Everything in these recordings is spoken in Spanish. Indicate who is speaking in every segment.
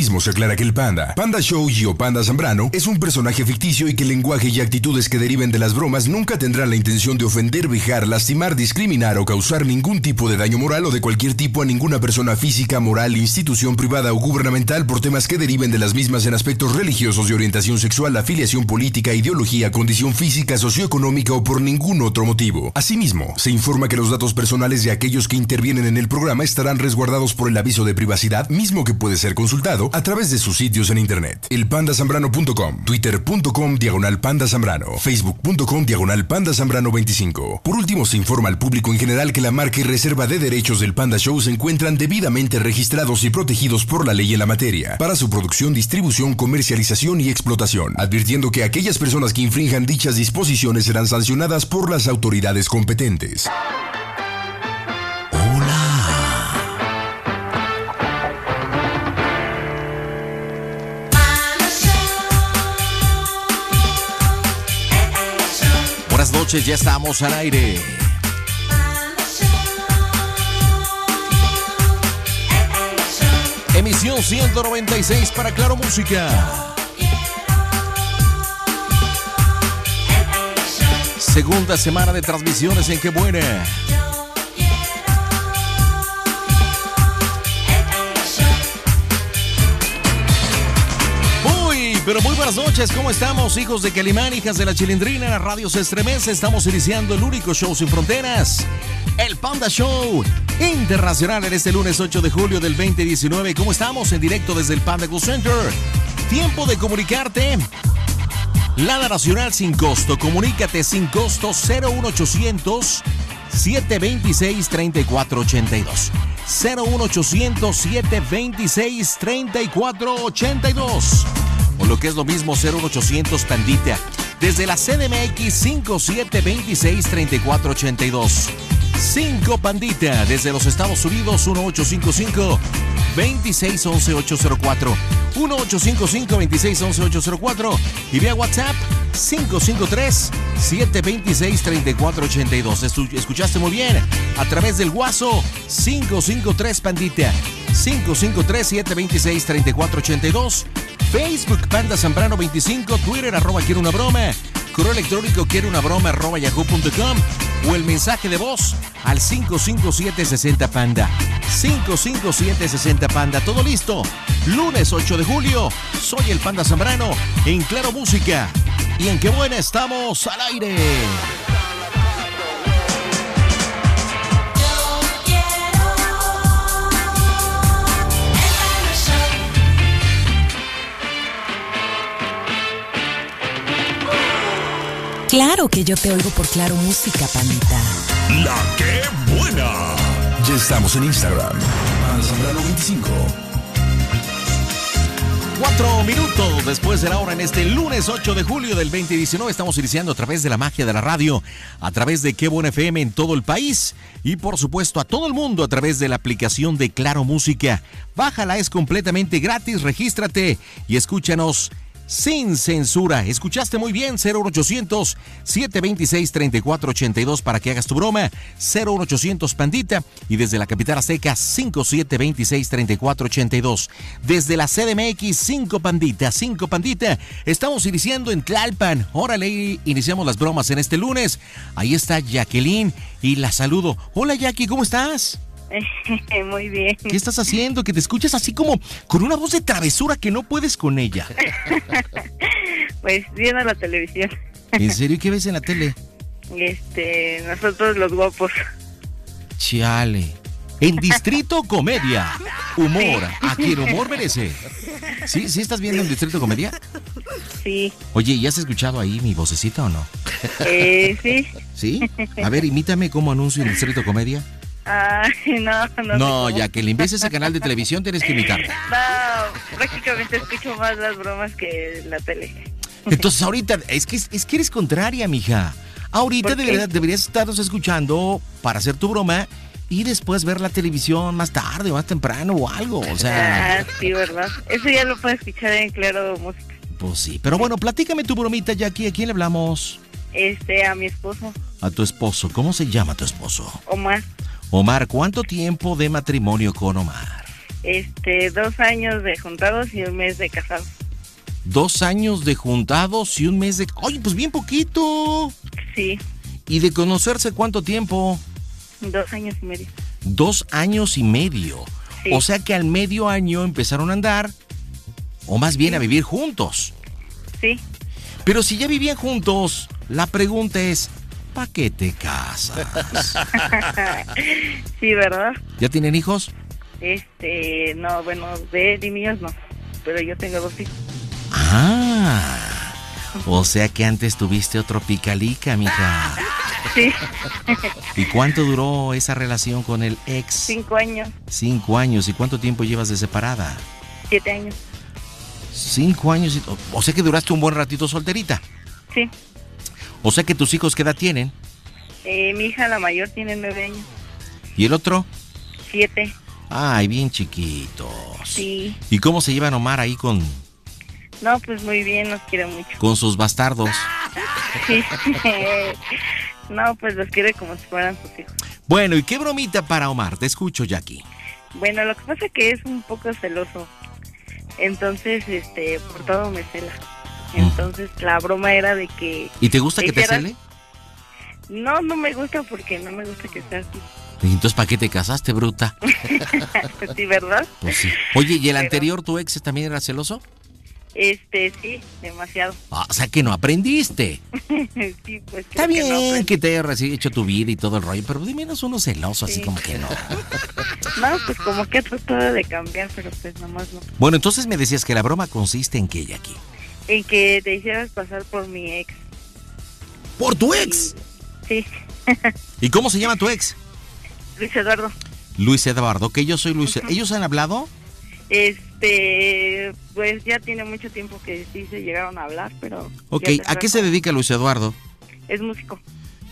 Speaker 1: Mismo se aclara que el panda, Panda Show o Panda Zambrano, es un personaje ficticio y que el lenguaje y actitudes que deriven de las bromas nunca tendrán la intención de ofender, vejar, lastimar, discriminar o causar ningún tipo de daño moral o de cualquier tipo a ninguna persona física, moral, institución privada o gubernamental por temas que deriven de las mismas en aspectos religiosos de orientación sexual, afiliación política, ideología, condición física, socioeconómica o por ningún otro motivo. Asimismo, se informa que los datos personales de aquellos que intervienen en el programa estarán resguardados por el aviso de privacidad, mismo que puede ser consultado a través de sus sitios en internet. Elpandasambrano.com, twitter.com diagonal pandasambrano, facebook.com diagonal pandasambrano 25. Por último, se informa al público en general que la marca y reserva de derechos del Panda Show se encuentran debidamente registrados y protegidos por la ley en la materia, para su producción, distribución, comercialización y explotación, advirtiendo que aquellas personas que infrinjan dichas disposiciones serán sancionadas por las autoridades competentes.
Speaker 2: Ya estamos al aire. Emisión 196 para Claro Música. Segunda semana de transmisiones en Qué Buena. Pero muy buenas noches. ¿Cómo estamos, hijos de Calimán, hijas de la Chilindrina? Radio se. Estamos iniciando el único show sin fronteras. El Panda Show Internacional en este lunes 8 de julio del 2019. ¿Cómo estamos? En directo desde el Panda Go Center. Tiempo de comunicarte. Lada Nacional sin costo. Comunícate sin costo 01800 726 3482. 01800 726 3482. O lo que es lo mismo 01800 Pandita. Desde la CDMX 5726 3482. 5 Pandita desde los Estados Unidos 1855 2611804 1855 2611804 y vía WhatsApp 553 726 3482. Escuchaste muy bien a través del Guaso 553 Pandita 553 726 3482 Facebook Panda Zambrano 25 Twitter arroba quiero una broma correo electrónico quiero una broma arroba yahoo.com o el mensaje de voz al 55760 Panda. 55760 Panda. Todo listo. Lunes 8 de julio. Soy el Panda Zambrano en Claro Música. Y en qué buena estamos al aire.
Speaker 3: Claro que yo te oigo por Claro Música, Pandita.
Speaker 1: La que buena. Ya estamos en Instagram. Zambrano 25.
Speaker 2: Cuatro minutos después de la hora en este lunes 8 de julio del 2019 estamos iniciando a través de la magia de la radio, a través de Qué Buena FM en todo el país y por supuesto a todo el mundo a través de la aplicación de Claro Música. Bájala, es completamente gratis, regístrate y escúchanos sin censura. Escuchaste muy bien, 01800 726 3482 para que hagas tu broma, 01800 Pandita y desde la capital azteca 5726 3482. Desde la CDMX 5 Pandita, 5 Pandita. Estamos iniciando en Tlalpan. Órale, iniciamos las bromas en este lunes. Ahí está Jacqueline y la saludo. Hola Jackie, ¿cómo estás?
Speaker 4: Muy bien.
Speaker 2: ¿Qué estás haciendo? Que te escuchas así como con una voz de travesura que no puedes con ella.
Speaker 4: pues viendo la televisión.
Speaker 2: ¿En serio qué ves en la tele?
Speaker 4: Este, nosotros los guapos.
Speaker 2: Chale. En Distrito Comedia. Humor. Aquí el humor merece. ¿Sí? ¿Sí estás viendo en Distrito Comedia?
Speaker 4: Sí.
Speaker 2: Oye, ¿y has escuchado ahí mi vocecita o no?
Speaker 4: Eh, sí.
Speaker 2: ¿Sí? A ver, imítame cómo anuncio en Distrito Comedia.
Speaker 4: Ay, no, no.
Speaker 2: No, ya que le envíes ese canal de televisión tienes que imitar.
Speaker 4: No, prácticamente escucho más las bromas que la tele.
Speaker 2: Entonces ahorita, es que, es que eres contraria, mija. Ahorita deberías, deberías estarnos escuchando para hacer tu broma y después ver la televisión más tarde o más temprano o algo, o sea...
Speaker 4: Ah, sí, ¿verdad? Eso ya lo puedes escuchar en Claro Música.
Speaker 2: Pues sí, pero bueno, platícame tu bromita, Jackie. ¿A quién le hablamos?
Speaker 4: Este, a mi esposo.
Speaker 2: A tu esposo. ¿Cómo se llama tu esposo?
Speaker 4: Omar.
Speaker 2: Omar, ¿cuánto tiempo de matrimonio con Omar?
Speaker 5: Este, dos años de juntados y un mes de casados.
Speaker 2: Dos años de juntados y un mes de... Oye, pues bien poquito.
Speaker 5: Sí,
Speaker 2: ¿Y de conocerse cuánto tiempo?
Speaker 5: dos años y medio.
Speaker 2: Dos años y medio.
Speaker 5: Sí.
Speaker 2: O sea que al medio año empezaron a andar, o más bien a vivir juntos.
Speaker 5: Sí,
Speaker 2: Pero si ya vivían juntos, la pregunta es, ¿para qué te casas?
Speaker 5: sí, ¿verdad?
Speaker 2: ¿Ya tienen hijos?
Speaker 5: Este, no, bueno, de él y míos no. Pero yo tengo dos hijos.
Speaker 2: Ah, o sea que antes tuviste otro picalica, mija.
Speaker 5: Sí,
Speaker 2: ¿Y cuánto duró esa relación con el ex?
Speaker 5: cinco años,
Speaker 2: Cinco años. ¿Y cuánto tiempo llevas de separada?
Speaker 5: siete años.
Speaker 2: Cinco años. y- o- O sea que duraste un buen ratito solterita.
Speaker 5: Sí.
Speaker 2: O sea que tus hijos, ¿qué edad tienen?
Speaker 5: Eh, mi hija, la mayor, tiene nueve años.
Speaker 2: ¿Y el otro?
Speaker 5: Siete.
Speaker 2: Ay, bien chiquitos.
Speaker 5: Sí.
Speaker 2: ¿Y cómo se llevan Omar ahí con,
Speaker 5: No, pues muy bien, nos quiere mucho.
Speaker 2: con sus bastardos?
Speaker 5: Sí. no, pues los quiere como si fueran sus hijos.
Speaker 2: Bueno, ¿y qué bromita para Omar? Te escucho, Jackie.
Speaker 5: Bueno, lo que pasa es que es un poco celoso. Entonces, este, por todo me cela. Entonces, la broma era de que...
Speaker 2: ¿Y te gusta que te cele?
Speaker 5: No, no me gusta porque no me gusta que sea así.
Speaker 2: ¿Y entonces para qué te casaste, bruta?
Speaker 5: sí, ¿verdad?
Speaker 2: Pues sí. Oye, ¿y el
Speaker 5: Pero-
Speaker 2: anterior, tu ex, también era celoso?
Speaker 5: Este, sí, demasiado.
Speaker 2: Ah, o sea que no aprendiste.
Speaker 5: sí, pues
Speaker 2: Está
Speaker 5: creo que no
Speaker 2: bien que te hayas hecho tu vida y todo el rollo, pero dime, no es uno celoso, así
Speaker 5: Sí.
Speaker 2: como que no.
Speaker 5: No, pues como que he tratado de cambiar, pero pues nomás no.
Speaker 2: Bueno, entonces me decías que la broma consiste en que, Jackie.
Speaker 5: En que te hicieras pasar por mi ex.
Speaker 2: ¿Por tu ex?
Speaker 5: Sí,
Speaker 2: ¿Y cómo se llama tu ex?
Speaker 5: Luis Eduardo.
Speaker 2: Luis Eduardo, que yo soy Luis. ¿Ellos han hablado?
Speaker 5: Este, pues ya tiene mucho tiempo que sí se llegaron a hablar, pero...
Speaker 2: Ok, ¿a qué se dedica Luis Eduardo?
Speaker 5: Es músico.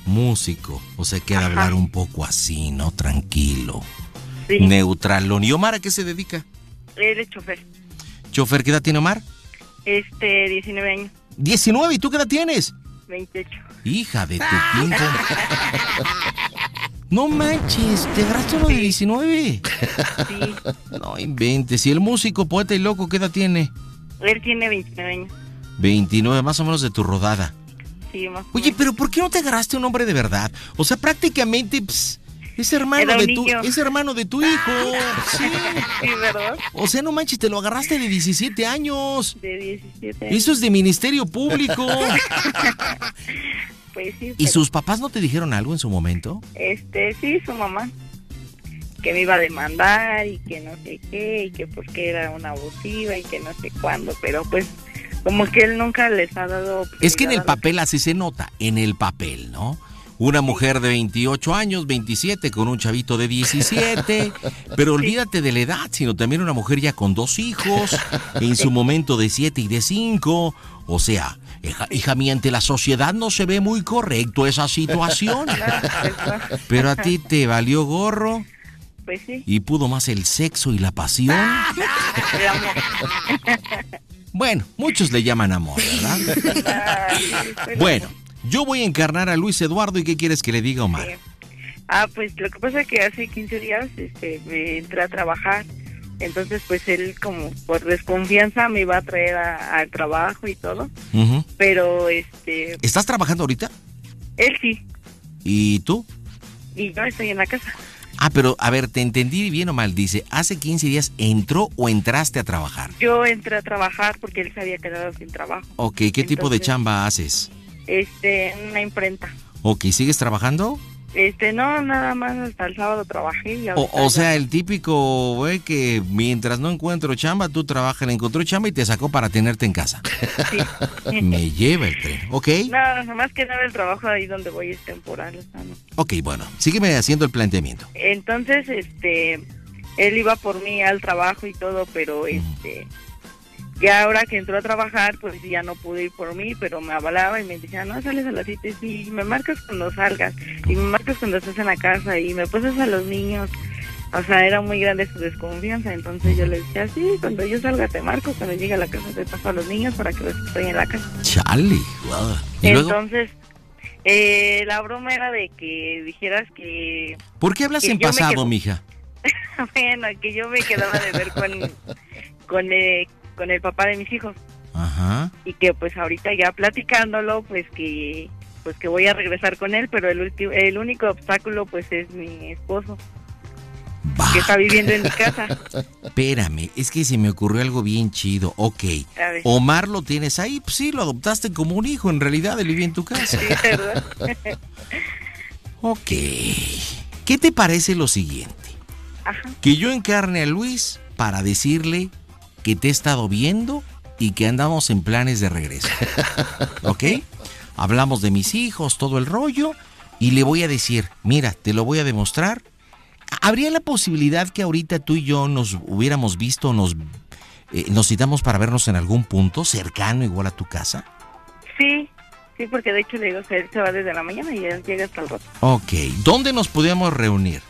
Speaker 2: Músico, o sea que ha de
Speaker 5: Ajá.
Speaker 2: hablar un poco así, ¿no? Tranquilo.
Speaker 5: Sí,
Speaker 2: Neutralón. ¿Y Omar a qué se dedica?
Speaker 5: él es chofer.
Speaker 2: ¿Chofer qué edad tiene Omar?
Speaker 5: Este, 19 años,
Speaker 2: 19, ¿y tú qué edad tienes?
Speaker 5: 28.
Speaker 2: Hija de tu pingo. No manches, te agarraste uno de 19.
Speaker 5: Sí,
Speaker 2: No inventes. ¿Y el músico, poeta y loco qué edad tiene?
Speaker 5: él tiene 29 años.
Speaker 2: 29, más o menos de tu rodada.
Speaker 5: Sí, más o
Speaker 2: Oye,
Speaker 5: menos.
Speaker 2: pero ¿por qué no te agarraste un hombre de verdad? O sea, prácticamente ps, es hermano de tu es hermano de tu hijo. Sí.
Speaker 5: Sí, ¿verdad?
Speaker 2: O sea, no manches, te lo agarraste de 17 años.
Speaker 5: De 17 años.
Speaker 2: Eso es de ministerio público.
Speaker 5: Pues sí,
Speaker 2: ¿Y sus papás no te dijeron algo en su momento?
Speaker 5: Este, sí, su mamá. Que me iba a demandar y que no sé qué, y que porque era una abusiva y que no sé cuándo. Pero pues, como que él nunca les ha dado...
Speaker 2: Es que en el papel así se nota, en el papel, ¿no? Una mujer de 28 años, 27, con un chavito de 17, pero olvídate de la edad, sino también una mujer ya con dos hijos, en su momento de 7 y de 5. O sea, hija, hija mía, ante la sociedad no se ve muy correcto esa situación. Pero a ti te valió gorro
Speaker 5: pues sí,
Speaker 2: y pudo más el sexo y la pasión. Bueno, muchos le llaman amor, ¿verdad? Bueno. Yo voy a encarnar a Luis Eduardo y ¿qué quieres que le diga Omar?
Speaker 5: Sí. Ah, pues lo que pasa es que hace 15 días este, me entré a trabajar. Entonces, pues él como por desconfianza me iba a traer al trabajo y todo. Pero, este,
Speaker 2: ¿Estás trabajando ahorita?
Speaker 5: él sí.
Speaker 2: ¿Y tú?
Speaker 5: Y yo estoy en la casa.
Speaker 2: Ah, pero a ver, te entendí bien o mal. Dice, hace 15 días entró o entraste a trabajar.
Speaker 5: Yo entré a trabajar porque él se había quedado sin trabajo.
Speaker 2: Ok, ¿qué tipo de chamba haces?
Speaker 5: Este, en una imprenta.
Speaker 2: Ok, ¿sigues trabajando?
Speaker 5: Este, no, nada más hasta el sábado trabajé y
Speaker 2: O, o sea, el típico güey que mientras no encuentro chamba, tú trabajas, le encontró chamba y te sacó para tenerte en casa.
Speaker 5: Sí.
Speaker 2: Me lleva el tren, ¿ok?
Speaker 5: No, nada más que nada el trabajo ahí donde voy es temporal, no.
Speaker 2: Ok, bueno, sígueme haciendo el planteamiento.
Speaker 5: Entonces, este, él iba por mí al trabajo y todo, pero este, ya ahora que entró a trabajar, pues ya no pude ir por mí, pero me avalaba y me decía, no sales a las siete, sí, me marcas cuando salgas, y me marcas cuando estás en la casa, y me pasas a los niños. O sea, era muy grande su desconfianza, entonces yo le decía, sí, cuando yo salga te marco, cuando llegue a la casa te paso a los niños para que que estoy en la casa.
Speaker 2: Wow. ¿Y luego?
Speaker 5: Entonces, eh, la broma era de que dijeras que
Speaker 2: ¿Por qué hablas en pasado,
Speaker 5: quedo-
Speaker 2: mija?
Speaker 5: bueno, que yo me quedaba de ver con, con, eh, con el papá de mis hijos.
Speaker 2: Ajá.
Speaker 5: Y que pues ahorita ya platicándolo, pues que pues que voy a regresar con él, pero el, ulti- el único obstáculo pues es mi esposo,
Speaker 2: Va.
Speaker 5: que está viviendo en mi casa.
Speaker 2: Espérame, es que se me ocurrió algo bien chido. Ok. Omar lo tienes ahí, pues sí, lo adoptaste como un hijo, en realidad él vive en tu casa.
Speaker 5: Sí, ¿verdad?
Speaker 2: Ok. ¿Qué te parece lo siguiente?
Speaker 5: Ajá.
Speaker 2: Que yo encarne a Luis para decirle que te he estado viendo y que andamos en planes de regreso. ¿Ok? Hablamos de mis hijos, todo el rollo, y le voy a decir, mira, te lo voy a demostrar. ¿Habría la posibilidad que ahorita tú y yo nos hubiéramos visto, nos, eh, nos citamos para vernos en algún punto cercano igual a tu casa?
Speaker 5: Sí, sí, porque de hecho le digo, él se va desde la mañana y él llega hasta el rato.
Speaker 2: Ok. ¿Dónde nos podíamos reunir?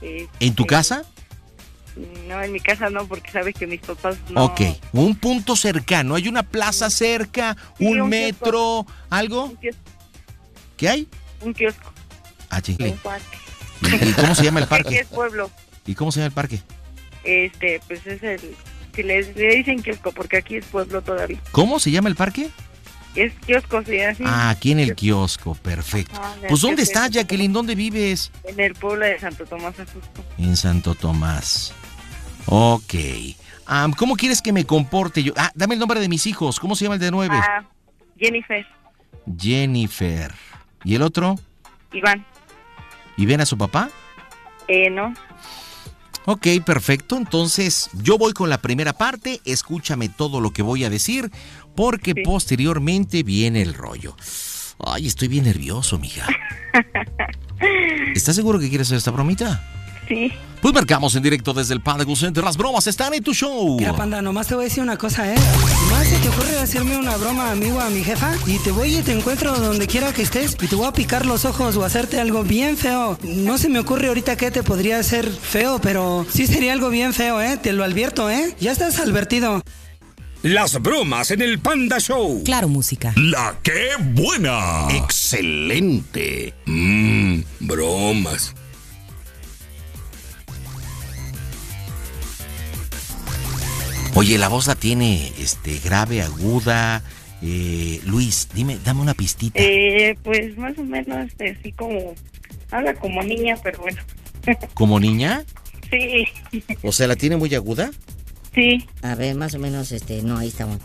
Speaker 2: ¿En tu
Speaker 5: Este,
Speaker 2: casa?
Speaker 5: No, en mi casa no, porque sabes que mis papás no...
Speaker 2: Ok, un punto cercano. ¿Hay una plaza cerca?
Speaker 5: Sí,
Speaker 2: ¿Un
Speaker 5: un
Speaker 2: metro? ¿Algo?
Speaker 5: Un kiosco,
Speaker 2: ¿Qué hay?
Speaker 5: un kiosco,
Speaker 2: Ah, chicle.
Speaker 5: un parque.
Speaker 2: ¿Y, y cómo se llama el
Speaker 5: Aquí
Speaker 2: parque?
Speaker 5: es pueblo.
Speaker 2: ¿Y cómo se llama el parque?
Speaker 5: Este, pues es el... Si les, le dicen kiosco, porque aquí es pueblo todavía.
Speaker 2: ¿Cómo se llama el parque?
Speaker 5: Es kiosco, sí, así.
Speaker 2: Ah, aquí en el kiosco, perfecto.
Speaker 5: Ah,
Speaker 2: Pues ¿dónde estás, Jacqueline? ¿Dónde vives?
Speaker 5: En el pueblo de Santo Tomás Ajusto.
Speaker 2: En Santo Tomás. Ok. ¿Cómo quieres que me comporte yo? Ah, dame el nombre de mis hijos. ¿Cómo se llama el de nueve?
Speaker 5: Ah, Jennifer,
Speaker 2: Jennifer. ¿Y el otro?
Speaker 5: Iván.
Speaker 2: ¿Y ven a su papá?
Speaker 5: Eh, no.
Speaker 2: Ok, perfecto. Entonces, yo voy con la primera parte. Escúchame todo lo que voy a decir, porque
Speaker 5: Sí.
Speaker 2: posteriormente viene el rollo. Ay, estoy bien nervioso, mija. ¿Estás seguro que quieres hacer esta bromita?
Speaker 5: Sí.
Speaker 2: Pues marcamos en directo desde el Panda Cool Center. Las bromas están en tu show.
Speaker 6: Mira, panda, nomás te voy a decir una cosa, ¿eh? Más se te ocurre hacerme una broma, amigo, a mi jefa, y te voy y te encuentro donde quiera que estés, y te voy a picar los ojos o hacerte algo bien feo. No se me ocurre ahorita que te podría hacer feo, pero sí sería algo bien feo, ¿eh? Te lo advierto, ¿eh? Ya estás advertido.
Speaker 7: Las bromas en el Panda Show.
Speaker 3: Claro, música.
Speaker 7: La que buena.
Speaker 8: Excelente. Mmm, bromas.
Speaker 2: Oye, la voz la tiene este, grave, aguda. Eh, Luis, dime, dame una pistita.
Speaker 5: Eh, pues más o menos, este, así como... Habla como niña, pero bueno.
Speaker 2: ¿Como niña?
Speaker 5: Sí,
Speaker 2: O sea, ¿la tiene muy aguda?
Speaker 5: sí.
Speaker 9: A ver, más o menos, este, no, ahí estamos.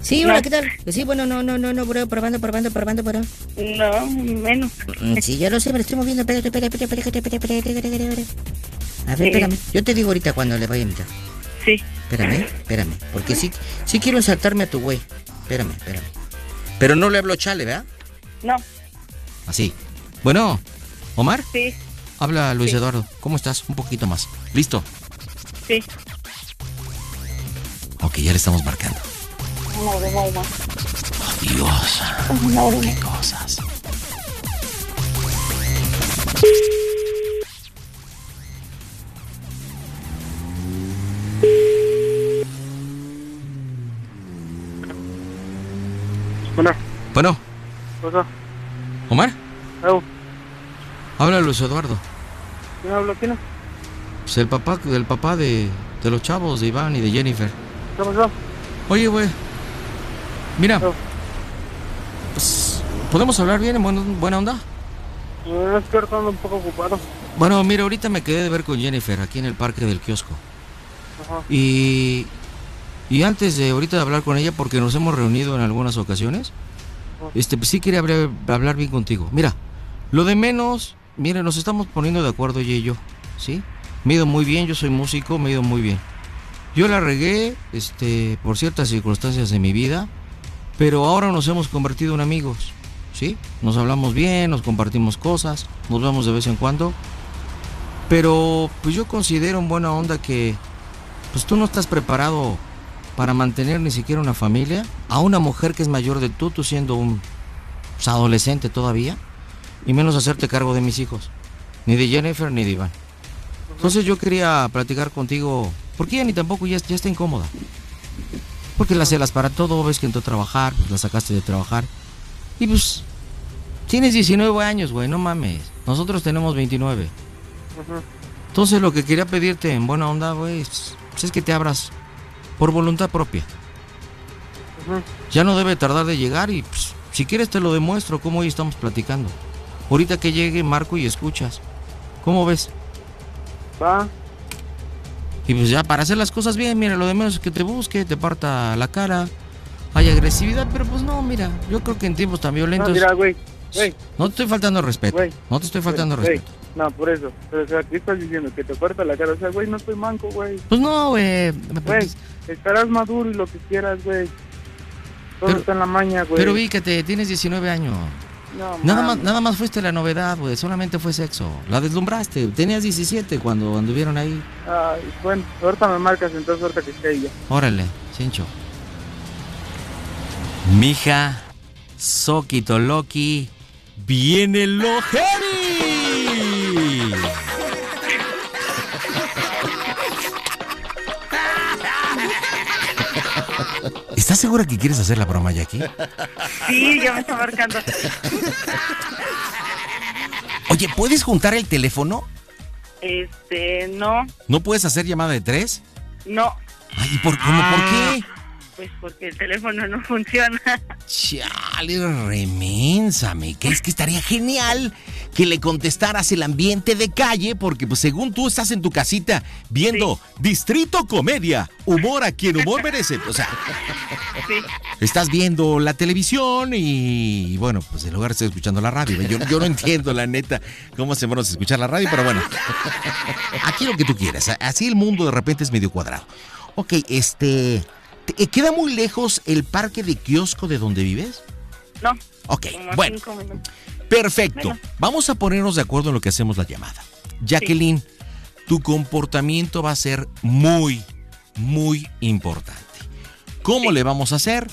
Speaker 9: Sí,
Speaker 5: No.
Speaker 9: hola, ¿qué tal? Sí, bueno, no, no, no, no, bro, probando, probando, probando, probando.
Speaker 5: No, menos.
Speaker 9: Mm, Sí, ya lo sé, me lo estoy moviendo. Espérate, espérate, espérate, espérate, espérate, espérate, espérate, espérate. A ver,
Speaker 5: Sí.
Speaker 9: espérame. Yo te digo ahorita cuando le vaya a invitar.
Speaker 5: Sí.
Speaker 9: Espérame, espérame. Porque sí, sí quiero ensartarme a tu güey. Espérame, espérame. Pero no le hablo chale, ¿verdad?
Speaker 5: No,
Speaker 2: Así. Bueno, Omar,
Speaker 5: sí,
Speaker 2: habla Luis
Speaker 5: Sí.
Speaker 2: Eduardo. ¿Cómo estás? Un poquito más. ¿Listo?
Speaker 5: sí.
Speaker 2: Ok, ya le estamos marcando.
Speaker 5: Una broma más.
Speaker 2: Oh, Dios.
Speaker 5: Una broma.
Speaker 2: Qué cosas.
Speaker 10: Bueno,
Speaker 2: Bueno, Omar,
Speaker 10: Evo,
Speaker 2: habla Luis Eduardo.
Speaker 10: ¿quién habla? ¿Quién es?
Speaker 2: Pues el papá, el papá de, de los chavos, de Iván y de Jennifer.
Speaker 10: ¿Qué pasó?
Speaker 2: Oye, güey. Mira. Pues, ¿podemos hablar bien en buena, buena onda?
Speaker 10: Es que ando un poco ocupado.
Speaker 2: Bueno, mira, ahorita me quedé de ver con Jennifer aquí en el parque del kiosco.
Speaker 10: Ajá.
Speaker 2: Y, y antes de ahorita de hablar con ella, porque nos hemos reunido en algunas ocasiones, este, pues sí quería hablar, hablar bien contigo. Mira, lo de menos, mira, nos estamos poniendo de acuerdo ella y yo, ¿sí? Me he ido muy bien, yo soy músico, me he ido muy bien. Yo la regué, este, por ciertas circunstancias de mi vida, pero ahora nos hemos convertido en amigos, ¿sí? Nos hablamos bien, nos compartimos cosas, nos vemos de vez en cuando. Pero pues yo considero en buena onda que pues tú no estás preparado para mantener ni siquiera una familia a una mujer que es mayor de tú, tú siendo un pues, adolescente todavía, y menos hacerte cargo de mis hijos, ni de Jennifer ni de Iván. Entonces yo quería platicar contigo, porque ella ni tampoco ya, ya está incómoda. Porque las celas para todo, ves que entró a trabajar, pues la sacaste de trabajar. Y pues, tienes 19 años, güey, no mames. Nosotros tenemos 29.
Speaker 9: Entonces lo que quería pedirte en buena onda, güey, es, pues, es que te abras por voluntad propia. Ya no debe tardar de llegar y pues, si quieres te lo demuestro como hoy estamos platicando. Ahorita que llegue marco y escuchas. ¿Cómo ves?
Speaker 10: Va.
Speaker 9: Y pues ya para hacer las cosas bien, mira, lo de menos es que te busque, te parta la cara, hay agresividad, pero pues no, mira, yo creo que en tiempos tan
Speaker 10: No,
Speaker 9: violentos
Speaker 10: mira, güey. Güey.
Speaker 9: no te estoy faltando al respeto.
Speaker 10: Güey.
Speaker 9: No te estoy faltando respeto.
Speaker 10: No, por eso. Pero, o sea, ¿qué estás diciendo? Que te corta la cara. O sea, güey, no estoy manco, güey.
Speaker 9: Pues no, güey.
Speaker 10: Güey, estarás maduro y lo que quieras, güey. Todo
Speaker 9: Pero-
Speaker 10: está en la maña, güey.
Speaker 9: Pero ubícate, tienes 19 años.
Speaker 10: No,
Speaker 9: Nada más, nada más fuiste la novedad, güey. Solamente fue sexo. La deslumbraste. Tenías 17 cuando anduvieron ahí.
Speaker 10: Ay, bueno, ahorita me marcas, entonces ahorita que esté ella.
Speaker 9: Órale, cincho. Mija, Soquito Loki, viene lo heavy. ¿Estás segura que quieres hacer la broma, Jackie?
Speaker 5: Sí, ya me está marcando.
Speaker 2: Oye, ¿puedes juntar el teléfono?
Speaker 5: Este, no,
Speaker 2: ¿No puedes hacer llamada de tres?
Speaker 5: no,
Speaker 2: Ay, ¿y por, cómo, ¿por qué?
Speaker 5: Pues porque el teléfono no funciona.
Speaker 2: Chale, reménsame, que es que estaría genial que le contestaras el ambiente de calle, porque pues según tú estás en tu casita viendo Distrito Comedia, humor a quien humor merece. O sea,
Speaker 5: Sí,
Speaker 2: estás viendo la televisión y, y, bueno, pues en lugar de estar escuchando la radio. Yo, yo no entiendo, la neta, cómo hacemos escuchar la radio, pero bueno. Aquí lo que tú quieras. Así el mundo de repente es medio cuadrado. Ok, este... ¿te- ¿Queda muy lejos el parque de kiosco de donde vives?
Speaker 5: no.
Speaker 2: Ok, bueno. Perfecto. Vamos a ponernos de acuerdo en lo que hacemos la llamada. Jacqueline, tu comportamiento va a ser muy, muy importante. ¿Cómo le vamos a hacer?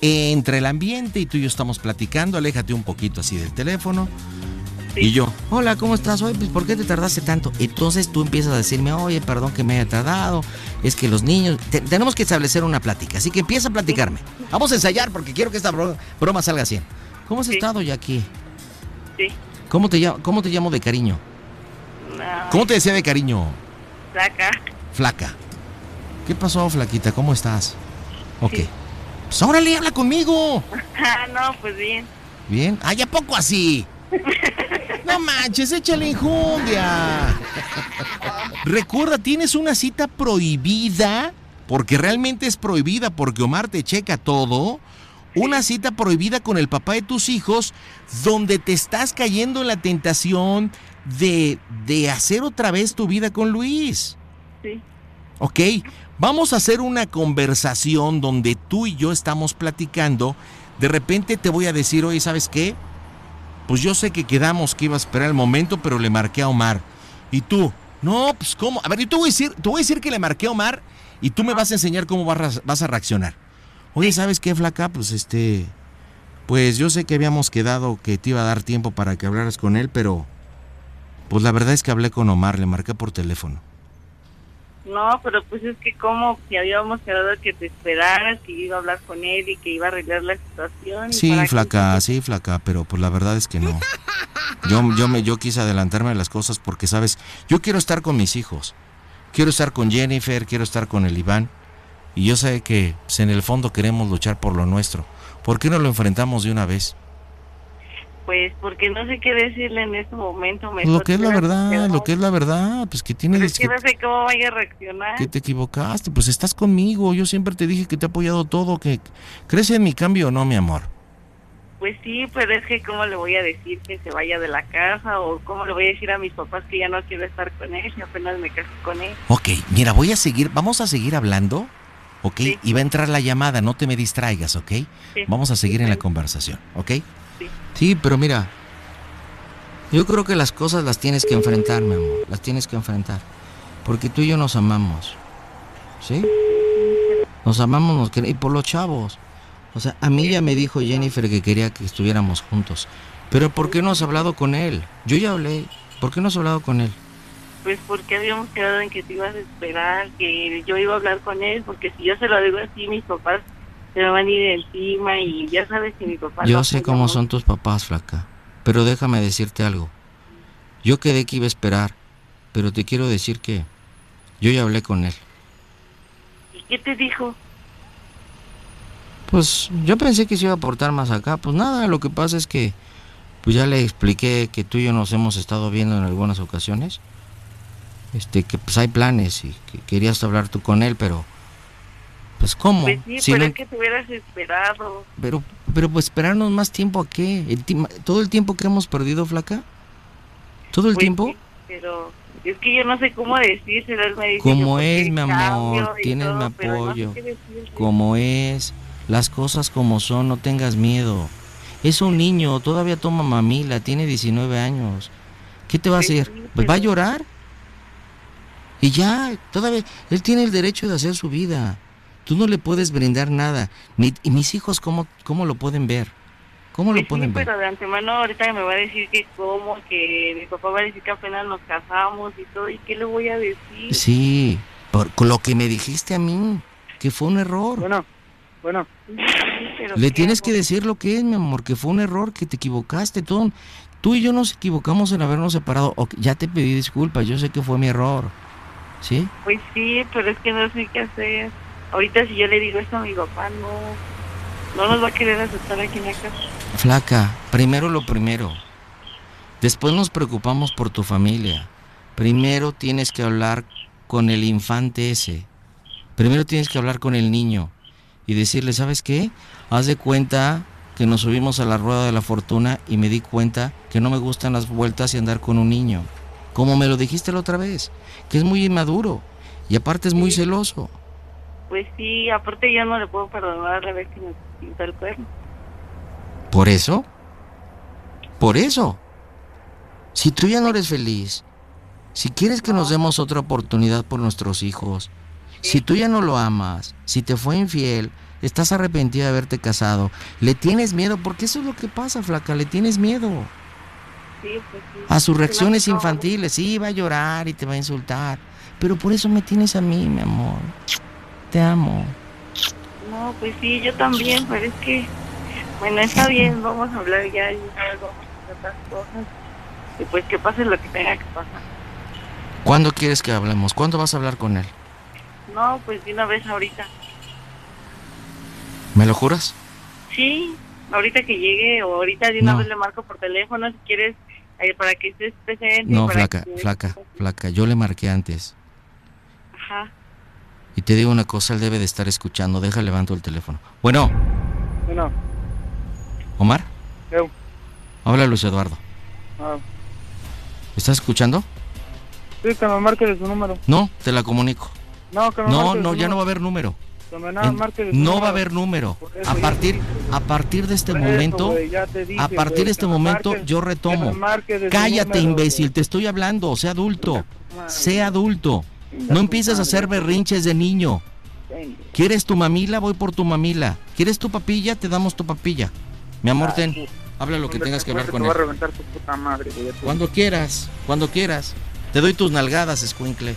Speaker 2: Entre el ambiente y tú y yo estamos platicando, aléjate un poquito así del teléfono.
Speaker 5: Sí.
Speaker 2: Y yo,
Speaker 9: Hola, ¿cómo estás? Oye, pues ¿por qué te tardaste tanto? Entonces tú empiezas a decirme, oye, perdón que me haya tardado, es que los niños... Te- tenemos que establecer una plática, así que empieza a platicarme. Vamos a ensayar porque quiero que esta bro- broma salga bien. ¿Cómo has
Speaker 5: Sí.
Speaker 9: estado, Jackie?
Speaker 5: Sí.
Speaker 9: ¿Cómo te, llamo, ¿Cómo te llamo de cariño?
Speaker 5: Una
Speaker 2: ¿cómo te decía de cariño,
Speaker 5: placa.
Speaker 2: flaca? ¿Qué pasó, flaquita? ¿Cómo estás? Ok.
Speaker 5: Sí.
Speaker 2: Pues órale, habla conmigo.
Speaker 5: Ah, no, pues bien.
Speaker 2: Bien. Ay, ¿a poco así? No manches, échale injundia. Recuerda, tienes una cita prohibida, porque realmente es prohibida, porque Omar te checa todo. Una cita prohibida con el papá de tus hijos, donde te estás cayendo en la tentación de, de hacer otra vez tu vida con Luis.
Speaker 5: Sí.
Speaker 2: ¿Ok? Vamos a hacer una conversación donde tú y yo estamos platicando. De repente te voy a decir, oye, ¿sabes qué? Pues yo sé que quedamos que iba a esperar el momento, pero le marqué a Omar. Y tú, no, pues ¿cómo? A ver, yo te voy a decir, te voy a decir que le marqué a Omar y tú me vas a enseñar cómo vas a, vas a reaccionar. Oye, ¿sabes qué, flaca? Pues este, pues yo sé que habíamos quedado que te iba a dar tiempo para que hablaras con él, pero pues la verdad es que hablé con Omar, le marqué por teléfono.
Speaker 5: No, pero pues es que como que habíamos quedado que te esperaras, que iba a hablar con él y que iba a arreglar la situación.
Speaker 2: Sí,
Speaker 5: que-
Speaker 2: flaca, sí, flaca, pero pues la verdad es que no. Yo, yo, me, yo quise adelantarme a las cosas porque, sabes, yo quiero estar con mis hijos. Quiero estar con Jennifer, quiero estar con el Iván. Y yo sé que pues, en el fondo queremos luchar por lo nuestro. ¿Por qué no lo enfrentamos de una vez?
Speaker 5: Pues porque no sé qué decirle en este momento.
Speaker 2: Pues
Speaker 5: mejor
Speaker 2: lo que es la verdad, lo que es la verdad, pues que tienes
Speaker 5: es que no sé cómo vaya a reaccionar.
Speaker 2: que te equivocaste, pues estás conmigo. Yo siempre te dije que te he apoyado todo, que crees en mi cambio o no, mi amor.
Speaker 5: Pues sí, pero es que cómo le voy a decir que se vaya de la casa o cómo le voy a decir a mis papás que ya no quiero estar con él y apenas me casé con él.
Speaker 2: Ok, mira, voy a seguir, vamos a seguir hablando, ¿ok?
Speaker 5: Sí.
Speaker 2: Y va a entrar la llamada, no te me distraigas, ¿ok?
Speaker 5: Sí.
Speaker 2: Vamos a seguir en la conversación, ¿ok?
Speaker 5: Sí.
Speaker 9: Pero mira, yo creo que las cosas las tienes que enfrentar, mi amor, las tienes que enfrentar. Porque tú y yo nos amamos. ¿Sí? Nos amamos, nos queremos, y por los chavos. O sea, a mí ya me dijo Jennifer que quería que estuviéramos juntos. Pero ¿por qué no has hablado con él? Yo ya hablé. ¿Por qué no has hablado con él?
Speaker 5: Pues porque habíamos quedado en que te ibas a esperar, que yo iba a hablar con él, porque si yo se lo digo así, mis papás se me van a ir encima y ya sabes que mi papá...
Speaker 9: Yo
Speaker 5: no
Speaker 9: sé cómo son tus papás, flaca. Pero déjame decirte algo. Yo quedé que iba a esperar pero te quiero decir que yo ya hablé con él.
Speaker 5: ¿Y qué te dijo?
Speaker 9: Pues yo pensé que se iba a portar más acá. Pues nada, lo que pasa es que pues ya le expliqué que tú y yo nos hemos estado viendo en algunas ocasiones. Este, que pues hay planes y que querías hablar tú con él, pero pues cómo?
Speaker 5: Pues sí,
Speaker 9: Si
Speaker 5: pero
Speaker 9: no-
Speaker 5: es que te hubieras esperado.
Speaker 9: pero pero pues esperarnos más tiempo a qué? El todo el tiempo que hemos perdido, flaca? ¿Todo el
Speaker 5: Pues
Speaker 9: tiempo?
Speaker 5: sí, pero es que yo no sé cómo decírselo. Él me dice
Speaker 9: Como
Speaker 5: qué
Speaker 9: es, mi amor, tienes
Speaker 5: todo,
Speaker 9: mi
Speaker 5: pero no sé
Speaker 9: apoyo. Como es, las cosas como son, no tengas miedo. Es un niño, todavía toma mamila, tiene 19 años. ¿Qué te va a
Speaker 5: Pues
Speaker 9: hacer? Pues va a llorar. Y ya, todavía, él tiene el derecho de hacer su vida. Tú no le puedes brindar nada. Ni, y mis hijos, ¿cómo, ¿cómo lo pueden ver? ¿Cómo
Speaker 5: Pues
Speaker 9: lo pueden
Speaker 5: sí,
Speaker 9: ver?
Speaker 5: pero de antemano ahorita me va a decir que cómo, que mi papá va a decir que apenas nos casamos y todo, ¿y qué le voy a decir?
Speaker 9: Sí, por lo que me dijiste a mí, que fue un error.
Speaker 10: Bueno, bueno,
Speaker 9: Le
Speaker 5: ¿qué
Speaker 9: tienes
Speaker 5: hago?
Speaker 9: que decir lo que es, mi amor, que fue un error, que te equivocaste. Tú, tú y yo nos equivocamos en habernos separado. Ok, ya te pedí disculpas, yo sé que fue mi error. ¿Sí?
Speaker 5: Pues sí, pero es que no sé qué hacer. Ahorita si yo le digo esto a mi papá, no, no nos va a querer aceptar aquí en la casa.
Speaker 9: Flaca, primero lo primero. Después nos preocupamos por tu familia. Primero tienes que hablar con el infante ese. Primero tienes que hablar con el niño y decirle, ¿sabes qué? Haz de cuenta que nos subimos a la rueda de la fortuna y me di cuenta que no me gustan las vueltas y andar con un niño. Como me lo dijiste la otra vez, que es muy inmaduro y aparte es muy celoso.
Speaker 5: Pues sí, aparte yo no le puedo perdonar la vez que me pintó el cuerno.
Speaker 9: ¿Por eso? Por eso. Si tú ya no eres feliz, si quieres que nos demos otra oportunidad por nuestros hijos, si tú ya no lo amas, si te fue infiel, estás arrepentida de haberte casado, le tienes miedo, porque eso es lo que pasa, flaca, le tienes miedo
Speaker 5: Sí, pues sí.
Speaker 9: a sus reacciones infantiles. Sí, va a llorar y te va a insultar, pero por eso me tienes a mí, mi amor. Te amo.
Speaker 5: No, pues sí, yo también, pero es que, bueno, está bien, vamos a hablar ya y otras cosas. Y pues que pase lo que tenga que pasar.
Speaker 9: ¿Cuándo quieres que hablemos? ¿Cuándo vas a hablar con él?
Speaker 5: No, pues de una vez ahorita.
Speaker 9: ¿Me lo juras?
Speaker 5: Sí, ahorita que llegue o ahorita de una
Speaker 9: No.
Speaker 5: vez le marco por teléfono si quieres eh, para que estés presente.
Speaker 9: No, flaca,
Speaker 5: que-
Speaker 9: flaca, flaca. Yo le marqué antes.
Speaker 5: Ajá.
Speaker 9: Y te digo una cosa, él debe de estar escuchando. Deja, levanto el teléfono. Bueno,
Speaker 10: bueno,
Speaker 9: Omar,
Speaker 10: eu,
Speaker 9: habla Luis Eduardo.
Speaker 10: ah,
Speaker 9: ¿Estás escuchando?
Speaker 10: sí, que me marque de su número.
Speaker 9: No, te la comunico.
Speaker 10: No, que me
Speaker 9: No,
Speaker 10: marque de
Speaker 9: no,
Speaker 10: su
Speaker 9: ya no va a haber número.
Speaker 10: Que me
Speaker 9: En-
Speaker 10: marque de su
Speaker 9: No
Speaker 10: número.
Speaker 9: va a haber número.
Speaker 10: Eso
Speaker 9: A partir, a partir de este
Speaker 10: eso,
Speaker 9: momento,
Speaker 10: te dije,
Speaker 9: a partir de este momento,
Speaker 10: marques-
Speaker 9: yo retomo. Cállate,
Speaker 10: número,
Speaker 9: imbécil, te estoy hablando, sé adulto. Sé adulto. No empieces a hacer berrinches de niño. ¿Quieres tu mamila? Voy por tu mamila. ¿Quieres tu papilla? Te damos tu papilla. Mi amor, ten. Habla lo que tengas que hablar con él. Cuando quieras, cuando quieras. Te doy tus nalgadas, escuincle.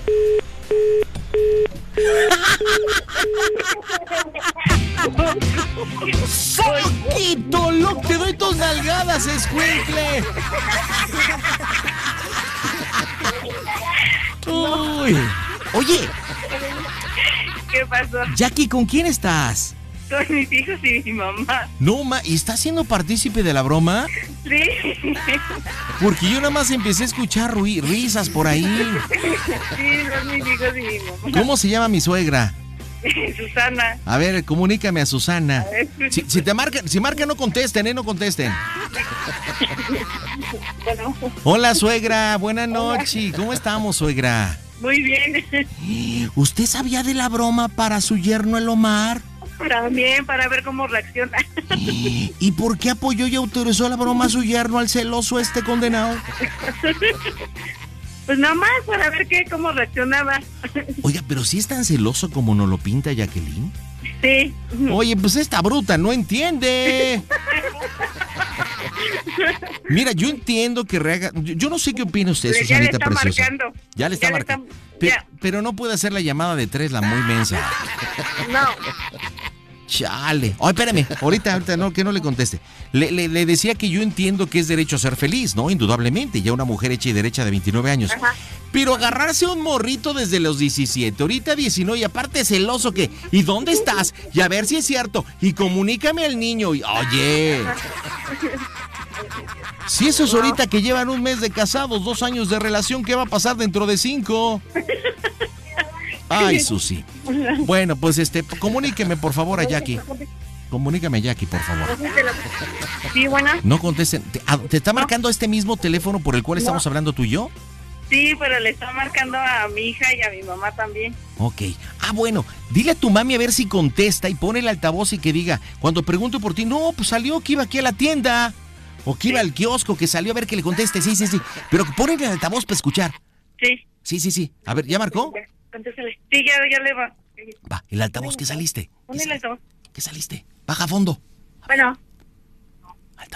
Speaker 9: ¡Soquito, loco! ¡Te doy tus nalgadas, escuincle! Uy. Oye,
Speaker 5: ¿Qué pasó?
Speaker 9: Jackie, ¿con quién estás?
Speaker 5: Con mis hijos y mi mamá.
Speaker 9: No, ma, ¿y estás siendo partícipe de la broma?
Speaker 5: Sí.
Speaker 9: Porque yo nada más empecé a escuchar risas por ahí.
Speaker 5: Sí, son mis hijos y mi mamá.
Speaker 9: ¿Cómo se llama mi suegra?
Speaker 5: Susana.
Speaker 9: A ver, comunícame a Susana.
Speaker 5: A ver.
Speaker 9: Si, si te marcan, si marcan, no contesten, ¿eh? No contesten.
Speaker 5: Bueno,
Speaker 9: Hola, suegra. Buenas noches. ¿Cómo estamos, suegra?
Speaker 5: muy bien.
Speaker 9: ¿Usted sabía de la broma para su yerno el Omar?
Speaker 5: También para ver cómo reacciona.
Speaker 9: ¿Y por qué apoyó y autorizó la broma a su yerno al celoso este condenado?
Speaker 5: Pues nada más para ver qué, cómo reaccionaba.
Speaker 9: Oiga, pero si es tan celoso como nos lo pinta Jacqueline.
Speaker 5: Sí.
Speaker 9: Oye, pues esta bruta no entiende. Mira, yo entiendo que rehaga. Yo, no sé qué opina usted,
Speaker 5: ya le está
Speaker 9: Preciosa.
Speaker 5: marcando.
Speaker 9: Ya le está
Speaker 5: Ya le
Speaker 9: marcando.
Speaker 5: está-
Speaker 9: Pe-
Speaker 5: ya.
Speaker 9: Pero no puede hacer la llamada de tres, la muy mensa.
Speaker 5: No.
Speaker 9: Chale. Ay, espérame. Ahorita, ahorita no, que no le conteste. Le, le- le decía que yo entiendo que es derecho a ser feliz, ¿no? Indudablemente. Ya una mujer hecha y derecha de 29 años.
Speaker 5: Ajá.
Speaker 2: Pero agarrarse a un morrito desde los 17, ahorita 19 y aparte celoso que, ¿y dónde estás? Y a ver si es cierto. Y comunícame al niño. Y, Oye. Si eso es ahorita que llevan un mes de casados, dos años de relación, ¿qué va a pasar dentro de cinco? Ay, Susi. Bueno, pues este, comuníqueme por favor a Jackie. Comunícame a Jackie, por favor.
Speaker 5: Sí, buena.
Speaker 2: No contesten. ¿Te, a- te está marcando este mismo teléfono por el cual estamos hablando tú y yo?
Speaker 5: Sí, pero le está marcando a mi hija y a mi mamá también.
Speaker 2: Ok. Ah, bueno, dile a tu mami a ver si contesta y pone el altavoz y que diga, cuando pregunto por ti, no, pues salió que iba aquí a la tienda. O que iba al kiosco, que salió a ver que le conteste. Sí, sí, sí. Pero pon el altavoz para escuchar.
Speaker 5: Sí.
Speaker 2: Sí, sí, sí. A ver, ¿ya marcó?
Speaker 5: Contéstale. Sí, ya, ya le va.
Speaker 2: Va, el altavoz que saliste.
Speaker 5: Ponle la voz.
Speaker 2: ¿Qué saliste? Baja a fondo.
Speaker 5: Bueno,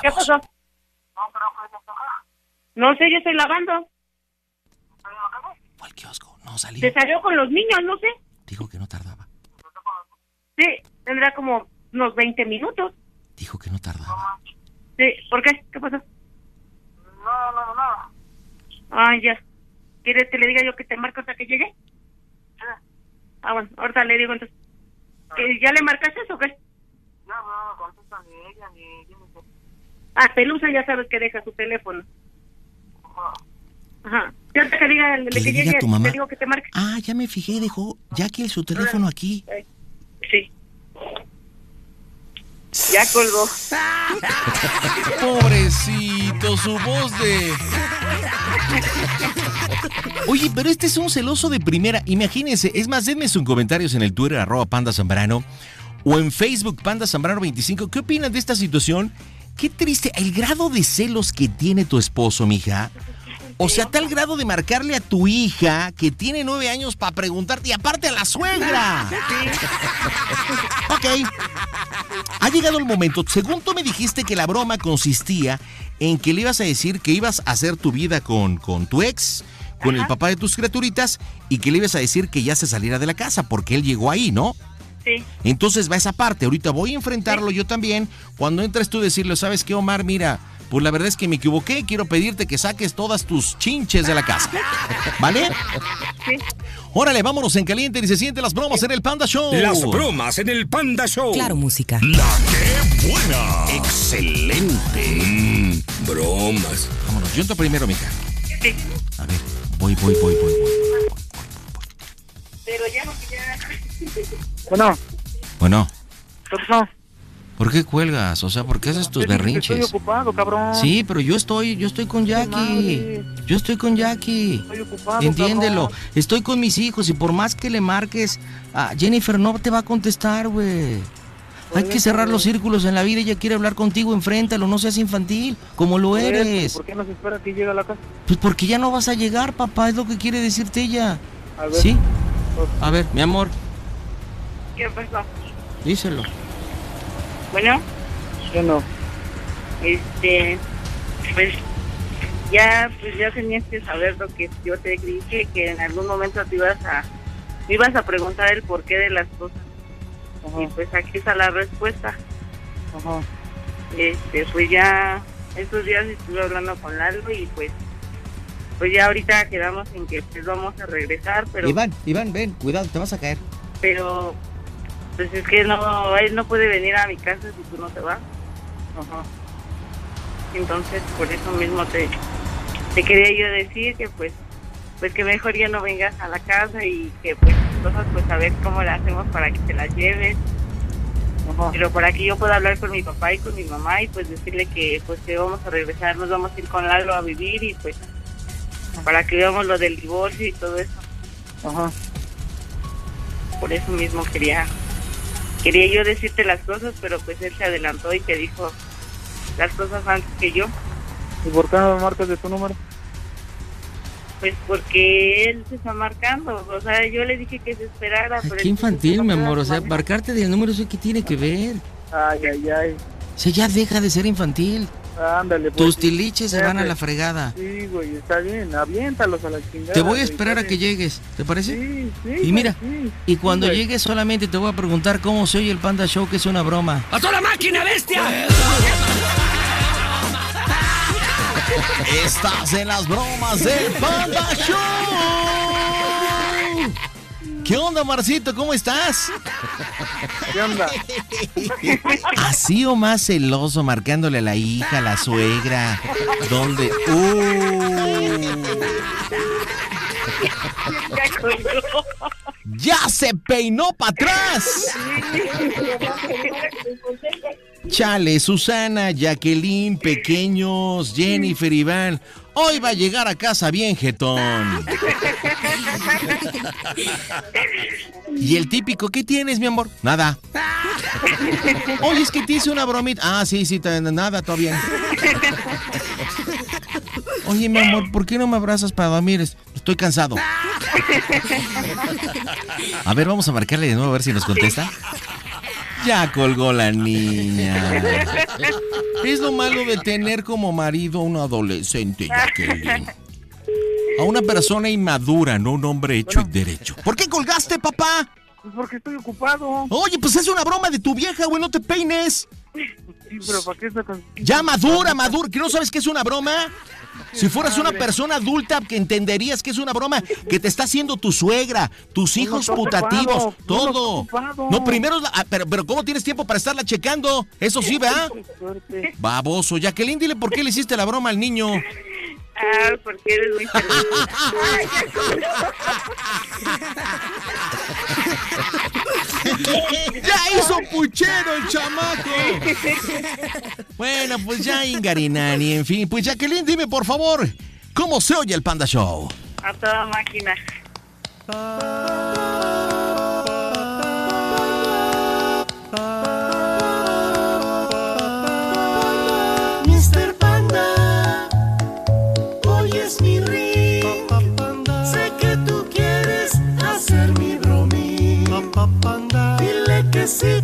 Speaker 5: ¿qué pasó? No sé, yo estoy lavando.
Speaker 2: Fue al kiosco. No salí.
Speaker 5: Se salió con los niños, no sé.
Speaker 2: Dijo que no tardaba.
Speaker 5: Sí, tendrá como unos 20 minutos.
Speaker 2: Dijo que no tardaba.
Speaker 5: Sí, ¿por qué? ¿Qué pasó? No, no, no. Ah, ya. ¿Quieres que le diga yo que te marco hasta que llegue? Ah, bueno, ahorita le digo entonces. ¿Que ¿Ya le marcaste eso o qué? No, no, contesta ni ella ni Ah, Pelusa ya sabes que deja su teléfono. Ajá. Yo ahorita que diga, le,
Speaker 2: Que le
Speaker 5: que
Speaker 2: diga a
Speaker 5: llegue,
Speaker 2: tu mamá.
Speaker 5: le digo que te marque.
Speaker 2: Ah, ya me fijé, dejó Jackie su teléfono aquí.
Speaker 5: Sí. Ya colgó.
Speaker 2: Pobrecito, su voz de... Oye, pero este es un celoso de primera. Imagínense, es más, denme sus comentarios en el Twitter, arroba Panda Zambrano, o en Facebook, Panda Zambrano 25. ¿Qué opinan de esta situación? Qué triste, el grado de celos que tiene tu esposo, mija. O sea, tal grado de marcarle a tu hija que tiene nueve años para preguntarte, y aparte a la suegra. Ok. Ha llegado el momento. Según tú me dijiste que la broma consistía en que le ibas a decir que ibas a hacer tu vida con, con tu ex, con el papá de tus criaturitas, y que le ibas a decir que ya se saliera de la casa, porque él llegó ahí, ¿no?
Speaker 5: Sí.
Speaker 2: Entonces va esa parte. Ahorita voy a enfrentarlo yo también. Cuando entres tú decirle, ¿sabes qué, Omar? Mira, pues la verdad es que me equivoqué. Quiero pedirte que saques todas tus chinches de la casa. ¿Vale?
Speaker 5: Sí.
Speaker 2: Órale, vámonos en caliente y se sienten las bromas en el Panda Show.
Speaker 8: Las bromas en el Panda Show.
Speaker 3: Claro, música.
Speaker 8: La que buena. Excelente. Mm, bromas.
Speaker 2: Vámonos, yo entro primero, mija.
Speaker 5: Sí.
Speaker 2: A ver, voy, voy, voy, voy, voy.
Speaker 5: Pero ya no ya.
Speaker 10: Bueno,
Speaker 2: Bueno,
Speaker 10: ¿qué pasó?
Speaker 2: ¿por qué cuelgas? O sea, ¿por qué haces tus berrinches?
Speaker 10: Estoy ocupado, cabrón.
Speaker 2: Sí, pero yo estoy, yo estoy con Jackie. Yo estoy con Jackie.
Speaker 10: Estoy ocupado,
Speaker 2: Entiéndelo.
Speaker 10: cabrón.
Speaker 2: Estoy con mis hijos y por más que le marques a Jennifer no te va a contestar, güey. Hay que cerrar los círculos en la vida. Ella quiere hablar contigo, enfréntalo. No seas infantil, como lo eres.
Speaker 10: ¿Por qué no se espera que llegue a la casa?
Speaker 2: Pues porque ya no vas a llegar, papá. Es lo que quiere decirte ella.
Speaker 10: A ver.
Speaker 2: ¿Sí? A ver, mi amor,
Speaker 5: ¿Qué pasó?
Speaker 2: díselo.
Speaker 5: Bueno,
Speaker 10: Yo no.
Speaker 5: este, pues ya, pues ya tenías que saber lo que yo te dije, que en algún momento te ibas a, me ibas a preguntar el porqué de las cosas. Y pues aquí está la respuesta.
Speaker 10: ajá.
Speaker 5: Este, pues ya estos días estuve hablando con Lalo y pues, pues ya ahorita quedamos en que pues vamos a regresar, pero,
Speaker 2: Iván, Iván, ven, cuidado, te vas a caer.
Speaker 5: pero, pues es que no, él no puede venir a mi casa si tú no te vas.
Speaker 10: Ajá.
Speaker 5: Entonces, por eso mismo te, te quería yo decir que pues pues que mejor ya no vengas a la casa y que pues cosas pues a ver cómo le hacemos para que te las lleves.
Speaker 10: Ajá.
Speaker 5: Pero para que yo pueda hablar con mi papá y con mi mamá y pues decirle que pues que vamos a regresar, nos vamos a ir con Lalo a vivir y pues para que veamos lo del divorcio y todo eso.
Speaker 10: Ajá.
Speaker 5: Por eso mismo quería quería yo decirte las cosas, pero pues él se adelantó y te dijo las cosas antes que yo.
Speaker 10: ¿Y por qué no me marcas de tu número?
Speaker 5: Pues porque él se está marcando, o sea, yo le dije que se esperara. pero
Speaker 2: Qué infantil, mi amor. O sea, marcarte del número, ¿eso qué tiene que ver?
Speaker 10: Ay, ay, ay.
Speaker 2: O sea, ya deja de ser infantil.
Speaker 10: Ándale, pues.
Speaker 2: Tus tiliches se van a la fregada.
Speaker 10: Sí, güey, está bien. Aviéntalos a la chingada.
Speaker 2: Te voy a esperar a que
Speaker 10: bien.
Speaker 2: llegues, ¿te parece?
Speaker 10: Sí, sí.
Speaker 2: Y mira,
Speaker 10: sí.
Speaker 2: y cuando
Speaker 10: Sí,
Speaker 2: llegues solamente te voy a preguntar cómo se oye el Panda Show, que es una broma.
Speaker 8: ¡A toda máquina, bestia!
Speaker 2: Estás en las bromas del Panda Show. ¿Qué onda, Marcito? ¿Cómo estás?
Speaker 10: ¿Qué onda?
Speaker 2: Así o más celoso, marcándole a la hija, a la suegra. ¿Dónde? ¡Uh! ¡Ya se peinó para atrás! Chale, Susana, Jacqueline, pequeños, Jennifer, Iván. Hoy va a llegar a casa bien, jetón. Y el típico, ¿qué tienes, mi amor? Nada. Oye, es que te hice una bromita. Ah, sí, sí, nada, todo bien. Oye, mi amor, ¿por qué no me abrazas para dormir? Es- Estoy cansado. A ver, vamos a marcarle de nuevo a ver si nos contesta. Ya colgó la niña. Es lo malo de tener como marido a un adolescente, Jacqueline. A una persona inmadura, no un hombre hecho y derecho. ¿Por qué colgaste, papá?
Speaker 10: Pues porque estoy ocupado.
Speaker 2: Oye, pues es una broma de tu vieja, güey, no te peines.
Speaker 10: Sí, pero ¿para qué sacas?
Speaker 2: Ya madura, madura. ¿Que no sabes que es una broma? Si fueras una persona adulta, que entenderías que es una broma, que te está haciendo tu suegra, tus hijos putativos, todo. No, primero, la- ah, pero, pero ¿cómo tienes tiempo para estarla checando? Eso sí, ¿verdad? Baboso. Jacqueline, dile por qué le hiciste la broma al niño.
Speaker 4: Ah, porque eres muy
Speaker 2: ¡Ya hizo puchero el chamaco! Bueno, pues ya Ingarinani, en fin. Pues Jacqueline, dime por favor, ¿cómo se oye el Panda Show?
Speaker 4: a toda máquina.
Speaker 11: Que sí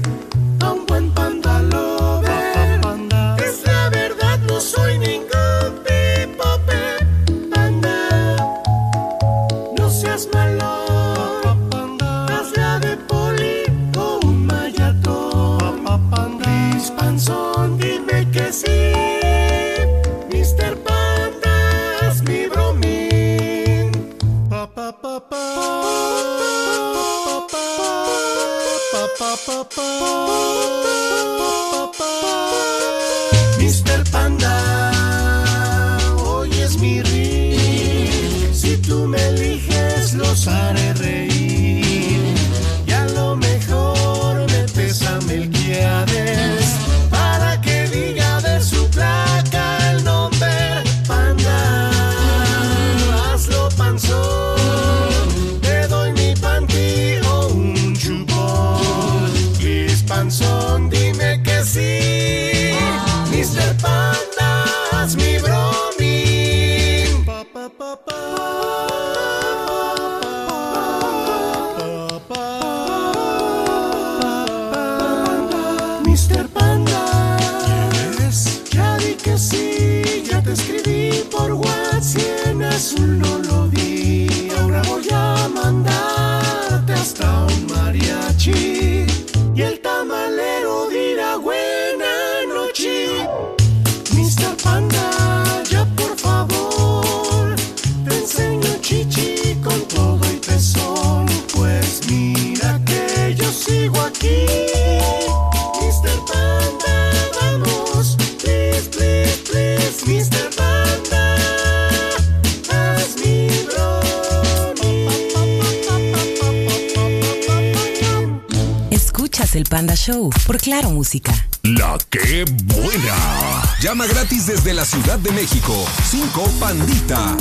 Speaker 3: Show por Claro Música.
Speaker 1: La que buena. Llama gratis desde la Ciudad de México. 5 Pandita.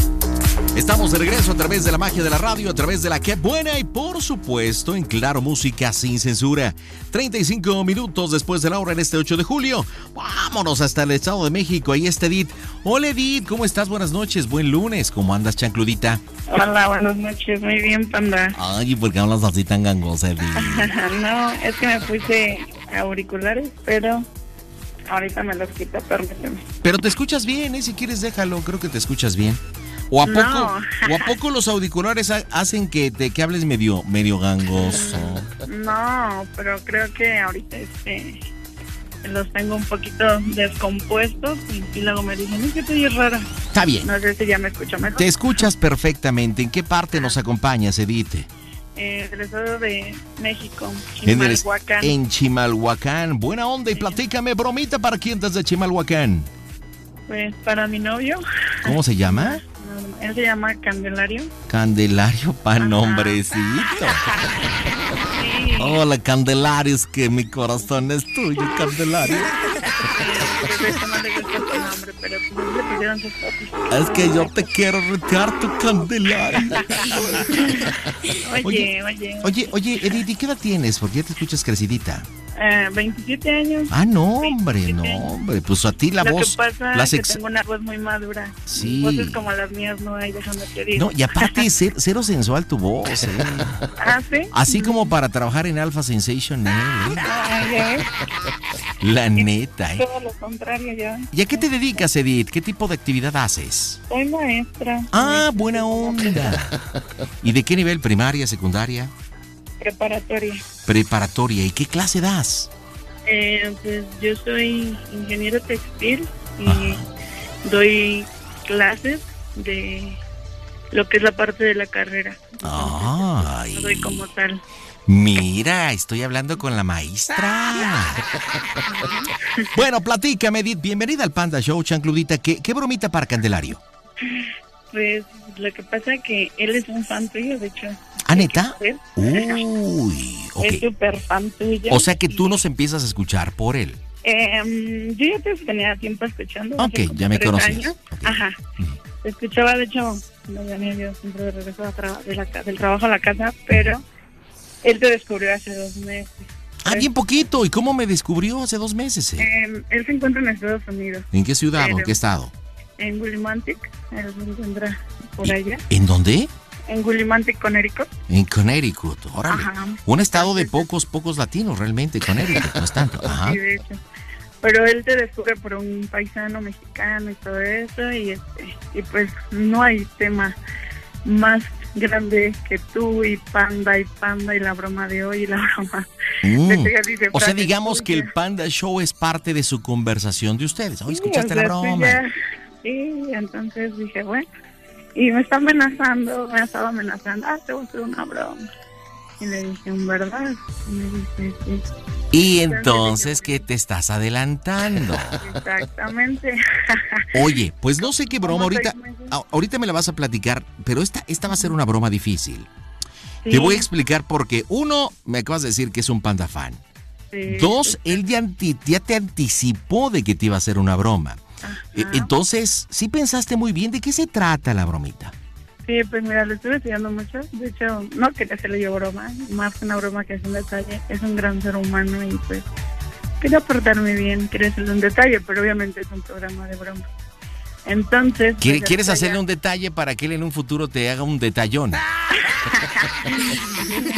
Speaker 2: Estamos de regreso a través de la magia de la radio, a través de la que buena y por supuesto en Claro Música sin censura. 35 minutos después de la hora en este 8 de julio. Vámonos hasta el Estado de México. Ahí está Edith. Hola Edith, ¿cómo estás? Buenas noches, buen lunes. ¿Cómo andas, chancludita?
Speaker 4: Hola, buenas noches. Muy bien, panda.
Speaker 2: Ay, ¿por qué hablas así tan gangosa, Edith?
Speaker 4: no, es que me puse auriculares, pero ahorita me los quito, permíteme.
Speaker 2: Pero te escuchas bien, ¿eh? Si quieres déjalo, creo que te escuchas bien. ¿O a poco,
Speaker 4: No.
Speaker 2: o a poco los auriculares ha- hacen que te que hables medio, medio gangoso?
Speaker 4: No, pero creo que ahorita este los tengo un poquito descompuestos y, y luego me dicen, es que estoy rara.
Speaker 2: Está bien.
Speaker 4: No sé si ya me escucho mejor.
Speaker 2: Te escuchas perfectamente. ¿En qué parte nos acompañas, Edith?
Speaker 4: Eh, del estado de México,
Speaker 2: En, el-
Speaker 4: Chimalhuacán.
Speaker 2: en Chimalhuacán. Buena onda y platícame, bromita, ¿para quién estás de Chimalhuacán?
Speaker 4: Pues para mi novio,
Speaker 2: ¿Cómo se llama?
Speaker 4: él se llama Candelario.
Speaker 2: Candelario pa' nombrecito.
Speaker 4: Sí,
Speaker 2: Hola, Candelario, es que mi corazón es tuyo, Candelario.
Speaker 4: pues, pero pues le pusieron sus papi.
Speaker 2: Es que yo te quiero retear tu Candelario.
Speaker 4: Oye, oye,
Speaker 2: Oye, oye, Edith, ¿y qué edad tienes? Porque ya te escuchas crecidita.
Speaker 4: Eh, 27 años.
Speaker 2: Ah, no, hombre, no, hombre. Pues a ti la
Speaker 4: Lo
Speaker 2: voz.
Speaker 4: que pasa
Speaker 2: la
Speaker 4: es que tengo una voz muy madura.
Speaker 2: Sí.
Speaker 4: Voces como las mías no hay, déjame te digo.
Speaker 2: No, y aparte, cer- cero sensual tu voz, ¿eh?
Speaker 4: ¿Ah, sí?
Speaker 2: Así como para trabajar en Alpha Sensation, ¿eh?
Speaker 4: ¿eh?
Speaker 2: La neta, ¿eh?
Speaker 4: Todo lo contrario ya.
Speaker 2: ¿Y a qué te dedicas, Edith? ¿Qué tipo de actividad haces?
Speaker 4: Soy maestra.
Speaker 2: Ah, buena onda. ¿Y de qué nivel? ¿Primaria, secundaria?
Speaker 4: Preparatoria.
Speaker 2: Preparatoria. ¿Y qué clase das?
Speaker 4: Eh, pues yo soy ingeniero textil y doy clases de lo que es la parte de la carrera.
Speaker 2: Ay.
Speaker 4: No doy como tal.
Speaker 2: Mira, estoy hablando con la maestra. bueno, platícame, Edith. Bienvenida al Panda Show, Chancludita. ¿Qué, qué bromita para Candelario?
Speaker 4: Pues lo que pasa que él es un fan tuyo, de hecho.
Speaker 2: ¿Ah, neta? Uy, ok.
Speaker 4: Es súper fan tuyo.
Speaker 2: O sea que tú nos empiezas a escuchar por él.
Speaker 4: Eh, yo ya te tenía tiempo escuchando.
Speaker 2: Ok, ya me conocías.
Speaker 4: años. Ajá. Escuchaba, de hecho, no venía yo siempre de regreso a tra- de la del trabajo a la casa, pero él te descubrió hace dos meses.
Speaker 2: Ah, bien poquito. ¿Y cómo me descubrió hace dos meses? eh?
Speaker 4: Eh, él se encuentra en Estados Unidos,
Speaker 2: ¿En qué ciudad o en qué estado?
Speaker 4: en Willimantic. Él se encuentra por allá.
Speaker 2: ¿En dónde?
Speaker 4: En Willimantic, Connecticut.
Speaker 2: En Connecticut. Órale.
Speaker 4: Ajá.
Speaker 2: Un estado de pocos, pocos latinos realmente, Connecticut, no es tanto. Ajá.
Speaker 4: Sí, de hecho. Pero él te descubre por un paisano mexicano y todo eso, y este y pues no hay tema más grande que tú y Panda y Panda y la broma de hoy y la broma
Speaker 2: Mm.
Speaker 4: de de
Speaker 2: O sea, digamos que el Panda Show es parte de su conversación de ustedes. Oye,
Speaker 4: Sí,
Speaker 2: ¿escuchaste
Speaker 4: o
Speaker 2: la
Speaker 4: sea,
Speaker 2: broma?
Speaker 4: ya- Sí, entonces dije, bueno, y me está amenazando, me estaba amenazando, ah, te voy a hacer una broma. Y le dije, ¿en verdad? Y me dice, sí.
Speaker 2: Y entonces, ¿qué te estás adelantando?
Speaker 4: Exactamente.
Speaker 2: Oye, pues no sé qué broma ahorita. Ahorita me la vas a platicar, pero esta, esta va a ser una broma difícil.
Speaker 4: Sí,
Speaker 2: Te voy a explicar porque uno, me acabas de decir que es un panda fan.
Speaker 4: sí,
Speaker 2: Dos, él ya, ya te anticipó de que te iba a hacer una broma. Entonces, sí pensaste muy bien de qué se trata la bromita.
Speaker 4: Sí, pues mira, lo estuve estudiando mucho. De hecho, no quería hacerle yo broma, más que una broma que es un detalle. Es un gran ser humano y pues quería portarme bien, quería hacerle un detalle, pero obviamente es un programa de broma. Entonces... Pues,
Speaker 2: ¿Quieres hacerle un detalle para que él en un futuro te haga un detallón?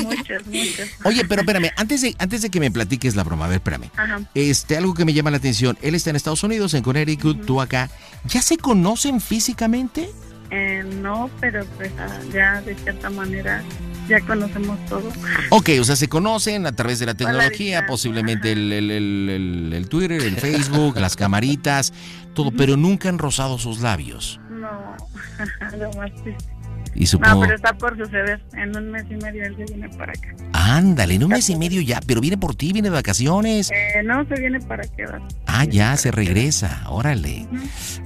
Speaker 4: Muchas, muchas.
Speaker 2: Oye, pero espérame, antes de, antes de que me platiques la broma, a ver, espérame.
Speaker 4: Ajá.
Speaker 2: Este, algo que me llama la atención, él está en Estados Unidos, en Connecticut, tú acá. ¿Ya se conocen físicamente?
Speaker 4: Eh, no, pero pues ah, ya de cierta manera ya conocemos todo.
Speaker 2: Ok, o sea, se conocen a través de la tecnología, posiblemente el- el- el Twitter, el Facebook, las camaritas, todo, pero nunca han rozado sus labios.
Speaker 4: No, lo más triste.
Speaker 2: Y
Speaker 4: No, pero está por suceder. En un mes y medio él se viene para acá.
Speaker 2: ándale, en un mes y medio ya, pero viene por ti, viene de vacaciones.
Speaker 4: Eh, no, se viene para quedar.
Speaker 2: Ah, ya, se regresa, órale.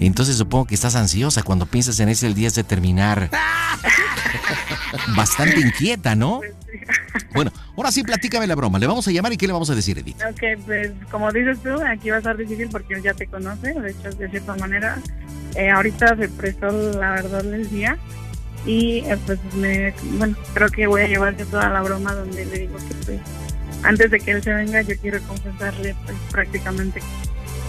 Speaker 2: Entonces supongo que estás ansiosa cuando piensas en ese el día de terminar. Bastante inquieta, ¿no? Bueno, ahora sí, platícame la broma. Le vamos a llamar y ¿qué le vamos a decir, Edith?
Speaker 4: Ok, pues como dices tú, aquí va a estar difícil porque él ya te conoce, de hecho, de cierta manera. Eh, ahorita se prestó la verdad del día y eh, pues me, bueno, creo que voy a llevarse toda la broma donde le digo que pues antes de que él se venga yo quiero confesarle pues prácticamente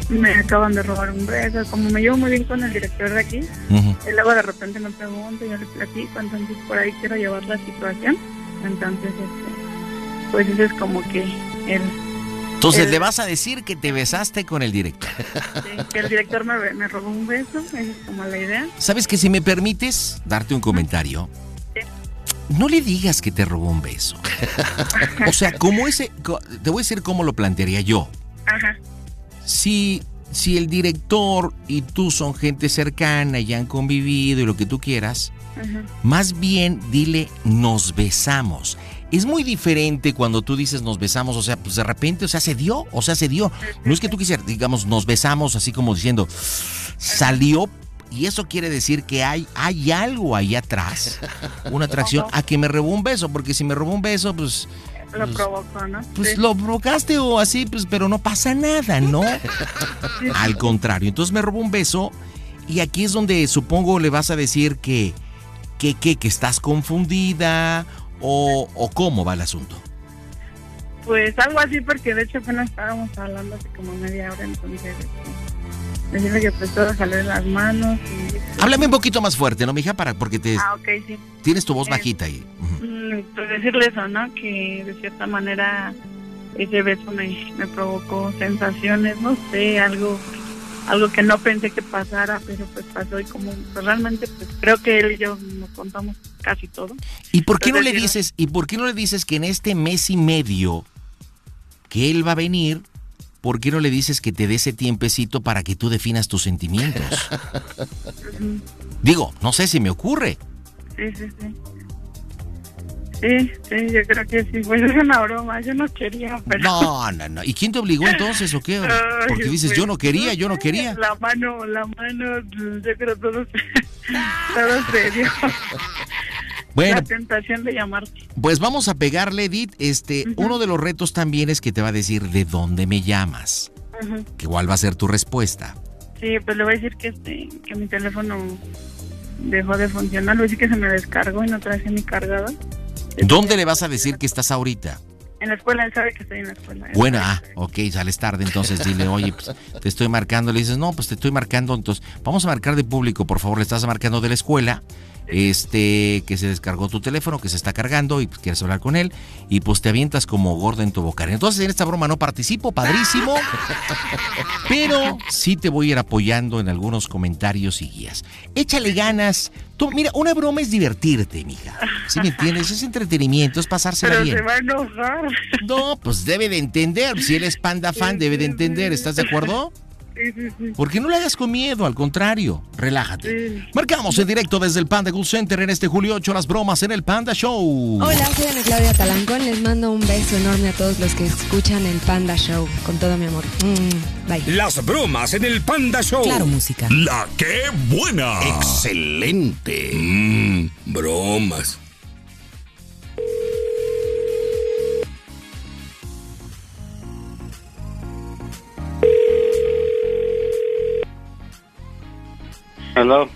Speaker 4: me acaban de robar un beso, como me llevo muy bien con el director de aquí,
Speaker 2: Ujú.
Speaker 4: y luego de repente me pregunta, yo le platico, entonces por ahí quiero llevar la situación, entonces este, pues eso es como que el
Speaker 2: Entonces
Speaker 4: El-
Speaker 2: le vas a decir que te besaste con el director.
Speaker 4: Que el director me, me robó un beso, esa es como la idea.
Speaker 2: ¿Sabes que si me permites darte un comentario? No le digas que te robó un beso. O sea, como ese, te voy a decir cómo lo plantearía yo.
Speaker 4: Ajá,
Speaker 2: si, si el director y tú son gente cercana y han convivido y lo que tú quieras,
Speaker 4: Ajá.
Speaker 2: más bien dile nos besamos. Es muy diferente cuando tú dices nos besamos, o sea, pues de repente, o sea, se dio, o sea, se dio. No es que tú quisieras, digamos, nos besamos así como diciendo, salió, y eso quiere decir que hay, hay algo ahí atrás, una atracción a que me robó un beso, porque si me robó un beso, pues,
Speaker 4: Lo provocó, ¿no?
Speaker 2: pues
Speaker 4: Sí.
Speaker 2: lo provocaste o así, pues, pero no pasa nada, ¿no? Al contrario, entonces me robó un beso y aquí es donde supongo le vas a decir que, que, que, que estás confundida o, o cómo va el asunto.
Speaker 4: Pues algo así, porque de hecho apenas estábamos hablando hace como media hora, entonces decirle que pues todo salió de las manos y...
Speaker 2: Háblame un poquito más fuerte, ¿no, mija? Para, porque te,
Speaker 4: Ah, ok, sí.
Speaker 2: tienes tu voz
Speaker 4: Eh,
Speaker 2: bajita ahí.
Speaker 4: Mm, Pues decirle eso, ¿no? Que de cierta manera ese beso me, me provocó sensaciones, no sé, algo algo que no pensé que pasara, pero pues pasó y como pues, realmente pues creo que él y yo nos contamos casi todo.
Speaker 2: ¿Y por qué no le
Speaker 4: Entonces,
Speaker 2: dices, y por qué no le dices que en este mes y medio que él va a venir, ¿por qué no le dices que te dé ese tiempecito para que tú definas tus sentimientos? Digo, no sé si me ocurre.
Speaker 4: Sí, sí, sí. Sí, sí, yo creo que sí, pues es una broma, yo no quería, pero...
Speaker 2: No, no, no. ¿Y quién te obligó entonces o qué? Porque dices,
Speaker 4: pues,
Speaker 2: yo no quería, yo no quería.
Speaker 4: La mano, la mano, yo creo todo, todo se dio.
Speaker 2: Bueno,
Speaker 4: La tentación de llamarte.
Speaker 2: pues vamos a pegarle, Edith. Este, uno de los retos también es que te va a decir de dónde me llamas. Que igual va a ser tu respuesta.
Speaker 4: Sí, pues le voy a decir que este que mi teléfono dejó de funcionar, le voy a decir que se me descargó y no traje mi cargador.
Speaker 2: ¿Dónde le vas a decir que estás ahorita?
Speaker 4: En la escuela, él sabe que estoy en la escuela.
Speaker 2: Bueno, ah, ok, sales tarde, entonces dile, oye, pues, te estoy marcando. Le dices, no, pues te estoy marcando, entonces vamos a marcar de público, por favor, le estás marcando de la escuela. Este, que se descargó tu teléfono, que se está cargando y pues, quieres hablar con él. Y pues te avientas como gordo en tu boca. Entonces en esta broma no participo, padrísimo. Pero sí te voy a ir apoyando en algunos comentarios y guías. Échale ganas. Tú, mira, una broma es divertirte, mija. ¿Sí me entiendes? Es entretenimiento, es pasársela
Speaker 4: Pero
Speaker 2: bien.
Speaker 4: se va a enojar.
Speaker 2: No, pues debe de entender. Si él es panda fan, debe de entender. ¿Estás de acuerdo?
Speaker 4: Sí, sí, sí.
Speaker 2: Porque no le hagas con miedo, al contrario. Relájate.
Speaker 4: Sí.
Speaker 2: Marcamos en directo desde el Panda Cool Center en este julio 8 las bromas en el Panda Show.
Speaker 12: Hola, soy Ana Claudia Talancón. Les mando un beso enorme a todos los que escuchan el Panda Show. Con todo mi amor. Mm, bye.
Speaker 7: Las bromas en el Panda Show.
Speaker 3: Claro, música.
Speaker 7: La que buena.
Speaker 8: Excelente. Mmm, bromas.
Speaker 13: Hello.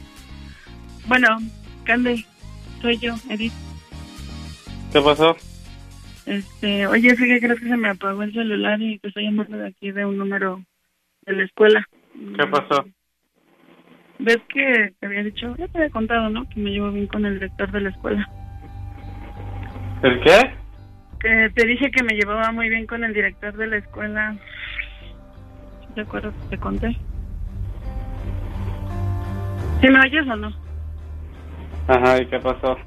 Speaker 4: Bueno, Cande, soy yo, Edith.
Speaker 13: ¿Qué pasó?
Speaker 4: Este, oye, sí que creo que se me apagó el celular y te estoy llamando de aquí de un número de la escuela.
Speaker 13: ¿Qué pasó?
Speaker 4: ¿Ves que te había dicho, ya te había contado, ¿no? Que me llevo bien con el director de la escuela.
Speaker 13: ¿El qué?
Speaker 4: Que te dije que me llevaba muy bien con el director de la escuela. ¿Sí ¿Te acuerdas que te conté? ¿Sí me oyes o no?
Speaker 13: Ajá, ¿y qué pasó?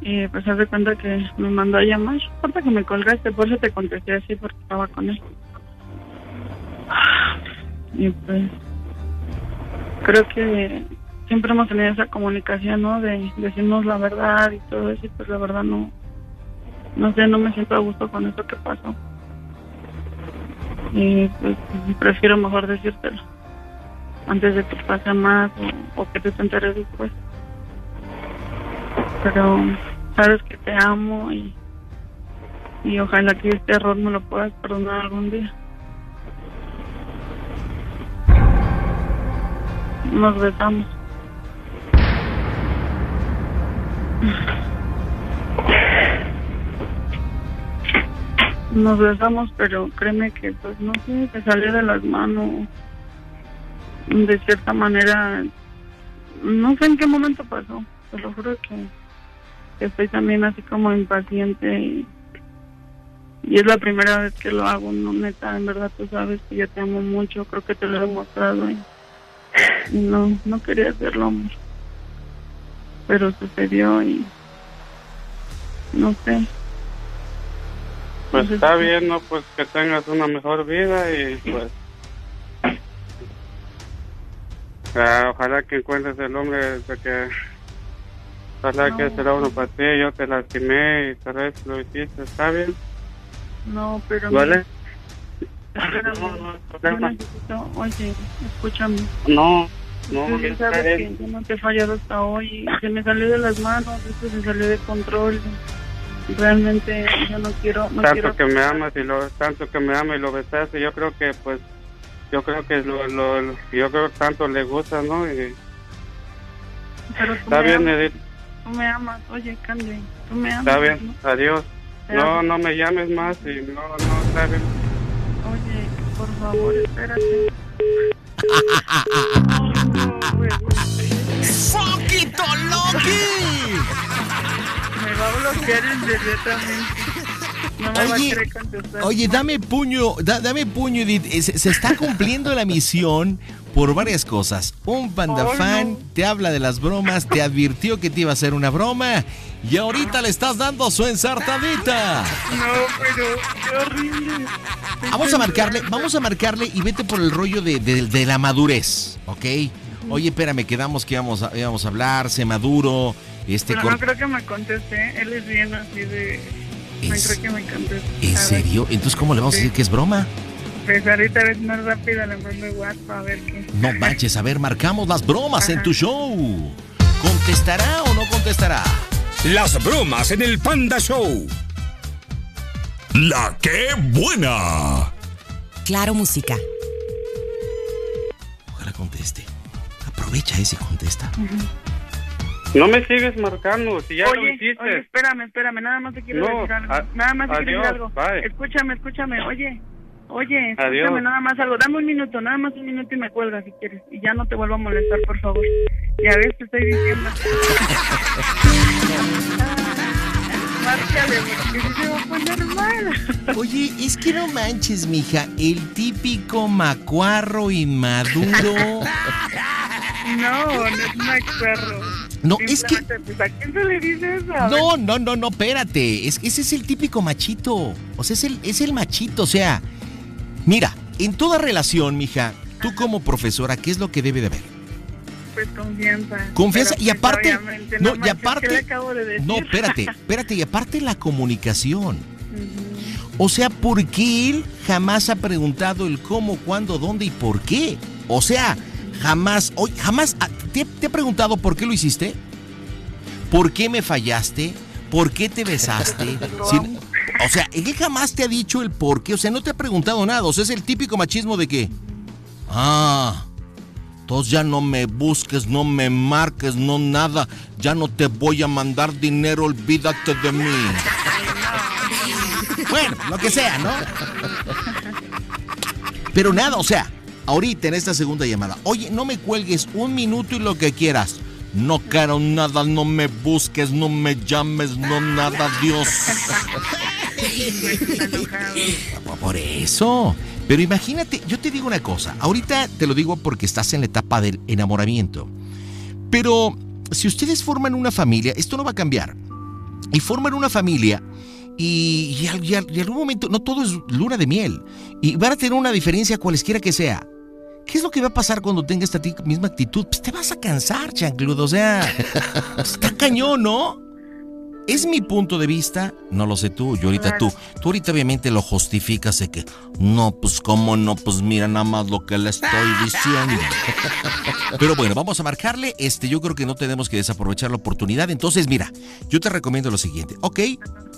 Speaker 4: Y pues haz de cuenta que me mandó a llamar. Importa que me colgaste, por eso te contesté así, porque estaba con él. Y pues creo que siempre hemos tenido esa comunicación, ¿no? De decirnos la verdad y todo eso, y pues la verdad no, no sé, no me siento a gusto con eso que pasó. Y pues prefiero mejor decírtelo antes de que pase más o, que te enteres después. Pero sabes que te amo y, y ojalá que este error me lo puedas perdonar algún día. Nos besamos. Nos besamos, pero créeme que, pues, no sé, se salió de las manos. De cierta manera, no sé en qué momento pasó. Te lo juro que, que estoy también así como impaciente y, y es la primera vez que lo hago, no neta, en verdad tú sabes que yo te amo mucho, creo que te lo he demostrado y, no, no quería hacerlo, amor. Pero sucedió y no sé.
Speaker 14: Pues está bien, ¿no? Pues que tengas una mejor vida y pues... ah, ojalá que encuentres el hombre de que... Ojalá que será uno para ti, yo te lastimé y tal vez lo hiciste, ¿está bien?
Speaker 4: No, pero...
Speaker 14: ¿Vale?
Speaker 4: Espérame, yo necesito- Oye, escúchame.
Speaker 14: No, no,
Speaker 4: que yo no te he fallado hasta hoy. Se me salió de las manos, esto se salió de control. Realmente yo no quiero... No quiero
Speaker 14: tanto que me amas y lo tanto que me ama y lo besaste yo creo que pues yo creo que lo, lo, lo- yo creo que tanto le gusta no y
Speaker 4: Pero tú
Speaker 14: está
Speaker 4: me
Speaker 14: bien
Speaker 4: amas,
Speaker 14: Edith
Speaker 4: Tú me amas, oye, Candy. Tú me amas.
Speaker 14: está bien
Speaker 4: ¿no?
Speaker 14: adiós no no me llames más y no no está bien
Speaker 4: Oye, por favor, espérate.
Speaker 2: ¡Foquito Loki!
Speaker 4: Me va a bloquear inmediatamente. No me va a
Speaker 2: Oye,
Speaker 4: contestar.
Speaker 2: Oye, dame puño, da- dame puño, Edith. Eh, Se, se está cumpliendo la misión por varias cosas. Un panda
Speaker 4: Ay,
Speaker 2: fan
Speaker 4: no.
Speaker 2: te habla de las bromas, te advirtió que te iba a hacer una broma y ahorita le estás dando su ensartadita.
Speaker 4: No, pero qué horrible.
Speaker 2: Vamos a marcarle, vamos a marcarle y vete por el rollo de, de- de la madurez, ¿ok? Oye, espérame, quedamos que íbamos a, íbamos a hablar, sé maduro, este
Speaker 4: Pero no creo que me conteste. Él es bien así de. No
Speaker 2: Es-
Speaker 4: creo que me conteste.
Speaker 2: ¿En serio? Entonces, ¿cómo le vamos a decir que es broma?
Speaker 4: Pues ahorita ves más rápido, le mando WhatsApp a ver qué.
Speaker 2: No manches, a ver, marcamos las bromas en tu show. ¿Contestará o no contestará?
Speaker 8: Las bromas en el Panda Show. La que buena.
Speaker 3: Claro Música.
Speaker 2: Ojalá conteste. Aprovecha ese y contesta.
Speaker 14: No me sigues marcando si ya lo
Speaker 4: Oye,
Speaker 14: hiciste
Speaker 4: oye, espérame, espérame, nada más te quiero
Speaker 14: No,
Speaker 4: decir algo.
Speaker 14: a-
Speaker 4: nada más te quiero decir algo.
Speaker 14: bye.
Speaker 4: Escúchame, escúchame, oye. Oye, escúchame
Speaker 14: Adiós.
Speaker 4: nada más algo. Dame un minuto, nada más un minuto y me cuelgas si quieres. Y ya no te vuelvo a molestar, por favor. Ya ves, te estoy diciendo. Poner mal.
Speaker 2: Oye, es que no manches, mija. El típico macuarro inmaduro.
Speaker 4: No, no es perro.
Speaker 2: No, es que-
Speaker 4: Pues, ¿A quién se le dice eso?
Speaker 2: No, no, no, no, espérate. Es que ese es el típico machito. O sea, es el, es el machito. O sea, mira, en toda relación, mija, tú como profesora, ¿qué es lo que debe de haber?
Speaker 4: Pues confianza.
Speaker 2: Confianza
Speaker 4: Pero,
Speaker 2: y
Speaker 4: pues,
Speaker 2: aparte, no, y aparte,
Speaker 4: ¿qué le acabo de decir?
Speaker 2: no, espérate, espérate, y aparte la comunicación. O sea, ¿por qué él jamás ha preguntado el cómo, cuándo, dónde y por qué? O sea, jamás, hoy, jamás, ah, ¿te, te ha preguntado por qué lo hiciste? ¿Por qué me fallaste? ¿Por qué te besaste? O sea, él jamás te ha dicho el por qué, o sea, no te ha preguntado nada, o sea, es el típico machismo de que, ah, entonces ya no me busques, no me marques, no nada, ya no te voy a mandar dinero, olvídate de mí. Bueno, lo que sea, ¿no? Pero nada, o sea, ahorita en esta segunda llamada, oye, no me cuelgues un minuto y lo que quieras. No quiero nada, no me busques, no me llames, no nada, Dios. Por eso. Pero imagínate, yo te digo una cosa, ahorita te lo digo porque estás en la etapa del enamoramiento. Pero si ustedes forman una familia, esto no va a cambiar. Y forman una familia y, y al- y al- y algún momento, no todo es luna de miel. Y van a tener una diferencia cualesquiera que sea. ¿Qué es lo que va a pasar cuando tenga esta misma actitud? Pues te vas a cansar, chancludo. O sea, está cañón, ¿no? Es mi punto de vista, no lo sé tú, yo ahorita tú. Tú ahorita obviamente lo justificas de que, no, pues cómo no, pues mira nada más lo que le estoy diciendo. Pero bueno, vamos a marcarle, este, yo creo que no tenemos que desaprovechar la oportunidad. Entonces, mira, yo te recomiendo lo siguiente, ¿ok?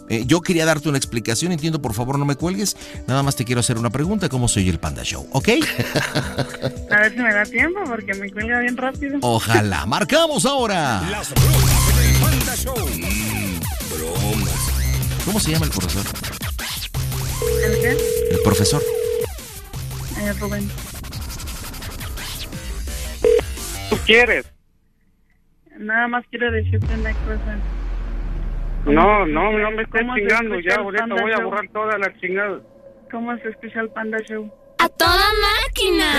Speaker 2: Eh, yo quería darte una explicación, entiendo, por favor no me cuelgues. Nada más te quiero hacer una pregunta, ¿cómo soy el Panda Show? ¿Ok?
Speaker 4: A ver si me da tiempo, porque me cuelga bien rápido.
Speaker 2: Ojalá. Marcamos ahora.
Speaker 8: Las bromas en el Panda Show. Bromas.
Speaker 2: ¿Cómo se llama el profesor?
Speaker 4: ¿El qué?
Speaker 2: El profesor.
Speaker 4: Eh, Rubén.
Speaker 14: ¿Tú quieres?
Speaker 4: Nada más quiero decirte una cosa.
Speaker 14: No, no, no me estés
Speaker 4: ¿Cómo se
Speaker 14: chingando ya, ahorita voy a borrar toda la chingada.
Speaker 4: ¿Cómo se escucha el Panda Show?
Speaker 13: ¡A toda máquina!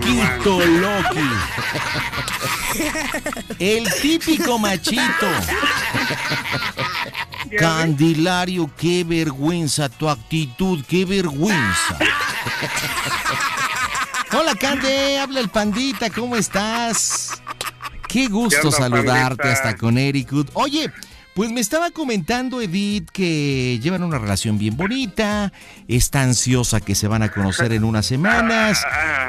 Speaker 2: Quito Loki. El típico machito. Candelario, qué vergüenza tu actitud, qué vergüenza. Hola, Cande, habla el pandita, ¿cómo estás? Qué gusto
Speaker 14: ¿Qué onda,
Speaker 2: saludarte hasta Connecticut. Oye, pues me estaba comentando Edith que llevan una relación bien bonita, está ansiosa que se van a conocer en unas semanas,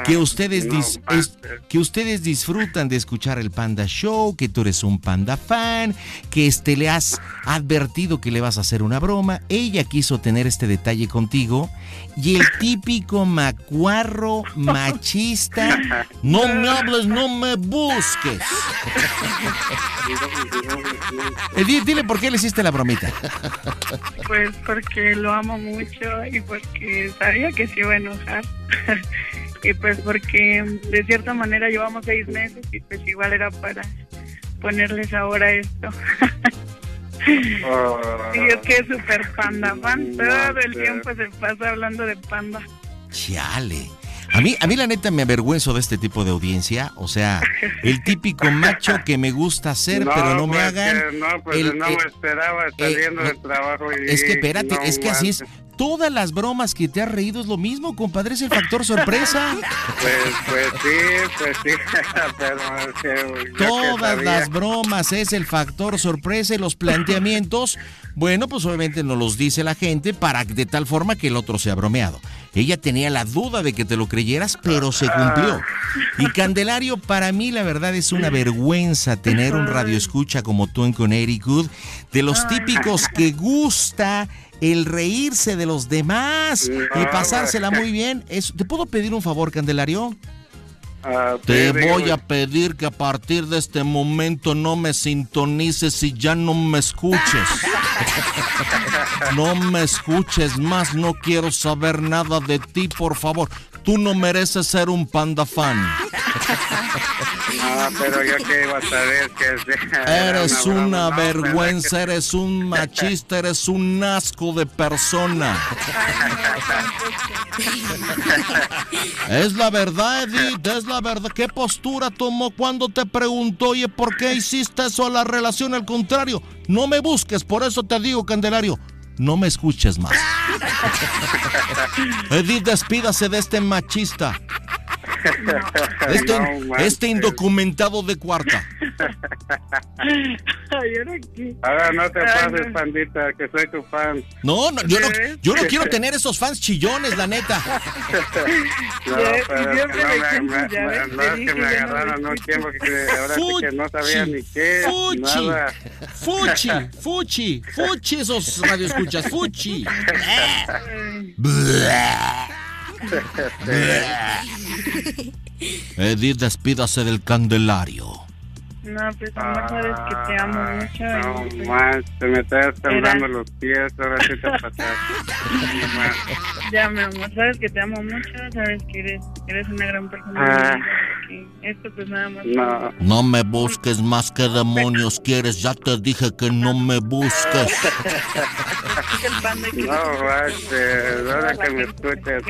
Speaker 2: que ustedes
Speaker 14: no
Speaker 2: dis- es- que ustedes disfrutan de escuchar el Panda Show, que tú eres un panda fan, que este le has advertido que le vas a hacer una broma. Ella quiso tener este detalle contigo y el típico macuarro machista, no me hables, no me busques. Edith, dile por qué le hiciste la bromita.
Speaker 4: Pues porque lo amo mucho y porque sabía que se iba a enojar. y pues porque de cierta manera llevamos seis meses y pues igual era para ponerles ahora esto. y es que es súper panda fan, todo el tiempo se pasa hablando de panda.
Speaker 2: Chale. A mí, a mí la neta me avergüenzo de este tipo de audiencia, o sea, el típico macho que me gusta hacer, pero no me
Speaker 14: pues
Speaker 2: hagan.
Speaker 14: que no, pues
Speaker 2: el-
Speaker 14: no me esperaba saliendo del trabajo. Y,
Speaker 2: Es que espérate,
Speaker 14: no
Speaker 2: es que así es. Todas las bromas que te has reído es lo mismo, compadre, es el factor sorpresa.
Speaker 14: Pues, pues sí, pues sí, pero es que
Speaker 2: Todas las bromas es el factor sorpresa y los planteamientos, bueno, pues obviamente nos los dice la gente para de tal forma que el otro sea bromeado. Ella tenía la duda de que te lo creyeras, pero se cumplió. Y Candelario, para mí la verdad es una vergüenza tener un radio escucha como tú en Connecticut, de los típicos que gusta el reírse de los demás y pasársela muy bien. ¿Te puedo pedir un favor, Candelario?
Speaker 14: Ah,
Speaker 2: Te voy a pedir que a partir de este momento no me sintonices y ya no me escuches. No me escuches más, no quiero saber nada de ti, por favor. Tú no mereces ser un panda fan.
Speaker 14: Ah, pero yo que iba a saber que
Speaker 2: Eres una
Speaker 14: no,
Speaker 2: vergüenza, eres un machista, eres un asco de persona. Es la verdad, Edith, es la verdad. ¿Qué postura tomó cuando te preguntó, oye, ¿por qué hiciste eso a la relación? Al contrario, no me busques, por eso te digo, Candelario, no me escuches más. Edith, despídase de este machista. Este,
Speaker 14: No
Speaker 2: este indocumentado de cuarta.
Speaker 4: ¿ahora
Speaker 14: no te pases, pandita, que soy tu fan.
Speaker 2: No, no, yo no, yo no quiero tener esos fans chillones, la neta.
Speaker 14: No, pero es que
Speaker 4: me
Speaker 14: no me, me- no, es que me agarraron un tiempo que ahora sí que no sabía ni qué,
Speaker 2: Fuchi,
Speaker 14: nada.
Speaker 2: fuchi, fuchi, fuchi esos radioescuchas, fuchi. Edith, despídase del Candelario.
Speaker 4: No, pues amor, sabes que te amo mucho.
Speaker 14: Ah, No
Speaker 4: y, pues,
Speaker 14: más, te me estás temblando
Speaker 4: Era-
Speaker 14: los pies, ahora sí te pasaste. No más.
Speaker 4: Ya, mi amor, sabes que te amo mucho, sabes que eres, eres una gran persona.
Speaker 14: Ah.
Speaker 4: Esto pues nada más.
Speaker 14: No.
Speaker 2: No me busques más que demonios quieres, ya te dije que no me busques.
Speaker 4: el panda que-
Speaker 14: No manches, ahora que me escuches.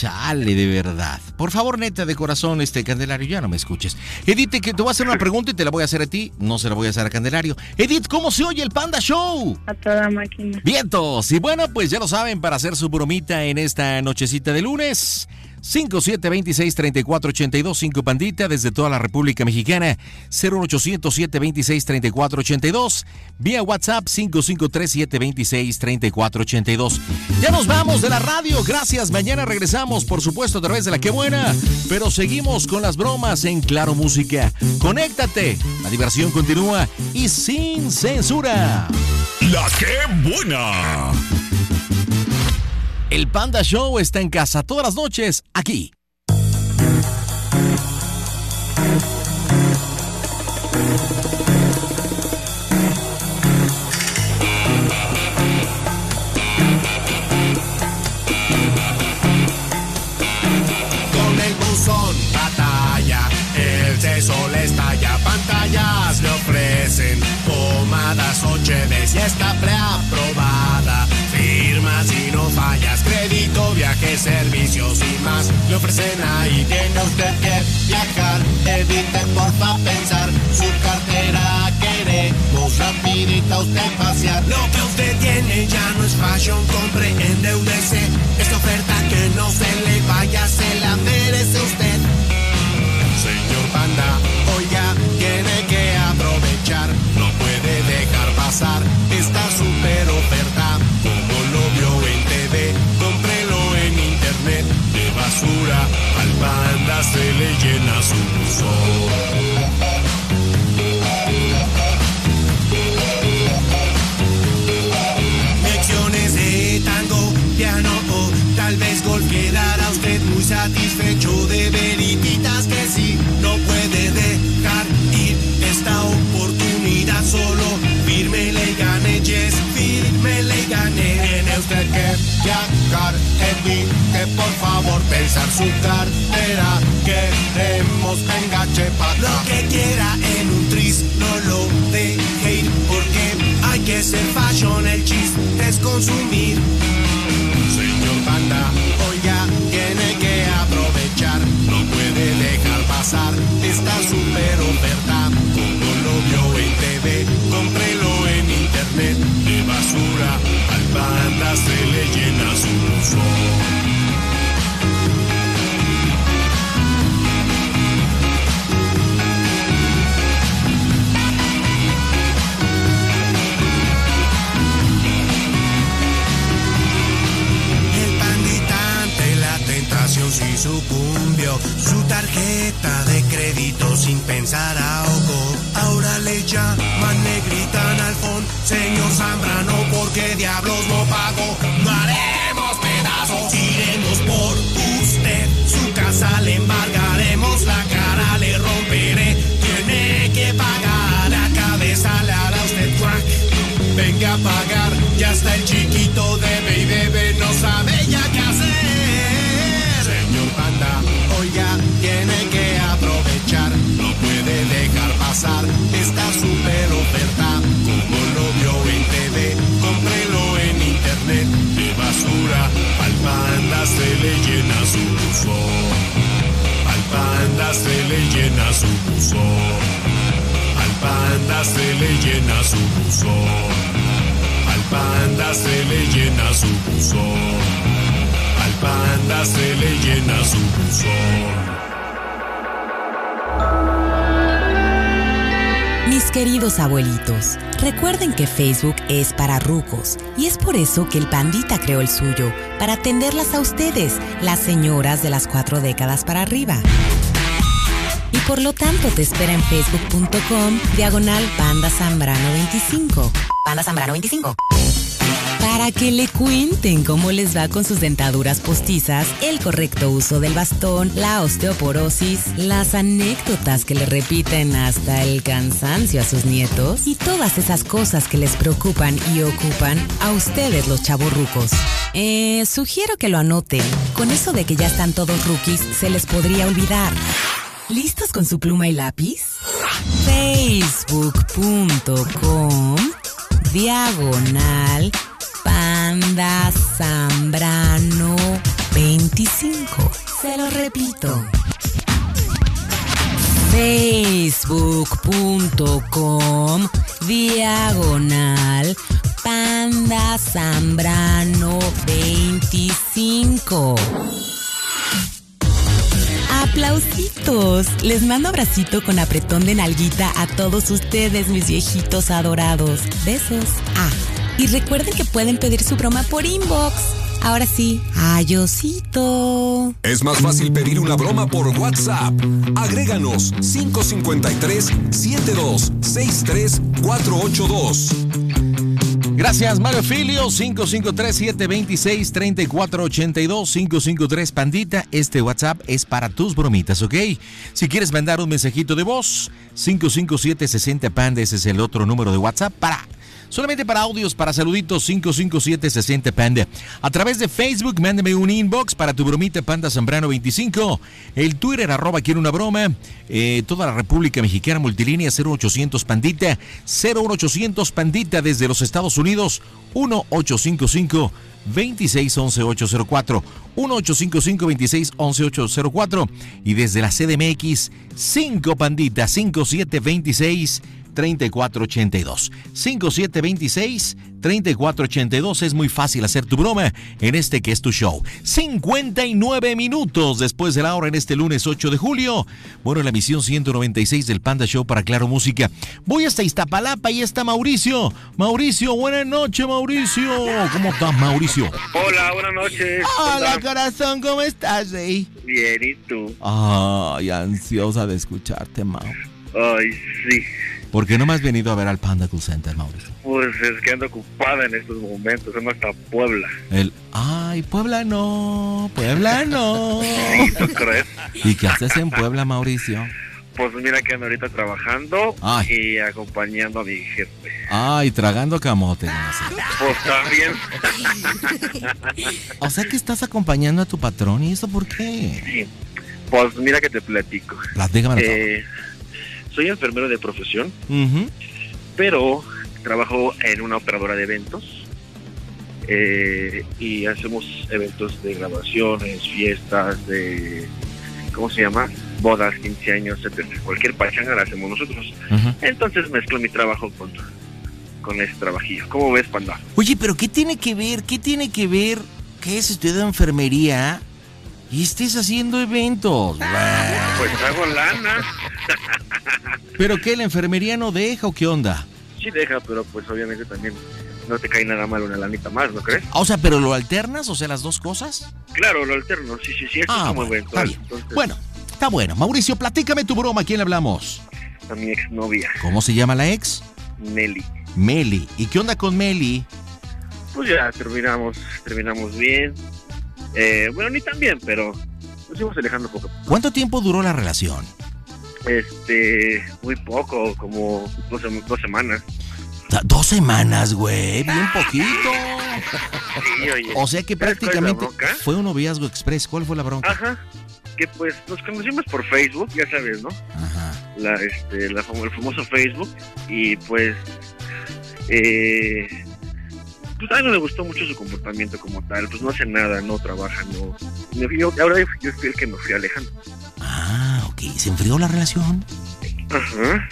Speaker 2: Chale, de verdad. Por favor, neta, de corazón, este Candelario, ya no me escuches. Edith, que te voy a hacer una pregunta y te la voy a hacer a ti. No se la voy a hacer a Candelario. Edith, ¿cómo se oye el Panda Show?
Speaker 4: A toda máquina.
Speaker 2: Vientos. Y bueno, pues ya lo saben, para hacer su bromita en esta nochecita de lunes. 5726-3482, 5 Pandita, desde toda la República Mexicana. 01807-263482. Vía WhatsApp 553-726-3482. Ya nos vamos de la radio. Gracias. Mañana regresamos, por supuesto, a través de la que buena. Pero seguimos con las bromas en Claro Música. Conéctate. La diversión continúa y sin censura.
Speaker 8: La que buena.
Speaker 2: El Panda Show está en casa todas las noches, aquí.
Speaker 15: Viajes, servicios y más, le ofrecen ahí, tiene usted que viajar,
Speaker 16: evite porfa pensar, su cartera queremos rapidita usted pasear.
Speaker 15: Lo que usted tiene ya no es fashion, compre en DUDC. Esta oferta que no se le vaya, se la merece usted.
Speaker 16: Señor Panda, oiga, tiene que aprovechar, no puede dejar pasar al panda se le llena su buzón.
Speaker 15: Lecciones de tango, piano o tal vez golf quedará usted muy satisfecho de verititas que sí no puede dejar ir esta oportunidad solo firme le gane yes firme le gane
Speaker 16: Que viajar, evite por favor pensar su cartera. Queremos venga chepa.
Speaker 15: lo que quiera en un tris no lo deje ir porque hay que ser fashion el chiste es consumir
Speaker 16: Señor Panda, oiga, tiene que aprovechar, no puede dejar pasar esta super oferta. Como lo vio en TV, cómprelo en internet. De basura panda se le llena su.
Speaker 15: Su tarjeta de crédito sin pensar ahogó. Ahora le llaman, le gritan al fondo. Señor Zambrano, porque diablos no pagó?
Speaker 16: Se le llena su buzón. Al panda se le llena su buzón. Al panda se le llena su buzón.
Speaker 3: Mis queridos abuelitos, recuerden que Facebook es para rucos y es por eso que el pandita creó el suyo, para atenderlas a ustedes, las señoras de las cuatro décadas para arriba. Por lo tanto te espera en facebook.com diagonal Panda Zambrano 25. Panda Zambrano 25. Para que le cuenten cómo les va con sus dentaduras postizas, el correcto uso del bastón, la osteoporosis, las anécdotas que le repiten hasta el cansancio a sus nietos y todas esas cosas que les preocupan y ocupan a ustedes los chavorrucos. Eh, sugiero que lo anoten. Con eso de que ya están todos rookies, se les podría olvidar. ¿Listos con su pluma y lápiz? Facebook.com Diagonal Panda Zambrano 25. Se lo repito. Facebook.com Diagonal Panda Zambrano 25. Aplausitos. Les mando abracito con apretón de nalguita a todos ustedes, mis viejitos adorados. Besos. Ah, y recuerden que pueden pedir su broma por inbox. Ahora sí, ayosito.
Speaker 8: Es más fácil pedir una broma por WhatsApp. Agréganos 553-7263-482.
Speaker 2: Gracias, Mario Filio. 553-726-3482. 553 Pandita. Este WhatsApp es para tus bromitas, ¿ok? Si quieres mandar un mensajito de voz, 557-60 Panda. Ese es el otro número de WhatsApp para Solamente para audios, para saluditos 55760 Panda. A través de Facebook, mándame un inbox para tu bromita Panda Zambrano 25. El Twitter, arroba quiero una broma. Eh, toda la República Mexicana, multilínea 0800 Pandita. 01800 Pandita desde los Estados Unidos. 1855 2611804 1-855-26-11804 y desde la CDMX 5 Pandita 5726 3482. 5726 3482 es muy fácil hacer tu broma en este que es tu show. 59 minutos después de la hora en este lunes 8 de julio. Bueno, la emisión 196 del Panda Show para Claro Música. Voy hasta Iztapalapa y está Mauricio. Mauricio, buenas noches, Mauricio. ¿Cómo estás, Mauricio?
Speaker 17: Hola, buenas noches.
Speaker 2: Hola, corazón, ¿cómo estás, Rey?
Speaker 17: Bien, ¿y tú?
Speaker 2: Ay, ansiosa de escucharte, Mau.
Speaker 17: Ay, sí.
Speaker 2: ¿Por qué no me has venido a ver al Panda Cool Center, Mauricio?
Speaker 17: Pues es que ando ocupada en estos momentos, ando hasta Puebla.
Speaker 2: El, ay, Puebla no, Puebla no.
Speaker 17: Sí, ¿tú crees?
Speaker 2: ¿Y qué haces en Puebla, Mauricio?
Speaker 17: Pues mira que ando ahorita trabajando
Speaker 2: Ay.
Speaker 17: y acompañando a mi jefe.
Speaker 2: Ay, tragando camote. no sé.
Speaker 17: Pues también.
Speaker 2: O sea que estás acompañando a tu patrón, ¿y eso por qué?
Speaker 17: Sí. Pues mira que te platico.
Speaker 2: Platícamelo todo.
Speaker 17: Soy enfermero de profesión, pero trabajo en una operadora de eventos eh, y hacemos eventos de graduaciones, fiestas, de ¿cómo se llama? Bodas, 15 años, etcétera. Cualquier pachanga la hacemos nosotros. Entonces mezclo mi trabajo con, con ese trabajillo. ¿Cómo ves, panda?
Speaker 2: Oye, pero ¿qué tiene que ver? ¿Qué tiene que ver que es estudiado enfermería y estés haciendo eventos?
Speaker 17: Pues hago lana.
Speaker 2: ¿Pero qué? ¿La enfermería no deja o qué onda?
Speaker 17: Sí deja, pero pues obviamente también no te cae nada mal una lanita más, ¿no crees?
Speaker 2: O sea, ¿pero lo alternas? O sea, las dos cosas.
Speaker 17: Claro, lo alterno. Sí, sí, sí. Eso
Speaker 2: Ah,
Speaker 17: es como
Speaker 2: bueno, está bien.
Speaker 17: Entonces,
Speaker 2: Bueno, está bueno. Mauricio, platícame tu broma. ¿A quién le hablamos?
Speaker 17: a mi exnovia,
Speaker 2: ¿Cómo se llama la ex?
Speaker 17: Nelly.
Speaker 2: Meli. ¿Y qué onda con Meli?
Speaker 17: Pues ya terminamos, terminamos bien. Eh, bueno, ni tan bien, pero nos fuimos alejando poco.
Speaker 2: ¿Cuánto tiempo duró la relación?
Speaker 17: Este, muy poco, como dos, dos semanas.
Speaker 2: Dos semanas, güey. Bien poquito.
Speaker 17: Sí, oye.
Speaker 2: O sea que
Speaker 17: ¿Sabes cuál es la
Speaker 2: prácticamente fue un noviazgo express. ¿Cuál fue la bronca?
Speaker 17: Ajá. Que pues nos conocimos por Facebook, ya sabes, ¿no?
Speaker 2: Ajá.
Speaker 17: La, este, la, el famoso Facebook. Y pues, eh, pues a mí no me gustó mucho su comportamiento como tal. Pues no hace nada, no trabaja, no. yo- ahora yo fui el que me fui alejando.
Speaker 2: Ah, ok. ¿Se enfrió la relación?
Speaker 17: Ajá.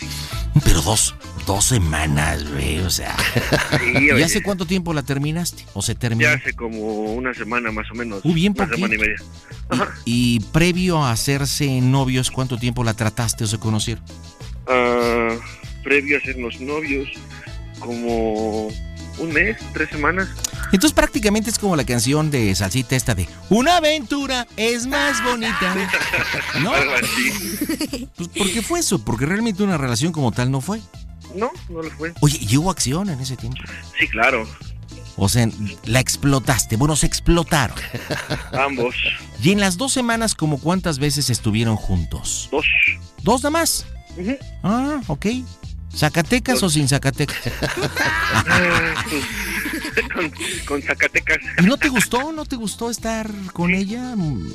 Speaker 2: Pero dos, dos semanas, güey. O sea.
Speaker 17: Sí,
Speaker 2: ¿Y hace cuánto tiempo la terminaste? ¿O se terminó?
Speaker 17: Ya hace como una semana más o menos.
Speaker 2: Uh, bien
Speaker 17: Una semana y media.
Speaker 2: Y previo a hacerse novios, ¿cuánto tiempo la trataste o se conocieron?
Speaker 17: Ah, previo a sernos novios, como un mes, tres semanas.
Speaker 2: Entonces prácticamente es como la canción de Salsita esta de Una aventura es más bonita. ¿No? Pues, ¿Por qué fue eso? Porque realmente una relación como tal no fue.
Speaker 17: No, no lo fue.
Speaker 2: Oye, ¿y hubo acción en ese tiempo?
Speaker 17: Sí, claro.
Speaker 2: O sea, la explotaste. Bueno, se explotaron.
Speaker 17: Ambos.
Speaker 2: Y en las dos semanas, ¿como cuántas veces estuvieron juntos?
Speaker 17: Dos.
Speaker 2: ¿Dos nada más?
Speaker 17: Ujú.
Speaker 2: Ah, ok. ¿Zacatecas o sin Zacatecas?
Speaker 17: Con, con Zacatecas.
Speaker 2: ¿Y no te gustó? ¿No te gustó estar con ella? ¿Mm?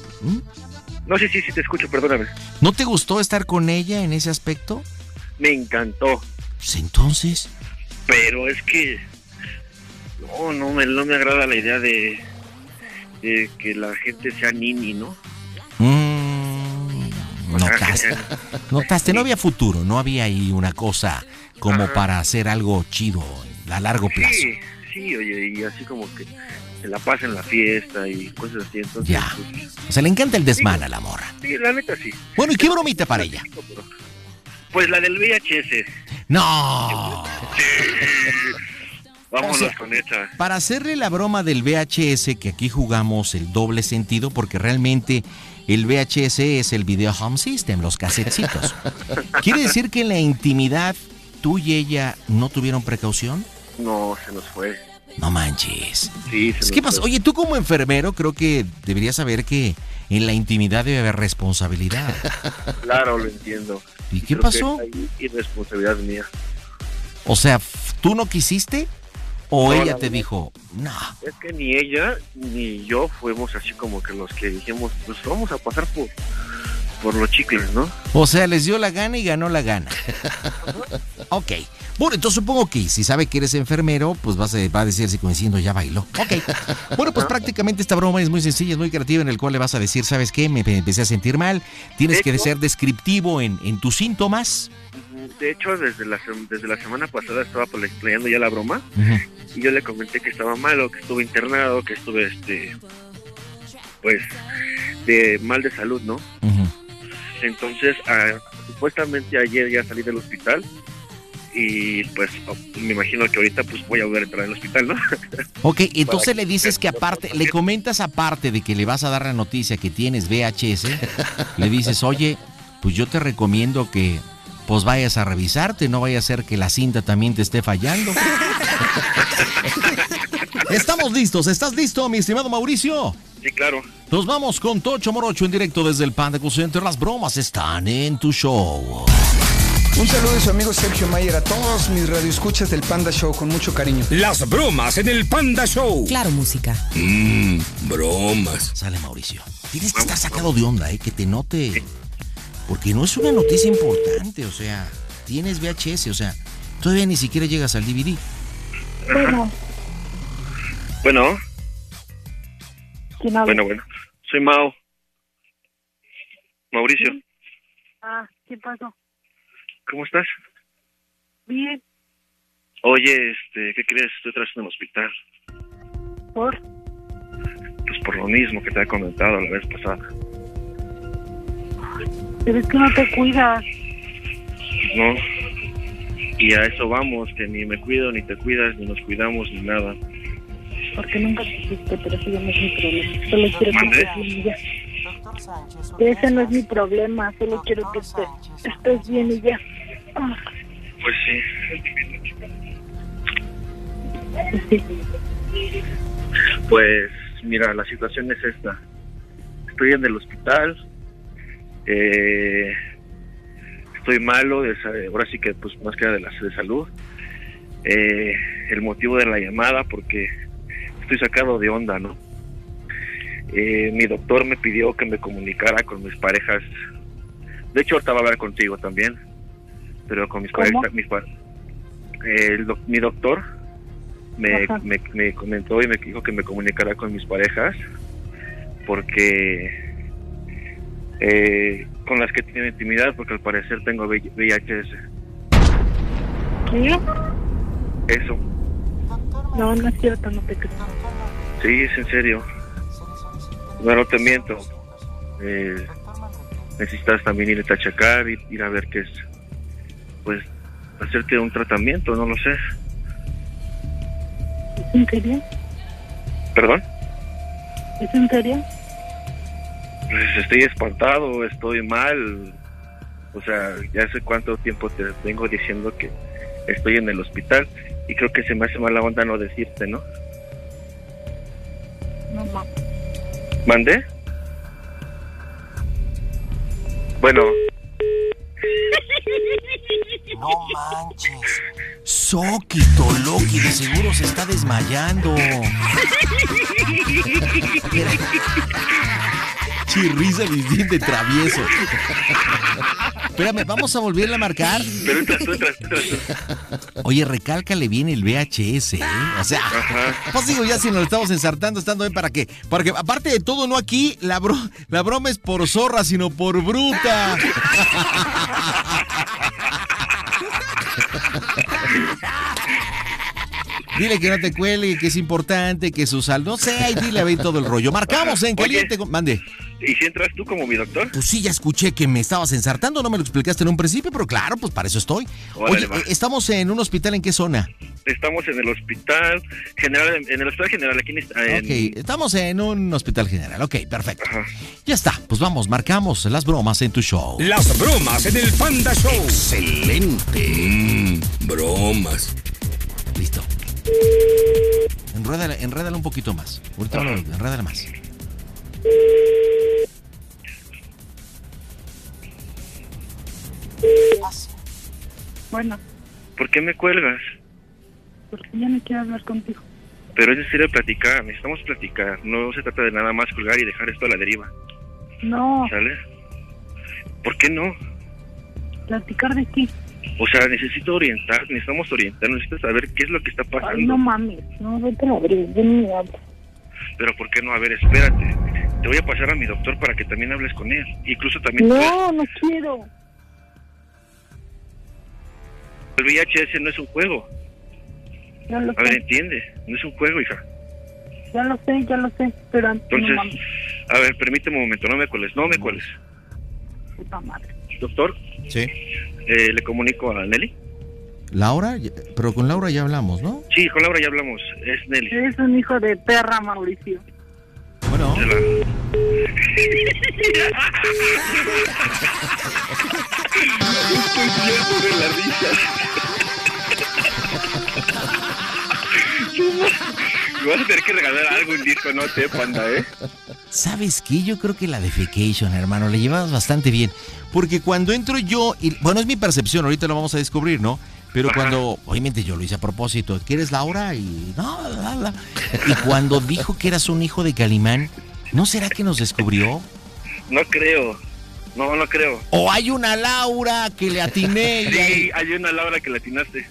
Speaker 17: No sé si sí, te escucho, perdóname.
Speaker 2: ¿No te gustó estar con ella en ese aspecto?
Speaker 17: Me encantó.
Speaker 2: Pues entonces.
Speaker 17: Pero es que. No, no me, no me agrada la idea de, de que la gente sea nini, ¿no?
Speaker 2: Notaste. Notaste, no había futuro, no había ahí una cosa como
Speaker 17: Ajá.
Speaker 2: para hacer algo chido a largo plazo.
Speaker 17: Sí, sí, oye, y así como que se la pasa en la fiesta y cosas así. Entonces,
Speaker 2: Ya.
Speaker 17: pues,
Speaker 2: O sea, le encanta el desmán a la morra.
Speaker 17: sí, la neta sí.
Speaker 2: Bueno, ¿y qué bromita para ella?
Speaker 17: Pues la del VHS.
Speaker 2: No.
Speaker 17: Vámonos
Speaker 2: O sea,
Speaker 17: con esa.
Speaker 2: Para hacerle la broma del VHS, que aquí jugamos el doble sentido, porque realmente el VHS es el Video Home System, los casetcitos. ¿Quiere decir que en la intimidad tú y ella no tuvieron precaución?
Speaker 17: No, se nos fue.
Speaker 2: No manches.
Speaker 17: Sí, se nos
Speaker 2: ¿Qué pasa?
Speaker 17: fue.
Speaker 2: Oye, tú como enfermero creo que deberías saber que en la intimidad debe haber responsabilidad.
Speaker 17: Claro, lo entiendo.
Speaker 2: ¿Y qué
Speaker 17: Creo
Speaker 2: pasó?
Speaker 17: irresponsabilidad mía.
Speaker 2: O sea, ¿Tú no quisiste? ¿O ella
Speaker 17: la
Speaker 2: te dijo, no?
Speaker 17: Es que ni ella ni yo fuimos así como que los que dijimos, pues vamos a pasar por, por los chicles, ¿no?
Speaker 2: O sea, les dio la gana y ganó la gana. ok. Bueno, entonces supongo que si sabe que eres enfermero, pues vas a, va a decir así como diciendo, ya bailó. Ok. Bueno, pues prácticamente esta broma es muy sencilla, es muy creativa, en el cual le vas a decir, ¿sabes qué? Me, me empecé a sentir mal. Tienes
Speaker 17: De
Speaker 2: que
Speaker 17: hecho-
Speaker 2: ser descriptivo en, en tus síntomas.
Speaker 17: De hecho, desde la, sem- desde la semana pasada estaba pues, playando ya la broma y yo le comenté que estaba malo, que estuve internado, que estuve, este, pues, de mal de salud, ¿no? Entonces, ah, supuestamente ayer ya salí del hospital y pues oh, me imagino que ahorita pues voy a volver a entrar al hospital, ¿no?
Speaker 2: Ok, entonces le dices que aparte, le comentas aparte de que le vas a dar la noticia que tienes VHS, le dices, oye, pues yo te recomiendo que pues vayas a revisarte, no vaya a ser que la cinta también te esté fallando. Estamos listos, ¿estás listo, mi estimado Mauricio?
Speaker 17: Sí, claro.
Speaker 2: Nos vamos con Tocho Morocho en directo desde el Panda Center. Las bromas están en tu show.
Speaker 18: Un saludo de su amigo Sergio Mayer a todos mis radioescuchas del Panda Show con mucho cariño.
Speaker 8: Las bromas en el Panda Show.
Speaker 3: Claro, música.
Speaker 8: Mmm, bromas.
Speaker 2: Sale Mauricio. Tienes que estar sacado de onda, ¿eh? Que te note. Porque no es una noticia importante, o sea, tienes VHS, o sea, todavía ni siquiera llegas al DVD.
Speaker 4: Bueno,
Speaker 17: Bueno,
Speaker 4: ¿quién habla?
Speaker 17: bueno, bueno. Soy Mao. Mauricio,
Speaker 4: Ah, ¿qué pasó?
Speaker 17: ¿cómo estás?
Speaker 4: Bien,
Speaker 17: Oye, este, ¿qué crees? Estoy atrás en el hospital.
Speaker 4: ¿por?
Speaker 17: Pues por lo mismo que te había comentado la vez pasada.
Speaker 4: Pero es que no te cuidas.
Speaker 17: ¿No? Y a eso vamos, que ni me cuido, ni te cuidas, ni nos cuidamos, ni nada.
Speaker 4: Porque nunca quisiste, pero eso ya no es mi problema. Solo quiero que estés bien y ya. Ese no es mi problema, solo quiero que te- estés bien y ya. Ah,
Speaker 17: Pues sí. Pues mira, la situación es esta. Estoy en el hospital. eh, estoy malo, de, sa- ahora sí que pues más que nada de la de salud. Eh, el motivo de la llamada porque estoy sacado de onda, ¿no? Eh, mi doctor me pidió que me comunicara con mis parejas. De hecho, ahorita va a hablar contigo también, pero con mis
Speaker 4: ¿Cómo?
Speaker 17: parejas, mis pa- doc- mi doctor me, me, me comentó y me dijo que me comunicara con mis parejas porque eh, con las que tiene intimidad porque al parecer tengo V- VIHS.
Speaker 4: ¿Qué?
Speaker 17: Eso,
Speaker 4: No, no es cierto, no te creo.
Speaker 17: sí, es en serio. No, no te miento. Eh, necesitas también irte a checar, ir, ir a ver qué es. Pues hacerte un tratamiento, no lo sé.
Speaker 4: ¿Es en serio?
Speaker 17: ¿Perdón?
Speaker 4: ¿Es en serio?
Speaker 17: Pues estoy espantado, estoy mal. O sea, ya sé cuánto tiempo te vengo diciendo que estoy en el hospital y creo que se me hace mala onda no decirte, ¿no?
Speaker 4: No mames.
Speaker 17: ¿Mandé? Bueno,
Speaker 2: No manches. Soquito, Loki, de seguro se está desmayando. Chirriza bien de travieso. Espérame, vamos a volverle a marcar.
Speaker 17: pero entras tú, entras tú, entras tú.
Speaker 2: Oye, recálcale bien el VHS, ¿eh? O sea, pues digo, ya si nos lo estamos ensartando, estando bien para qué. Porque aparte de todo, no aquí, la, bro- la broma es por zorra, sino por bruta. Dile que no te cuelgue, que es importante, que su sal. No sé, ahí dile a ver todo el rollo. Marcamos en caliente. Mande.
Speaker 17: ¿Y si entras tú como mi doctor?
Speaker 2: Pues sí, ya escuché que me estabas ensartando, no me lo explicaste en un principio, pero claro, pues para eso estoy.
Speaker 17: Órale,
Speaker 2: Oye,
Speaker 17: va.
Speaker 2: eh, estamos en un hospital, ¿en qué zona?
Speaker 17: Estamos en el hospital general, en el hospital general aquí en,
Speaker 2: Ok, estamos en un hospital general. Ok, perfecto. Ya está, pues vamos, marcamos las bromas en tu show.
Speaker 8: Las bromas en el Panda Show. Excelente. Mmm, bromas.
Speaker 2: Listo. Enrédale, enrédale un poquito más. Ahorita lo- enrédale más.
Speaker 4: Bueno,
Speaker 17: ¿Por qué me cuelgas?
Speaker 19: porque ya no quiero hablar contigo.
Speaker 17: Pero es necesario platicar, necesitamos platicar. No se trata de nada más colgar y dejar esto a la deriva.
Speaker 19: No,
Speaker 17: ¿Sale? ¿Por qué no?
Speaker 19: platicar de ti.
Speaker 17: O sea, necesito orientar, necesitamos orientar, necesito saber qué es lo que está pasando.
Speaker 19: Ay, no mames, no, vete a la ni me hablo.
Speaker 17: Pero ¿por qué no? A ver, espérate. Te voy a pasar a mi doctor para que también hables con él. Incluso también...
Speaker 19: No, no quiero.
Speaker 17: El VIHS no es un juego.
Speaker 19: Ya lo
Speaker 17: A ver,
Speaker 19: sé,
Speaker 17: entiende. No es un juego, hija.
Speaker 19: ya lo sé, ya lo sé, pero no
Speaker 17: Entonces, a ver, permíteme un momento, no me cueles, no me cueles.
Speaker 19: puta madre.
Speaker 17: Doctor,
Speaker 2: Sí.
Speaker 17: eh, le comunico a Nelly.
Speaker 2: Laura, pero con Laura ya hablamos, ¿no?
Speaker 17: Sí, con Laura ya hablamos, es Nelly.
Speaker 19: Eres un hijo de perra, Mauricio.
Speaker 2: Bueno.
Speaker 17: La- Estoy viendo de la risa. Me vas a tener que regalar algo, un disco, no sé, panda, ¿eh?
Speaker 2: ¿Sabes qué? Yo creo que la defecation, hermano, le llevas bastante bien. Porque cuando entro yo, y, bueno, es mi percepción, ahorita lo vamos a descubrir, ¿no? Pero
Speaker 17: Ajá.
Speaker 2: cuando, obviamente yo lo hice a propósito, ¿quieres Laura? Y no, bla, bla. Y cuando dijo que eras un hijo de Calimán, ¿no será que nos descubrió?
Speaker 17: No creo. No, no creo.
Speaker 2: O hay una Laura que le atiné
Speaker 17: Sí, hay una Laura que latinaste.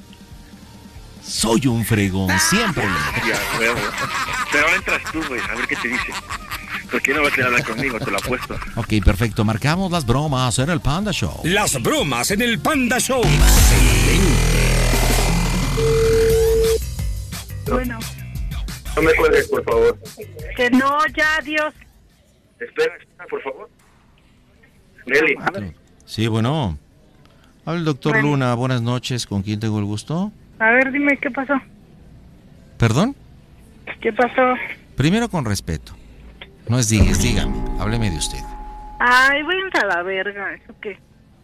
Speaker 2: soy un fregón, siempre.
Speaker 17: Ya, huevo. Pero ahora entras tú, güey, a ver qué te dice. Porque no va a querer hablar conmigo, te lo apuesto.
Speaker 2: Ok, perfecto, marcamos las bromas en el Panda Show.
Speaker 8: Las bromas en el Panda Show.
Speaker 19: Bueno,
Speaker 17: No me cuelgues, por favor.
Speaker 19: que no, ya, adiós.
Speaker 17: Espera, espera, por favor. Nelly.
Speaker 2: Sí, bueno. Habla el doctor
Speaker 19: Bueno.
Speaker 2: Luna, buenas noches, ¿con quién tengo el gusto?
Speaker 19: A ver, dime, ¿qué pasó?
Speaker 2: ¿Perdón?
Speaker 19: ¿Qué pasó?
Speaker 2: Primero con respeto. No es digues, dígame, hábleme de usted.
Speaker 19: Ay, váyanse a la verga, ¿eso qué?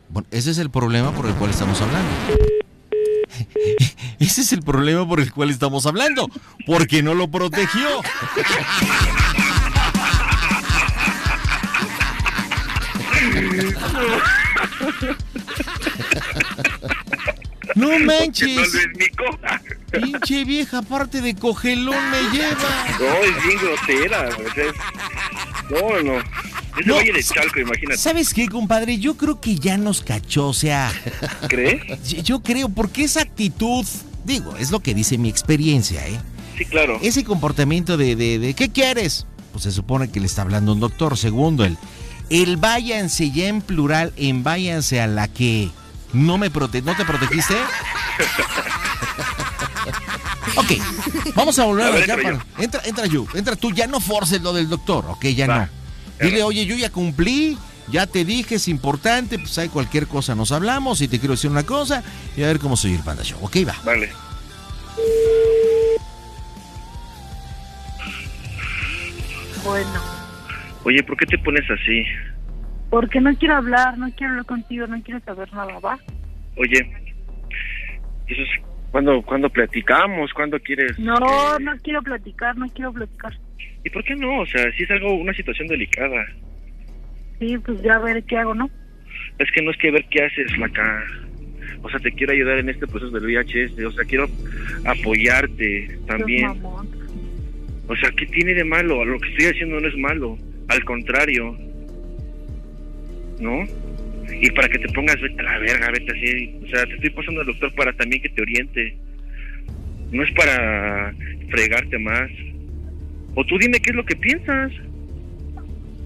Speaker 2: Bueno, ese es el problema por el cual estamos hablando. Ese es el problema por el cual estamos hablando. Porque no lo protegió. No manches.
Speaker 17: no es mico.
Speaker 2: Pinche vieja, aparte de cogelón me lleva.
Speaker 17: No, es bien grosera. es- No, no. Es de
Speaker 2: No,
Speaker 17: Valle de Chalco, imagínate.
Speaker 2: ¿Sabes qué, compadre? Yo creo que ya nos cachó, o sea...
Speaker 17: ¿Crees?
Speaker 2: Yo- Yo creo, porque esa actitud, digo, es lo que dice mi experiencia, ¿eh?
Speaker 17: Sí, claro.
Speaker 2: Ese comportamiento de, de, de, ¿qué quieres? Pues se supone que le está hablando un doctor. Segundo, el, el váyanse ya en plural, en váyanse a la que no me prote ¿no te protegiste? ok, vamos a volver
Speaker 17: A ver,
Speaker 2: acá
Speaker 17: entro
Speaker 2: para- Entra, entra you, entra tú, ya no forces lo del doctor, ok, ya no. Dile, oye, yo ya cumplí, ya te dije, es importante, pues hay cualquier cosa, nos hablamos y te quiero decir una cosa y a ver cómo soy el Panda Show, ok, va.
Speaker 17: Vale.
Speaker 19: Bueno,
Speaker 17: Oye, ¿por qué te pones así?
Speaker 19: Porque no quiero hablar, no quiero hablar contigo, no quiero saber nada, ¿va?
Speaker 17: Oye, eso es cuando cuando platicamos, cuando quieres.
Speaker 19: No, no quiero platicar, no quiero platicar.
Speaker 17: ¿Y por qué no? O sea, si es algo una situación delicada.
Speaker 19: Sí, pues ya veré qué hago, ¿no?
Speaker 17: Es que no es que ver qué haces, flaca. O sea, te quiero ayudar en este proceso del VIHS. O sea, quiero apoyarte también.
Speaker 19: Dios, mamón.
Speaker 17: O sea, ¿qué tiene de malo? Lo que estoy haciendo no es malo. Al contrario. ¿No? Y para que te pongas, vete a la verga, vete así. O sea, te estoy pasando al doctor para también que te oriente. No es para fregarte más. O tú dime qué es lo que piensas.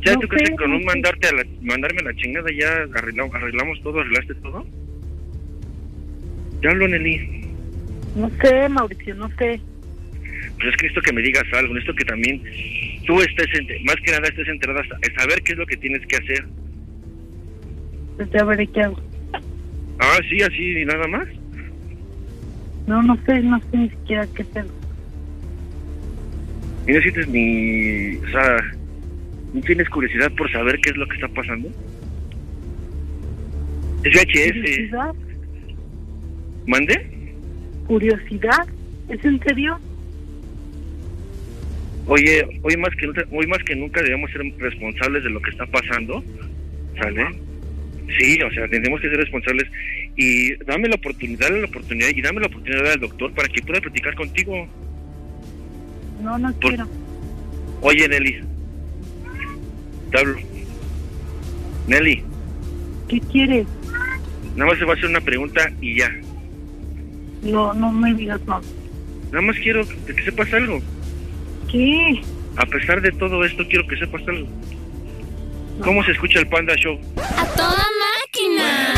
Speaker 17: Ya
Speaker 19: No
Speaker 17: tú crees
Speaker 19: sé,
Speaker 17: que con un mandarte a la, mandarme a la chingada ya arreglamos, arreglamos todo, arreglaste todo. Ya hablo, Nelly.
Speaker 19: No sé, Mauricio, no sé.
Speaker 17: Pues es que necesito que me digas algo, necesito que también tú estés, más que nada estés enterada a saber qué es lo que tienes que hacer.
Speaker 19: Pues ya veré qué hago.
Speaker 17: Ah, sí, así y nada más.
Speaker 19: No, no sé, no sé ni siquiera qué hacer.
Speaker 17: Y no sientes ni, o sea, no tienes curiosidad por saber qué es lo que está pasando. Es VHS.
Speaker 19: ¿Curiosidad?
Speaker 17: ¿Mande?
Speaker 19: ¿Curiosidad? ¿Es en serio?
Speaker 17: Oye, hoy más que nunca, hoy más que nunca debemos ser responsables de lo que está pasando, ¿sale? Sí, o sea, tenemos que ser responsables Y dame la oportunidad, dale la oportunidad y dame la oportunidad al doctor para que pueda platicar contigo.
Speaker 19: No, no
Speaker 17: Por-
Speaker 19: quiero.
Speaker 17: Oye, Nelly. Te hablo. Nelly,
Speaker 19: ¿Qué quieres?
Speaker 17: nada más te voy a hacer una pregunta y ya.
Speaker 19: No, no me digas más.
Speaker 17: Nada más quiero que que sepas algo.
Speaker 19: ¿Qué?
Speaker 17: A pesar de todo esto, quiero que sepas algo. ¿Cómo se escucha el Panda Show?
Speaker 13: ¡A toda máquina!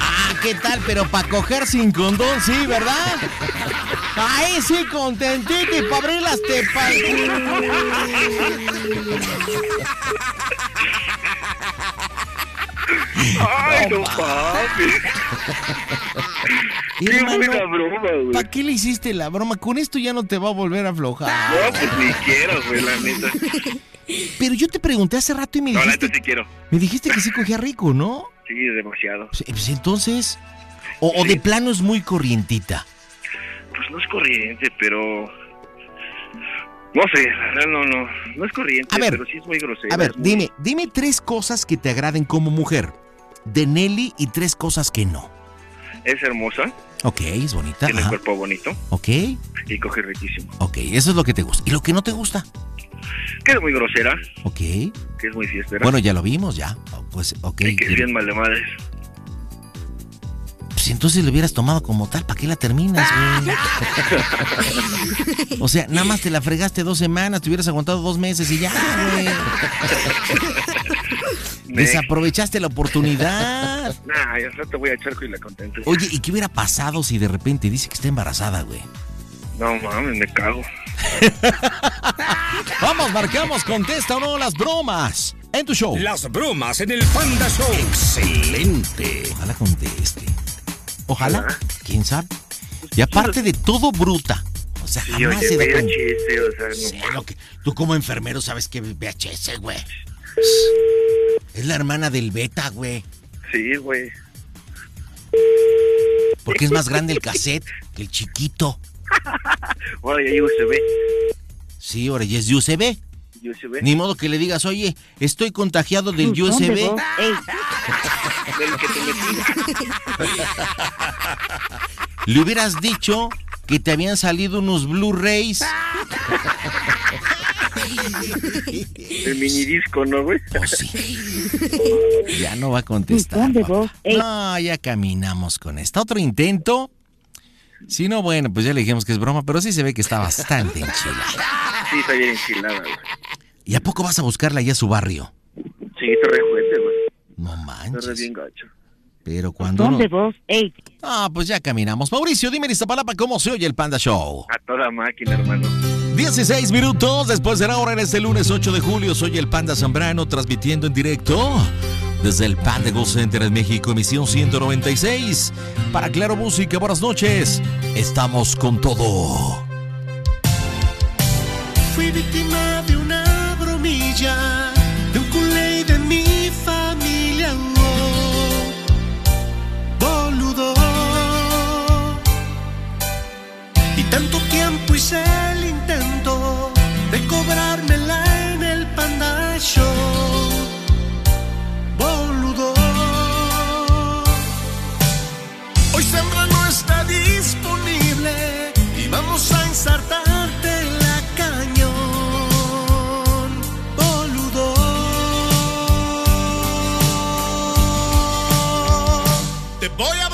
Speaker 2: Ah, ¿qué tal? Pero para coger sin condón, sí, ¿verdad? Ahí sí, contentito y para abrir las tepas.
Speaker 17: ¡Ay, no papi! ¡Qué buena broma, güey!
Speaker 2: ¿Para qué le hiciste la broma? Con esto ya no te va a volver a aflojar.
Speaker 17: No, pues ni quiero, güey, la neta.
Speaker 2: Pero yo te pregunté hace rato y me
Speaker 17: No,
Speaker 2: dijiste,
Speaker 17: neta sí quiero.
Speaker 2: me dijiste que sí cogía rico, ¿no?
Speaker 17: Sí, demasiado.
Speaker 2: Pues, entonces, o, o de plano es muy corrientita.
Speaker 17: Pues no es corriente, pero... No sé, no, no. No es corriente,
Speaker 2: A ver,
Speaker 17: pero sí es muy grosera.
Speaker 2: A ver,
Speaker 17: muy-
Speaker 2: dime, dime tres cosas que te agraden como mujer de Nelly y tres cosas que no.
Speaker 17: Es hermosa,
Speaker 2: Ok, es bonita.
Speaker 17: tiene
Speaker 2: ajá.
Speaker 17: cuerpo bonito
Speaker 2: Ok,
Speaker 17: y coge riquísimo.
Speaker 2: ok, eso es lo que te gusta. ¿Y lo que no te gusta?
Speaker 17: Que es muy grosera,
Speaker 2: Ok.
Speaker 17: que es muy fiestera.
Speaker 2: Bueno, ya lo vimos, ya. Pues, ok.
Speaker 17: y que es bien mal de madres.
Speaker 2: Pues entonces lo hubieras tomado como tal, ¿para qué la terminas, güey? o sea, nada más te la fregaste dos semanas, te hubieras aguantado dos meses y ya, güey. Desaprovechaste la oportunidad.
Speaker 17: Nah, ya te voy a echar y la contento.
Speaker 2: Oye, ¿y qué hubiera pasado si de repente dice que está embarazada, güey?
Speaker 17: No mames, me cago.
Speaker 2: Vamos, marcamos, contesta o no las bromas. En tu show.
Speaker 8: Las bromas en el Panda Show. Excelente.
Speaker 2: Ojalá conteste. Ojalá. ¿Quién sabe? Y aparte de todo bruta. O sea,
Speaker 17: Sí,
Speaker 2: jamás
Speaker 17: oye,
Speaker 2: se.
Speaker 17: VHS, o sea, no
Speaker 2: Sí, lo que- tú como enfermero sabes que VHS, güey. Es la hermana del beta, güey.
Speaker 17: Sí, güey.
Speaker 2: Porque es más grande el cassette que el chiquito.
Speaker 17: Ahora ya USB.
Speaker 2: Sí, ahora ya es de USB.
Speaker 17: USB.
Speaker 2: Ni modo que le digas, oye, estoy contagiado del USB.
Speaker 17: Del que te metí.
Speaker 2: Le hubieras dicho que te habían salido unos Blu-rays.
Speaker 17: El mini disco, ¿no, güey?
Speaker 2: Pues sí. Ya no va a contestar. No, ya caminamos con esta. Otro intento. Si no, bueno, pues ya le dijimos que es broma, pero sí se ve que está bastante enchilada.
Speaker 17: Sí, está bien enchilada, güey.
Speaker 2: ¿Y a poco vas a buscarla allá a su barrio?
Speaker 17: Sí, te re juguete, güey.
Speaker 2: No manches.
Speaker 17: re bien gacho.
Speaker 2: Pero cuando uno... Ah, pues ya caminamos. Mauricio, dime en Iztapalapa cómo se oye el Panda Show.
Speaker 17: A toda máquina, hermano.
Speaker 2: 16 minutos después de la hora en este lunes 8 de julio. Soy el Panda Zambrano transmitiendo en directo desde el Panda Go Center en México, emisión 196. Para Claro Música, buenas noches. Estamos con todo.
Speaker 15: Fui hice el intento de cobrármela en el Panda Show. Boludo. Hoy Zambrano está disponible y vamos a ensartarte la cañón, boludo. Te voy a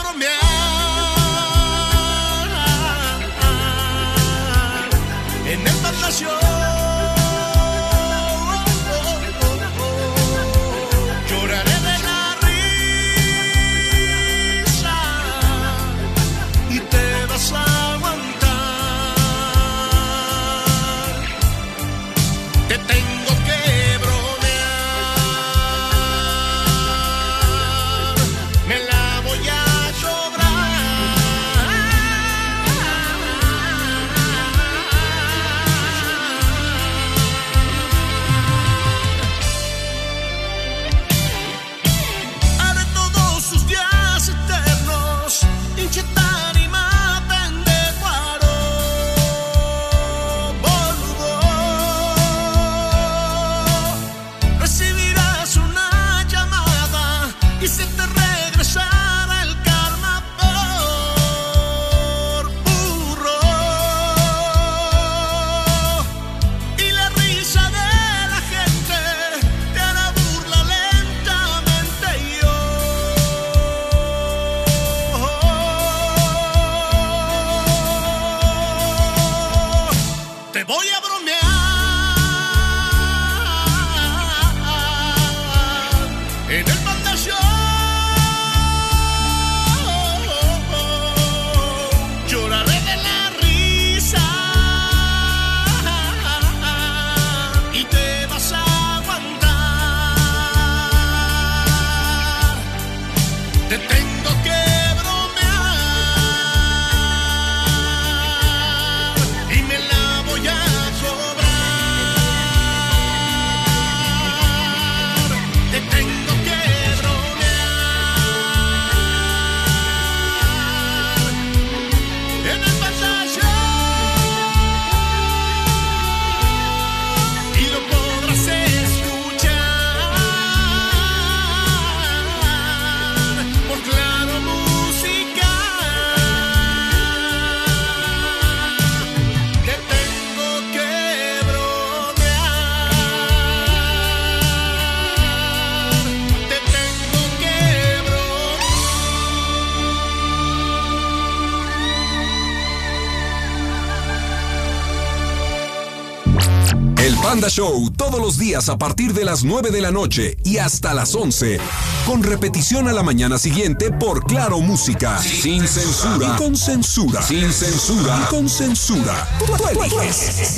Speaker 15: El
Speaker 8: Panda Show todos los días a partir de las 9 de la noche y hasta las 11. Con repetición a la mañana siguiente por Claro Música. Sin censura. Y con censura. Sin censura. Y con censura. Tú eliges.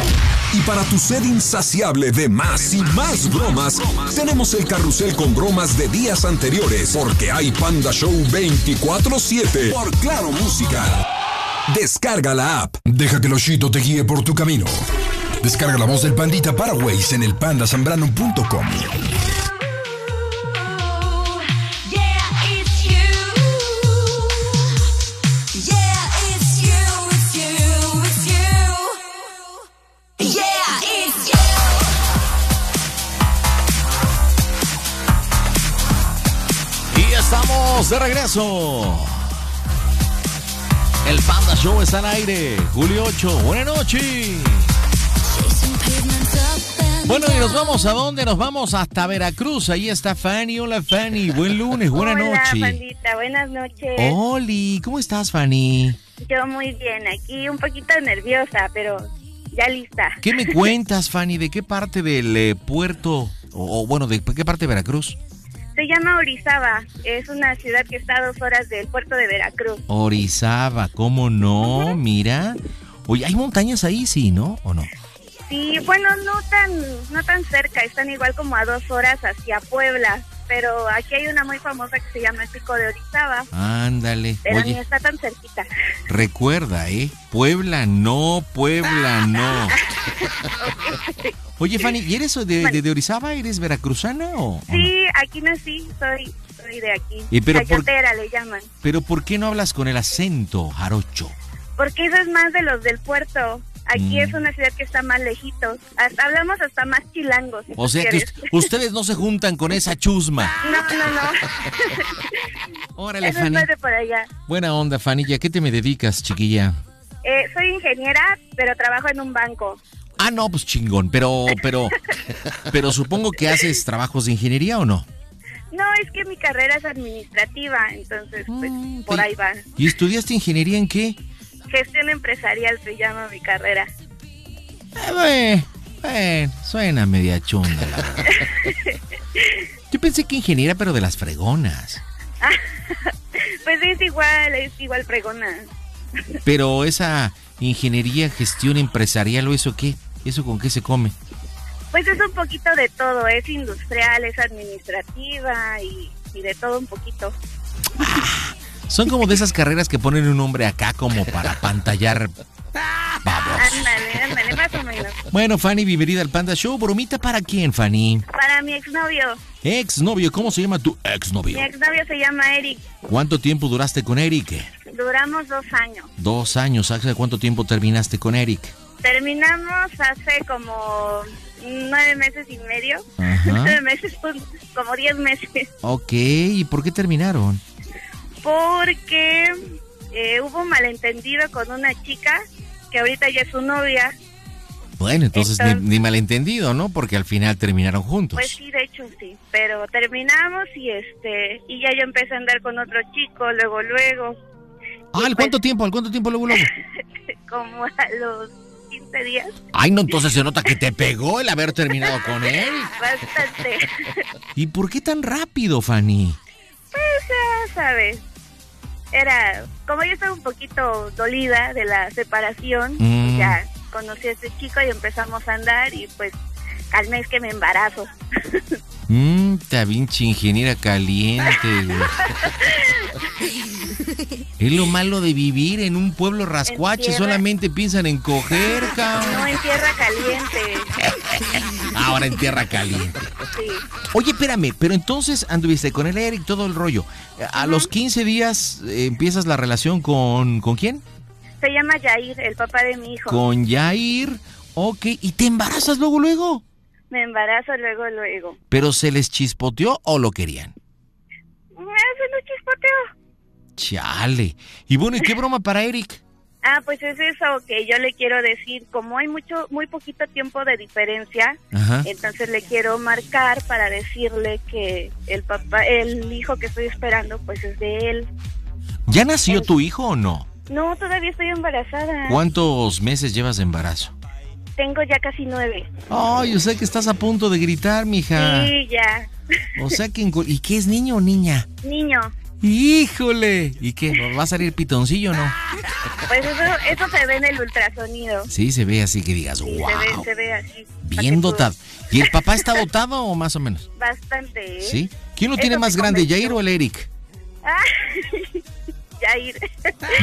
Speaker 8: Y para tu sed insaciable de más y más bromas, tenemos el carrusel con bromas de días anteriores. Porque hay Panda Show 24-7 por Claro Música. Descarga la app.
Speaker 1: Deja que Loshito te guíe por tu camino. Descarga la voz del Pandita Paraguays en el pandasambrano.com.
Speaker 2: Y estamos de regreso. El Panda Show está al aire. Julio 8. Buenas noches. Bueno, y nos vamos a dónde? Nos vamos hasta Veracruz. Ahí está Fanny. Hola, Fanny. Buen lunes, buena
Speaker 20: Hola,
Speaker 2: noche.
Speaker 20: bandita, buenas noches.
Speaker 2: Oli, ¿cómo estás, Fanny?
Speaker 20: Yo muy bien, aquí un poquito nerviosa, pero ya lista.
Speaker 2: ¿Qué me cuentas, Fanny? ¿De qué parte del eh, puerto, o, o, bueno, de qué parte de Veracruz?
Speaker 20: Se llama Orizaba, es una ciudad que está a dos horas del puerto de Veracruz.
Speaker 2: Orizaba, ¿cómo no? Mira. Oye, ¿hay montañas ahí, sí, no? ¿O no?
Speaker 20: Sí, bueno, no tan, no tan cerca, están igual como a dos horas hacia Puebla, pero aquí hay una muy famosa que se llama el Pico de Orizaba,
Speaker 2: Ándale.
Speaker 20: pero ni está tan cerquita.
Speaker 2: recuerda, ¿eh? Puebla no, Puebla no. Oye, Fanny, ¿y eres de, de, de Orizaba? ¿Eres veracruzana o, o no?
Speaker 20: Sí, aquí nací, soy, soy de aquí.
Speaker 2: Y pero por-
Speaker 20: le llaman.
Speaker 2: Pero ¿por qué no hablas con el acento jarocho?
Speaker 20: Porque eso es más de los del puerto. Aquí
Speaker 2: Mm.
Speaker 20: es una ciudad que está más lejitos. Hasta, hablamos hasta más chilangos. si
Speaker 2: O sea que
Speaker 20: quieres.
Speaker 2: ustedes no se juntan con esa chusma.
Speaker 20: No, no, no.
Speaker 2: Órale,
Speaker 20: Eso es
Speaker 2: Fanny.
Speaker 20: de por allá.
Speaker 2: Buena onda, Fanny. ¿Y a qué te me dedicas, chiquilla?
Speaker 20: Eh, soy ingeniera, pero trabajo en un banco.
Speaker 2: Ah, no, pues chingón. Pero, pero, pero supongo que haces trabajos de ingeniería o no.
Speaker 20: No, es que mi carrera es administrativa, entonces pues por ahí va.
Speaker 2: ¿Y estudiaste ingeniería en qué?
Speaker 20: Gestión empresarial se llama mi carrera.
Speaker 2: Eh, bueno, bueno, suena media chunda, la verdad. Yo pensé que ingeniera, pero de las fregonas.
Speaker 20: pues es igual, es igual pregona.
Speaker 2: Pero esa ingeniería, gestión empresarial o eso qué? ¿Eso con qué se come?
Speaker 20: Pues es un poquito de todo, es industrial, es administrativa y, y de todo un poquito.
Speaker 2: Son como de esas carreras que ponen un nombre acá como para pantallar babos.
Speaker 20: Ándale, ándale, más o menos.
Speaker 2: Bueno, Fanny, bienvenida al Panda Show. ¿Bromita para quién, Fanny?
Speaker 20: Para mi exnovio,
Speaker 2: Exnovio, ¿cómo se llama tu
Speaker 20: mi
Speaker 2: exnovio?
Speaker 20: exnovio se llama Eric.
Speaker 2: ¿Cuánto tiempo duraste con Eric?
Speaker 20: Duramos dos años.
Speaker 2: Dos años. ¿Hace cuánto tiempo terminaste con Eric?
Speaker 20: Terminamos hace como nueve meses y medio.
Speaker 2: Ajá.
Speaker 20: Nueve meses, pues, como diez meses.
Speaker 2: Ok, ¿y por qué terminaron?
Speaker 20: Porque eh, hubo un malentendido con una chica que ahorita ya es su novia.
Speaker 2: Bueno, entonces,
Speaker 20: Entonces-
Speaker 2: Ni, ni malentendido, ¿no? Porque al final terminaron juntos.
Speaker 20: Pues sí, de hecho sí. Pero terminamos y este y ya yo empecé a andar con otro chico, luego, luego,
Speaker 2: ah, ¿al cuánto tiempo? ¿Al cuánto tiempo luego, luego?
Speaker 20: como a los 15 días.
Speaker 2: Ay, no, entonces se nota que te pegó el haber terminado con él.
Speaker 20: Bastante.
Speaker 2: ¿Y por qué tan rápido, Fanny?
Speaker 20: Pues ya sabes. Era, como yo estaba un poquito dolida de la separación,
Speaker 2: Mm.
Speaker 20: ya conocí a este chico y empezamos a andar y pues al mes que me embarazo.
Speaker 2: Mmm, ta pinche ingeniera caliente. Es lo malo de vivir en un pueblo rascuache, solamente piensan en coger, cabrón.
Speaker 20: No en tierra caliente.
Speaker 2: Ahora en tierra caliente.
Speaker 20: Sí.
Speaker 2: Oye, espérame, pero entonces anduviste con el Eric, todo el rollo. A los 15 días eh, empiezas la relación con... ¿Con quién?
Speaker 20: Se llama Jair, el papá de mi hijo.
Speaker 2: Con Yair. Ok, ¿y te embarazas luego, luego?
Speaker 20: Me embarazo luego, luego.
Speaker 2: ¿Pero se les chispoteó o lo querían?
Speaker 20: Eso no chispoteo.
Speaker 2: Chale. Y bueno, ¿y qué broma para Eric?
Speaker 20: Ah, pues es eso que yo le quiero decir. Como hay mucho, muy poquito tiempo de diferencia,
Speaker 2: Ajá.
Speaker 20: entonces le quiero marcar para decirle que el papá, el hijo que estoy esperando, pues es de él.
Speaker 2: ¿Ya nació tu hijo o no?
Speaker 20: No, todavía estoy embarazada.
Speaker 2: ¿Cuántos meses llevas de embarazo?
Speaker 20: tengo ya casi nueve.
Speaker 2: Ay, yo sé que estás a punto de gritar, mija.
Speaker 20: Sí, ya.
Speaker 2: O sea que... ¿Y qué es niño o niña?
Speaker 20: Niño.
Speaker 2: ¡Híjole! ¿Y qué? ¿Va a salir pitoncillo o no?
Speaker 20: Pues eso, eso se ve en el ultrasonido.
Speaker 2: Sí, se ve así que digas, wow.
Speaker 20: se ve, se ve así.
Speaker 2: Bien dotado. ¿Y el papá está dotado o más o menos?
Speaker 20: Bastante.
Speaker 2: ¿Sí? ¿Quién lo
Speaker 20: Eso
Speaker 2: tiene más grande,
Speaker 20: convenció.
Speaker 2: Jair o el Eric?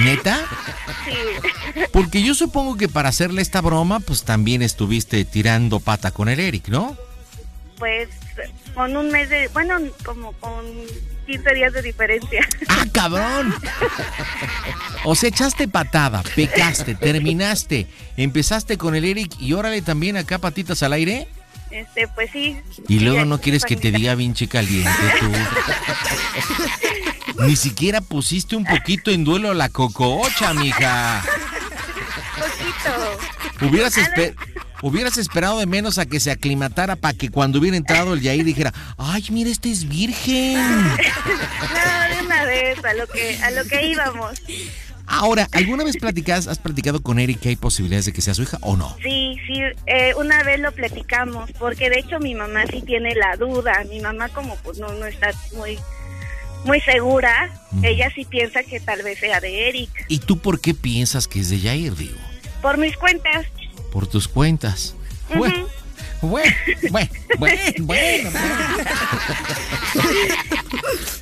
Speaker 2: ¿Neta?
Speaker 20: Sí.
Speaker 2: Porque yo supongo que para hacerle esta broma, pues también estuviste tirando pata con el Eric, ¿no?
Speaker 20: Pues con un mes de, bueno, como con 15 días de diferencia.
Speaker 2: ¡Ah, cabrón! O sea, echaste patada, pecaste, terminaste, empezaste con el Eric y órale también acá patitas al aire.
Speaker 20: Este, pues sí.
Speaker 2: Y luego no quieres que te diga pinche caliente tú. Ni siquiera pusiste un poquito en duelo a la cococha, mija.
Speaker 20: Poquito.
Speaker 2: Hubieras, hubieras esperado de menos a que se aclimatara para que cuando hubiera entrado el Yair dijera, ay, mira, este es virgen.
Speaker 20: No, de una vez, a lo que, a lo que íbamos.
Speaker 2: Ahora, ¿alguna vez platicas, has platicado con Eric que hay posibilidades de que sea su hija o no?
Speaker 20: Sí, sí, eh, una vez lo platicamos, porque de hecho mi mamá sí tiene la duda. Mi mamá como pues no, no está muy, muy segura, ella sí piensa que tal vez sea de Eric.
Speaker 2: ¿Y tú por qué piensas que es de Yair, digo?
Speaker 20: Por mis cuentas.
Speaker 2: Por tus cuentas. Bueno, bueno, bueno, bueno, bueno.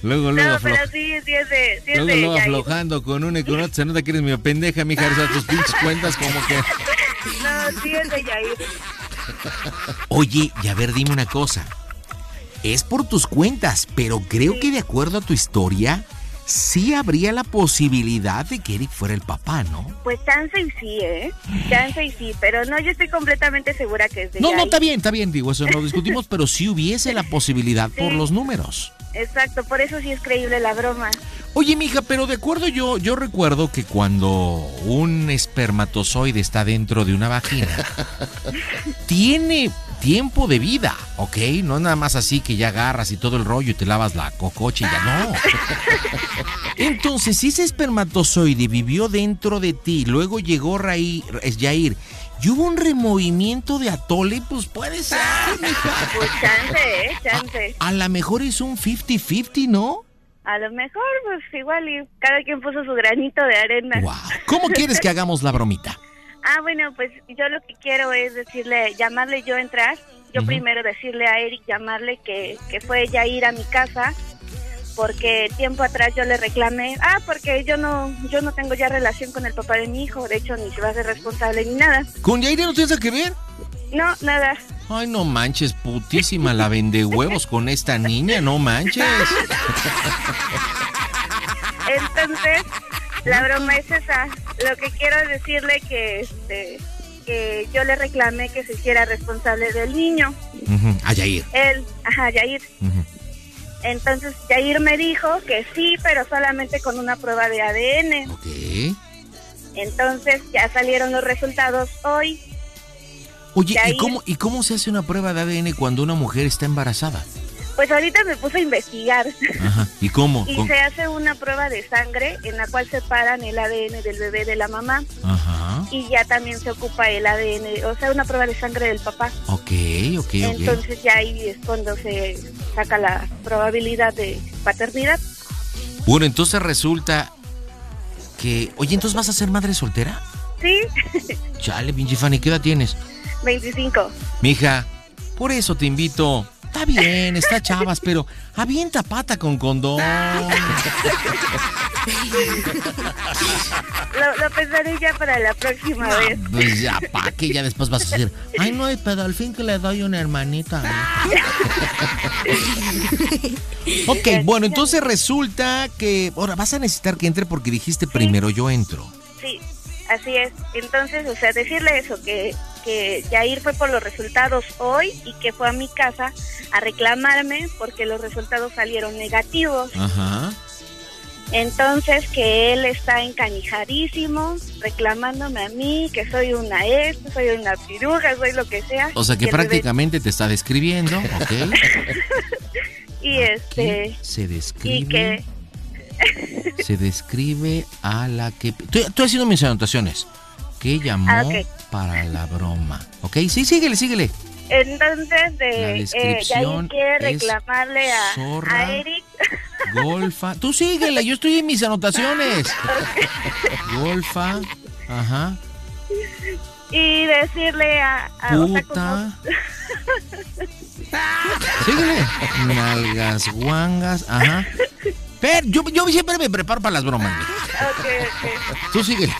Speaker 2: Luego, luego,
Speaker 20: No, pero sí, sí es de, sí es
Speaker 2: luego,
Speaker 20: de
Speaker 2: luego aflojando con una y con otra. Se nota que eres mi pendeja, mija. O sea, tus pinches cuentas como que...
Speaker 20: No, sí es de Yair.
Speaker 2: Oye, y a ver, dime una cosa. Es por tus cuentas, pero creo que de acuerdo a tu historia, sí habría la posibilidad de que Eric fuera el papá, ¿no?
Speaker 20: Pues chance y sí, ¿eh? Chance y sí, pero no, yo estoy completamente segura que es de
Speaker 2: No, no, está bien, está bien, digo, eso no lo discutimos, pero sí hubiese la posibilidad por los números.
Speaker 20: Exacto, por eso sí es creíble la broma.
Speaker 2: Oye, mija, pero de acuerdo yo, yo recuerdo que cuando un espermatozoide está dentro de una vagina, tiene tiempo de vida, ¿ok? No es nada más así que ya agarras y todo el rollo y te lavas la cococha y ya no. Entonces, si ese espermatozoide vivió dentro de ti, luego llegó Raí, es Yair, y hubo un removimiento de atole, pues puede ser, mija.
Speaker 20: Pues chance, ¿eh? Chance.
Speaker 2: A lo mejor es un 50-50, ¿no?
Speaker 20: A lo mejor, pues igual y cada quien puso su granito de arena.
Speaker 2: ¿Cómo quieres que hagamos la bromita?
Speaker 20: Ah, bueno, pues yo lo que quiero es decirle, llamarle yo entrar, yo primero decirle a Eric, llamarle que, que fue ella ir a mi casa, porque tiempo atrás yo le reclamé, ah, porque yo no, yo no tengo ya relación con el papá de mi hijo, de hecho ni se va a ser responsable ni nada.
Speaker 2: ¿Con Yair no tienes que ver?
Speaker 20: No, nada.
Speaker 2: Ay, no manches, putísima la vende huevos con esta niña, no manches.
Speaker 20: Entonces, la broma es esa. Lo que quiero es decirle que este que yo le reclamé que se hiciera responsable del niño.
Speaker 2: Ujú, A Yair.
Speaker 20: Él, ajá, Yair. Entonces, Yair me dijo que sí, pero solamente con una prueba de ADN.
Speaker 2: Ok.
Speaker 20: Entonces, ya salieron los resultados hoy.
Speaker 2: Oye, ¿y cómo, ¿y cómo se hace una prueba de ADN cuando una mujer está embarazada?
Speaker 20: Pues ahorita me puse a investigar.
Speaker 2: Ajá. ¿Y cómo?
Speaker 20: Y
Speaker 2: ¿Con-
Speaker 20: se hace una prueba de sangre en la cual separan el ADN del bebé de la mamá.
Speaker 2: Ajá.
Speaker 20: Y ya también se ocupa el ADN, o sea, una prueba de sangre del papá.
Speaker 2: Ok, ok, ok.
Speaker 20: Entonces ya ahí es cuando se saca la probabilidad de paternidad.
Speaker 2: Bueno, entonces resulta que... Oye, ¿entonces vas a ser madre soltera?
Speaker 20: Sí,
Speaker 2: Chale, pinche Fanny, ¿qué edad tienes?
Speaker 20: 25.
Speaker 2: Mija, por eso te invito. Está bien, está chavas, pero avienta pata con condón.
Speaker 20: Lo, lo pensaré ya para la próxima vez.
Speaker 2: Pues ya, pa' que ya después vas a decir, ay no, pero al fin que le doy una hermanita. ok, bueno, entonces resulta que ahora vas a necesitar que entre porque dijiste primero yo entro.
Speaker 20: Sí, así es. Entonces, o sea, decirle eso, que, que Jair fue por los resultados hoy y que fue a mi casa a reclamarme porque los resultados salieron negativos.
Speaker 2: Ajá.
Speaker 20: Entonces, que él está encanijadísimo, reclamándome a mí, que soy una esto, soy una piruja, soy lo que sea.
Speaker 2: O sea que prácticamente te está describiendo, ¿ok?
Speaker 20: Y este...
Speaker 2: Se
Speaker 20: Y
Speaker 2: describe,
Speaker 20: que...
Speaker 2: se describe a la que... Estoy, estoy haciendo mis anotaciones. Que llamó
Speaker 20: Ah, ok.
Speaker 2: Para la broma. ¿Ok? Sí, síguele, síguele.
Speaker 20: Entonces, de, eh,
Speaker 2: descripción
Speaker 20: Yair quiere reclamarle a,
Speaker 2: zorra.
Speaker 20: a Eric.
Speaker 2: Golfa. Tú síguele, yo estoy en mis anotaciones. Golfa. Ajá.
Speaker 20: y decirle a,
Speaker 2: Puta. Síguele. Nalgas guangas. Ajá. Pero yo, yo siempre me preparo para las bromas. mija.
Speaker 20: Ok, ok.
Speaker 2: Tú síguele.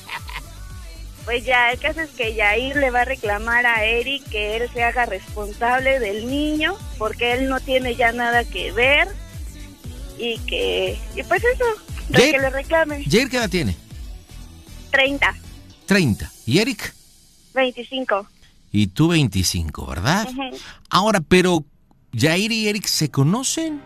Speaker 20: Pues ya, el caso es que Yair le va a reclamar a Eric que él se haga responsable del niño porque él no tiene ya nada que ver y que, y pues eso,
Speaker 2: Yair-
Speaker 20: que le reclame.
Speaker 2: Jair, ¿qué edad tiene?
Speaker 20: 30,
Speaker 2: 30. ¿Y Eric?
Speaker 20: 25.
Speaker 2: Y tú 25, ¿verdad? Ahora, pero Jair y Eric se conocen,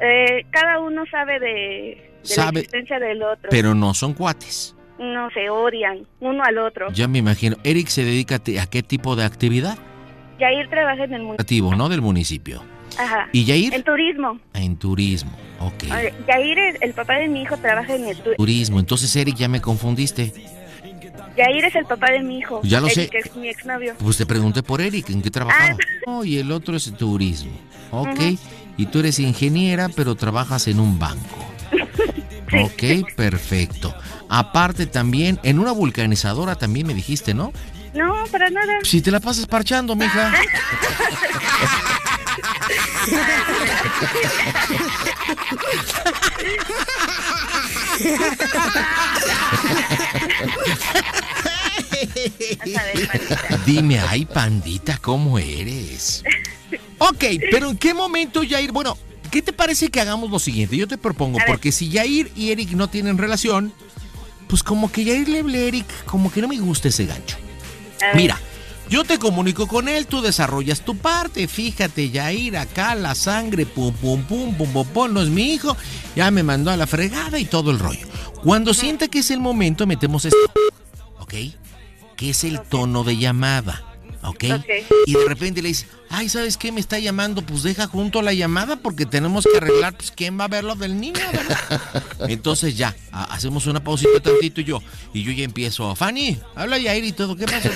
Speaker 20: Eh, cada uno sabe de, de la
Speaker 2: Sabe,
Speaker 20: existencia del otro.
Speaker 2: pero no son cuates.
Speaker 20: No se odian uno al otro.
Speaker 2: Ya me imagino. Eric se dedica a, qué tipo de actividad?
Speaker 20: Yair trabaja en el municipio.
Speaker 2: ¿no? Del municipio.
Speaker 20: Ajá.
Speaker 2: ¿Y Yair?
Speaker 20: En turismo.
Speaker 2: En turismo. Ok.
Speaker 20: Yair, es- el papá de mi hijo, trabaja en el turismo.
Speaker 2: Turismo. Entonces, Eric, ya me confundiste.
Speaker 20: Yair es el papá de mi hijo.
Speaker 2: Ya lo
Speaker 20: Eric
Speaker 2: sé.
Speaker 20: es mi exnovio.
Speaker 2: Pues te pregunté por Eric, ¿en qué trabajaba?
Speaker 20: Ah.
Speaker 2: Oh, y el otro es turismo. Ok. Y tú eres ingeniera, pero trabajas en un banco. Ok, perfecto. Aparte también, en una vulcanizadora también me dijiste, ¿no?
Speaker 20: No, para nada.
Speaker 2: Si te la pasas parchando, mija. Dime, ay, pandita, ¿cómo eres? Ok, pero ¿en qué momento, Jair? Bueno, ¿qué te parece que hagamos lo siguiente? Yo te propongo, porque si Jair y Eric no tienen relación, pues como que Jair le hable a Eric, como que no me gusta ese gancho. Mira, yo te comunico con él, tú desarrollas tu parte, fíjate, Jair, acá la sangre, pum, pum, pum, pum, pum, pum, no es mi hijo, ya me mandó a la fregada y todo el rollo. Cuando sienta que es el momento, metemos esto, ¿ok? Que es el tono de llamada, ¿ok? Y de repente le dice, ay, ¿sabes qué? Me está llamando, pues deja junto la llamada porque tenemos que arreglar, pues, ¿quién va a ver lo del niño? verdad?" Entonces ya, ha- hacemos una pausita tantito y yo, y yo ya empiezo, Fanny, habla Yair y todo, ¿qué pasa?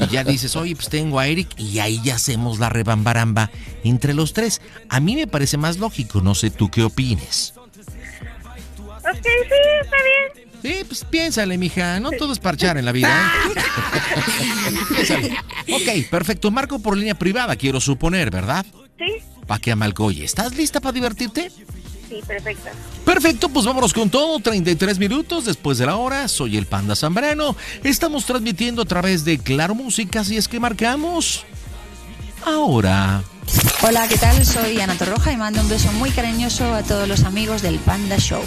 Speaker 2: Y ya dices, oye, pues tengo a Eric y ahí ya hacemos la rebambaramba entre los tres. A mí me parece más lógico, no sé tú qué opines.
Speaker 20: Ok, sí, está bien.
Speaker 2: Sí, pues piénsale, mija, no todo es parchar en la vida. ¿eh? Piénsale. Ok, perfecto, marco por línea privada, quiero suponer, ¿verdad?
Speaker 20: Sí,
Speaker 2: Pa' que amalcoye. ¿Estás lista para divertirte?
Speaker 20: sí, perfecto.
Speaker 2: Perfecto, pues vámonos con todo. 33 minutos después de la hora. Soy el Panda Zambrano. Estamos transmitiendo a través de Claro Música, así es que marcamos. Ahora.
Speaker 21: Hola, ¿qué tal? Soy Ana Torroja y mando un beso muy cariñoso a todos los amigos del Panda Show.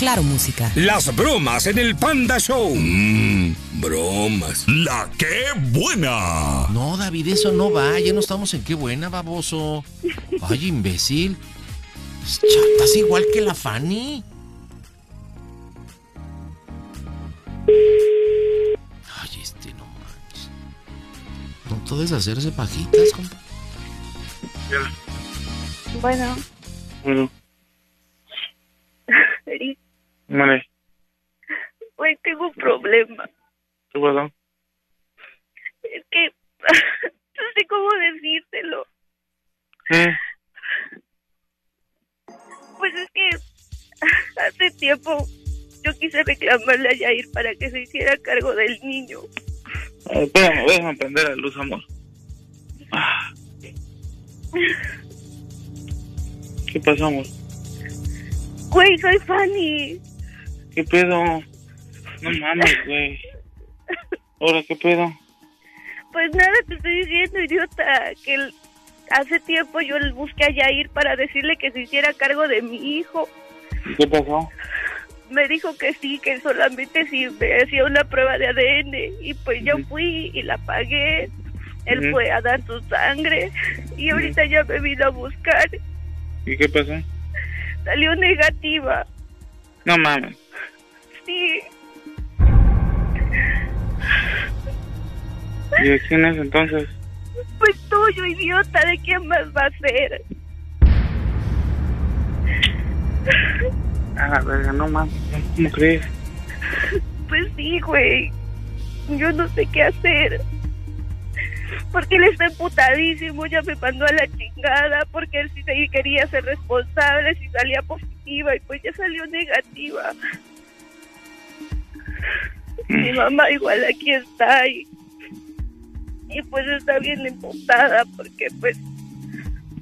Speaker 3: Claro Música.
Speaker 8: Las bromas en el Panda Show. Mmm, bromas. La qué buena.
Speaker 2: No, David, eso no va. Ya no estamos en qué buena, baboso. Ay, imbécil. Estás igual que la Fanny. Ay, este no manches. No todo es hacerse pajitas, compa.
Speaker 20: Bueno,
Speaker 14: Bueno,
Speaker 20: Eric,
Speaker 14: vale,
Speaker 20: güey, tengo un problema.
Speaker 14: ¿qué pasó?
Speaker 20: Es que no sé cómo decírtelo.
Speaker 14: ¿Qué?
Speaker 20: Pues es que hace tiempo yo quise reclamarle a Yair para que se hiciera cargo del niño.
Speaker 14: Ah, espérame, déjame prender la luz, amor. Ah. ¿Qué pasó, amor?
Speaker 20: Güey, soy Fanny.
Speaker 14: ¿Qué pedo? No mames, güey. Ahora, ¿qué pedo?
Speaker 20: Pues nada, te estoy diciendo, idiota, que el- hace tiempo yo le busqué a Yair para decirle que se hiciera cargo de mi hijo.
Speaker 14: ¿Qué pasó?
Speaker 20: Me dijo que sí, que solamente si me hacía una prueba de ADN. Y pues yo fui y la pagué. Él fue a dar su sangre y ahorita ya me vino a buscar.
Speaker 14: ¿Y qué pasó?
Speaker 20: Salió negativa.
Speaker 14: No mames.
Speaker 20: Sí,
Speaker 14: ¿Y de quién es entonces?
Speaker 20: pues tuyo, idiota, ¿de quién más va a ser?
Speaker 14: Ah, verga, no mames. ¿Cómo crees?
Speaker 20: Pues sí, güey. Yo no sé qué hacer. Porque él está emputadísimo, ya me mandó a la chingada, porque él sí quería ser responsable, si salía positiva, y pues ya salió negativa. Mi mamá igual aquí está, y, y pues está bien emputada, porque pues,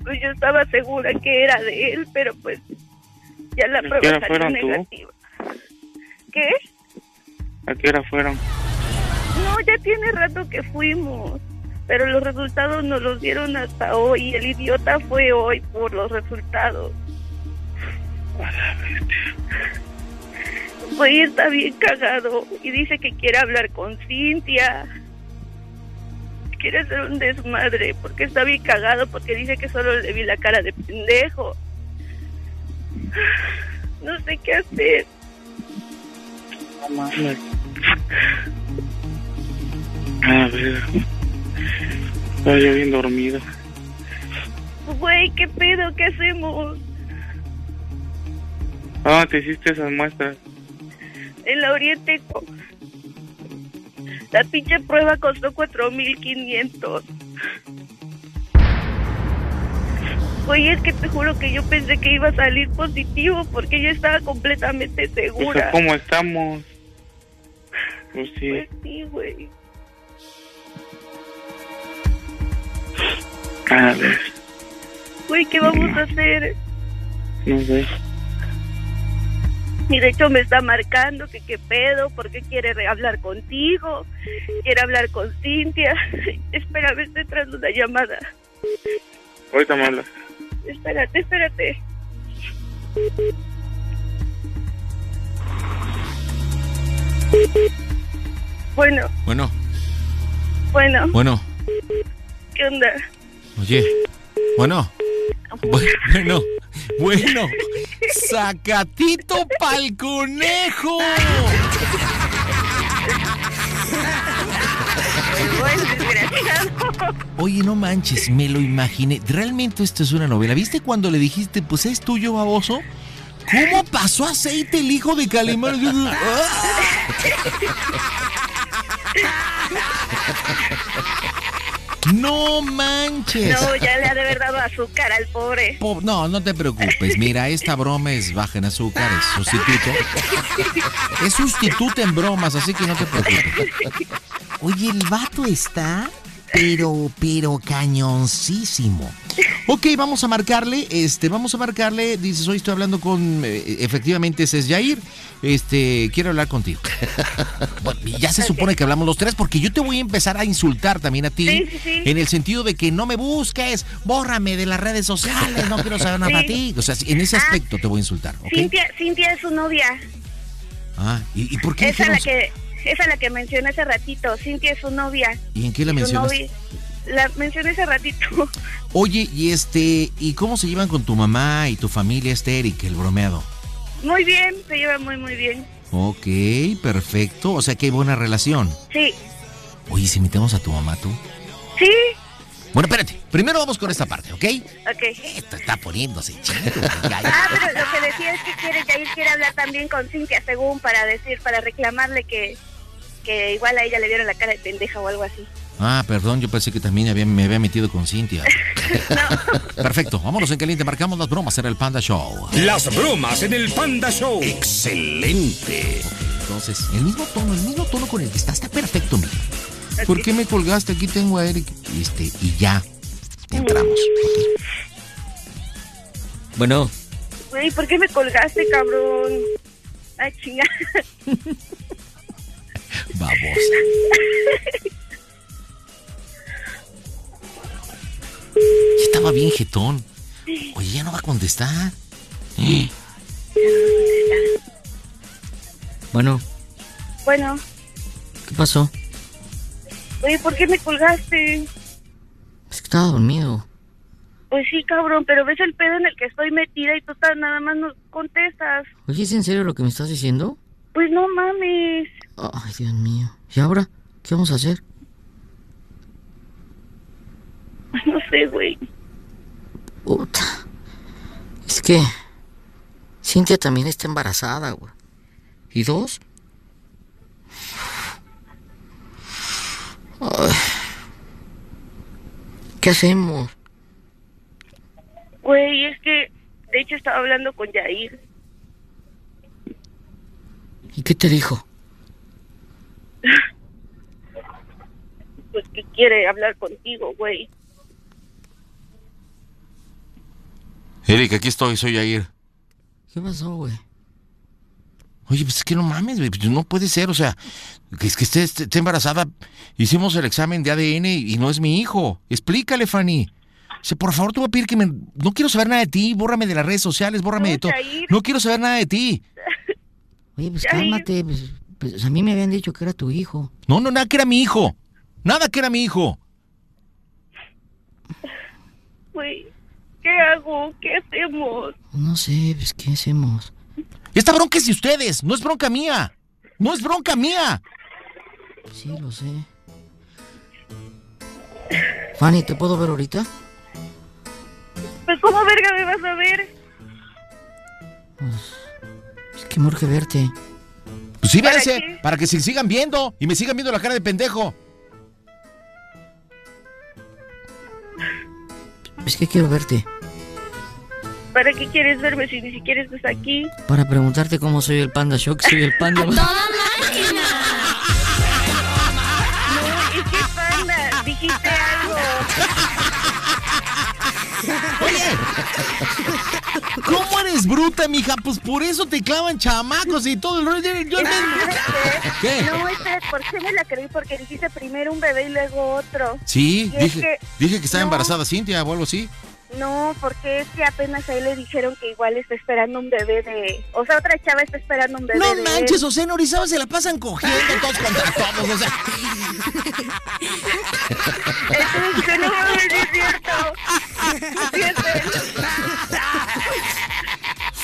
Speaker 20: pues yo estaba segura que era de él, pero pues ya la
Speaker 14: ¿A
Speaker 20: prueba salió
Speaker 14: tú?
Speaker 20: negativa. ¿Qué?
Speaker 14: ¿A qué hora fueron?
Speaker 20: No, ya tiene rato que fuimos, pero los resultados nos los dieron hasta hoy. El idiota fue hoy por los resultados. Güey, está bien cagado y dice que quiere hablar con Cintia. Quiere hacer un desmadre porque está bien cagado porque dice que solo le vi la cara de pendejo. No sé qué hacer.
Speaker 14: A ver. Estaba yo bien dormido.
Speaker 20: Güey, ¿qué pedo? ¿Qué hacemos?
Speaker 14: ¿A dónde te hiciste esas muestras?
Speaker 20: En la Oriente. La pinche prueba costó 4.500. Oye, es que te juro que yo pensé que iba a salir positivo porque yo estaba completamente
Speaker 14: Pues,
Speaker 20: segura.
Speaker 14: ¿cómo estamos? Pues sí.
Speaker 20: Pues sí, güey.
Speaker 14: A ver,
Speaker 20: Güey, ¿qué vamos a hacer?
Speaker 14: no sé.
Speaker 20: Y de hecho me está marcando que qué pedo, porque quiere re- hablar contigo, quiere hablar con Cintia. Espérame, estoy entrando una llamada.
Speaker 14: Ahorita me hablas.
Speaker 20: Espérate, espérate. Bueno,
Speaker 2: Bueno,
Speaker 20: bueno,
Speaker 2: bueno,
Speaker 20: ¿qué onda?
Speaker 2: oye, bueno, bu- bueno, bueno, sacatito pa'l conejo. Oye, no manches, me lo imaginé. Realmente esto es una novela. ¿Viste cuando le dijiste, pues es tuyo, baboso? ¿Cómo pasó aceite el hijo de Calimán? No manches.
Speaker 20: No, ya le ha de haber dado azúcar al pobre.
Speaker 2: Po- No, no te preocupes. Mira, esta broma es baja en azúcar, es sustituto. Es sustituto en bromas, así que no te preocupes. Oye, el vato está, pero, pero cañoncísimo. Ok, vamos a marcarle, este, vamos a marcarle, dices, hoy estoy hablando con, eh, efectivamente ese es Jair, este, quiero hablar contigo. Bueno, ya se supone que hablamos los tres porque yo te voy a empezar a insultar también a ti,
Speaker 20: Sí, sí, sí.
Speaker 2: en el sentido de que no me busques, bórrame de las redes sociales, no quiero saber nada de ti. O sea, en ese aspecto te voy a insultar, ¿ok?
Speaker 20: Cintia, Cintia es su novia.
Speaker 2: Ah, ¿y, y por qué
Speaker 20: Esa la
Speaker 2: dijeron-
Speaker 20: que, esa la que mencioné hace ratito. Cintia es su novia.
Speaker 2: ¿Y en qué la
Speaker 20: Su
Speaker 2: mencionas?
Speaker 20: novia- La mencioné hace ratito.
Speaker 2: Oye, y este, ¿y cómo se llevan con tu mamá y tu familia, este Eric, el bromeado?
Speaker 20: Muy bien, se lleva muy, muy bien.
Speaker 2: Ok, perfecto. O sea que hay buena relación.
Speaker 20: Sí,
Speaker 2: Oye, si invitamos a tu mamá, tú.
Speaker 20: sí,
Speaker 2: Bueno, espérate. Primero vamos con esta parte, ¿ok?
Speaker 20: ok.
Speaker 2: Esto está poniéndose chido.
Speaker 20: Ah, pero lo que decía es que quiere, Jair quiere hablar también con Cintia, según para decir, para reclamarle que, que igual a ella le dieron la cara de pendeja o algo así.
Speaker 2: Ah, perdón, yo pensé que también había- me había metido con Cintia. Perfecto, vámonos en caliente, marcamos las bromas en el Panda Show.
Speaker 7: Las bromas en el Panda Show.
Speaker 2: Excelente. Entonces, el mismo tono, el mismo tono con el que está, está perfecto, mira. ¿Por qué me colgaste? Aquí tengo a Eric. Este, y ya. Entramos.
Speaker 9: Bueno,
Speaker 20: Güey, ¿por qué me colgaste, cabrón? Ay, chingada.
Speaker 2: Vamos. Ya estaba bien jetón. Oye, ya no va a contestar.
Speaker 9: bueno,
Speaker 20: Bueno,
Speaker 9: ¿qué pasó?
Speaker 20: oye, ¿por qué me colgaste?
Speaker 9: Es que estaba dormido.
Speaker 20: Pues sí, cabrón, pero ves el pedo en el que estoy metida y tú estás, nada más no contestas.
Speaker 9: Oye, ¿es en serio lo que me estás diciendo?
Speaker 20: Pues no mames.
Speaker 9: Ay, Dios mío. ¿Y ahora? ¿Qué vamos a hacer?
Speaker 20: No sé, güey.
Speaker 9: Puta. Es que Cintia también está embarazada, güey. ¿Y dos? Ay. ¿Qué hacemos?
Speaker 20: Güey, es que de hecho estaba hablando con Yair.
Speaker 9: ¿Y qué te dijo?
Speaker 20: Pues que quiere hablar contigo, güey.
Speaker 2: Eric, aquí estoy, soy Yair.
Speaker 9: ¿Qué pasó, güey?
Speaker 2: Oye, pues es que no mames, güey, pues no puede ser, o sea, que es que esté, esté- esté embarazada. Hicimos el examen de ADN y no es mi hijo. Explícale, Fanny. O sea, por favor, te voy a pedir que me... No quiero saber nada de ti, bórrame de las redes sociales, bórrame de todo. No quiero saber nada de ti.
Speaker 9: Oye, pues
Speaker 2: Yair.
Speaker 9: cálmate. Pues, pues, a mí me habían dicho que era tu hijo.
Speaker 2: No, no, nada que era mi hijo. Nada que era mi hijo.
Speaker 20: Güey, ¿qué hago? ¿Qué hacemos?
Speaker 9: No sé, pues, ¿qué hacemos?
Speaker 2: Esta bronca es de ustedes, no es bronca mía. No es bronca mía.
Speaker 9: Sí, lo sé. Fanny, ¿te puedo ver ahorita?
Speaker 20: Pues, ¿cómo verga me vas a ver?
Speaker 9: Es que me urge verte.
Speaker 2: Pues sí,
Speaker 20: ¿Para
Speaker 2: véanse,
Speaker 20: qué?
Speaker 2: para que se sigan viendo y me sigan viendo la cara de pendejo.
Speaker 9: Es que quiero verte.
Speaker 20: ¿Para qué quieres verme si ni siquiera estás aquí?
Speaker 9: Para preguntarte cómo soy el Panda que soy el Panda.
Speaker 20: No, es que panda, dijiste algo.
Speaker 2: ¿Cómo eres bruta, mija? Pues por eso te clavan chamacos y todo el rollo. Yo ¿Qué?
Speaker 20: No, espera, ¿por qué me la creí? Porque dijiste primero un bebé y luego otro.
Speaker 2: Sí,
Speaker 20: Y es
Speaker 2: dije,
Speaker 20: que-
Speaker 2: dije que estaba
Speaker 20: no.
Speaker 2: embarazada Cintia o algo así.
Speaker 20: No, porque es que apenas a él le dijeron que igual está esperando un bebé de... O sea, otra chava está esperando un bebé
Speaker 2: No
Speaker 20: de
Speaker 2: manches, o sea, en Orizaba se la pasan cogiendo todos contra todos, o sea.
Speaker 20: Entonces, que no es cierto. Sí es cierto.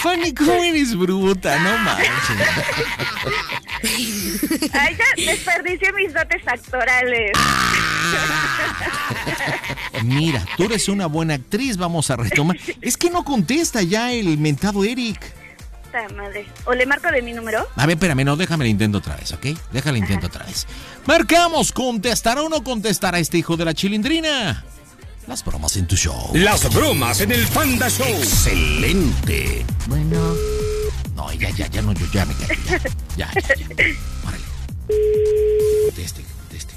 Speaker 2: Fanny, ¿cómo eres bruta? No manches.
Speaker 20: Ay, ya desperdicié mis dotes actorales.
Speaker 2: Mira, tú eres una buena actriz, vamos a retomar. Es que no contesta ya el mentado Eric.
Speaker 20: Madre. ¿O le marco de mi número?
Speaker 2: A ver, espérame, no, déjame el intento otra vez, ¿ok? Déjale el intento otra vez. Marcamos, ¿contestará o no contestará este hijo de la chilindrina? Las bromas en tu show.
Speaker 7: Las bromas en el Panda Show.
Speaker 2: Excelente.
Speaker 9: Bueno.
Speaker 2: No, ya, ya, ya, no, yo ya me caí. Ya, ya, ya. ya. Órale. Conteste, conteste.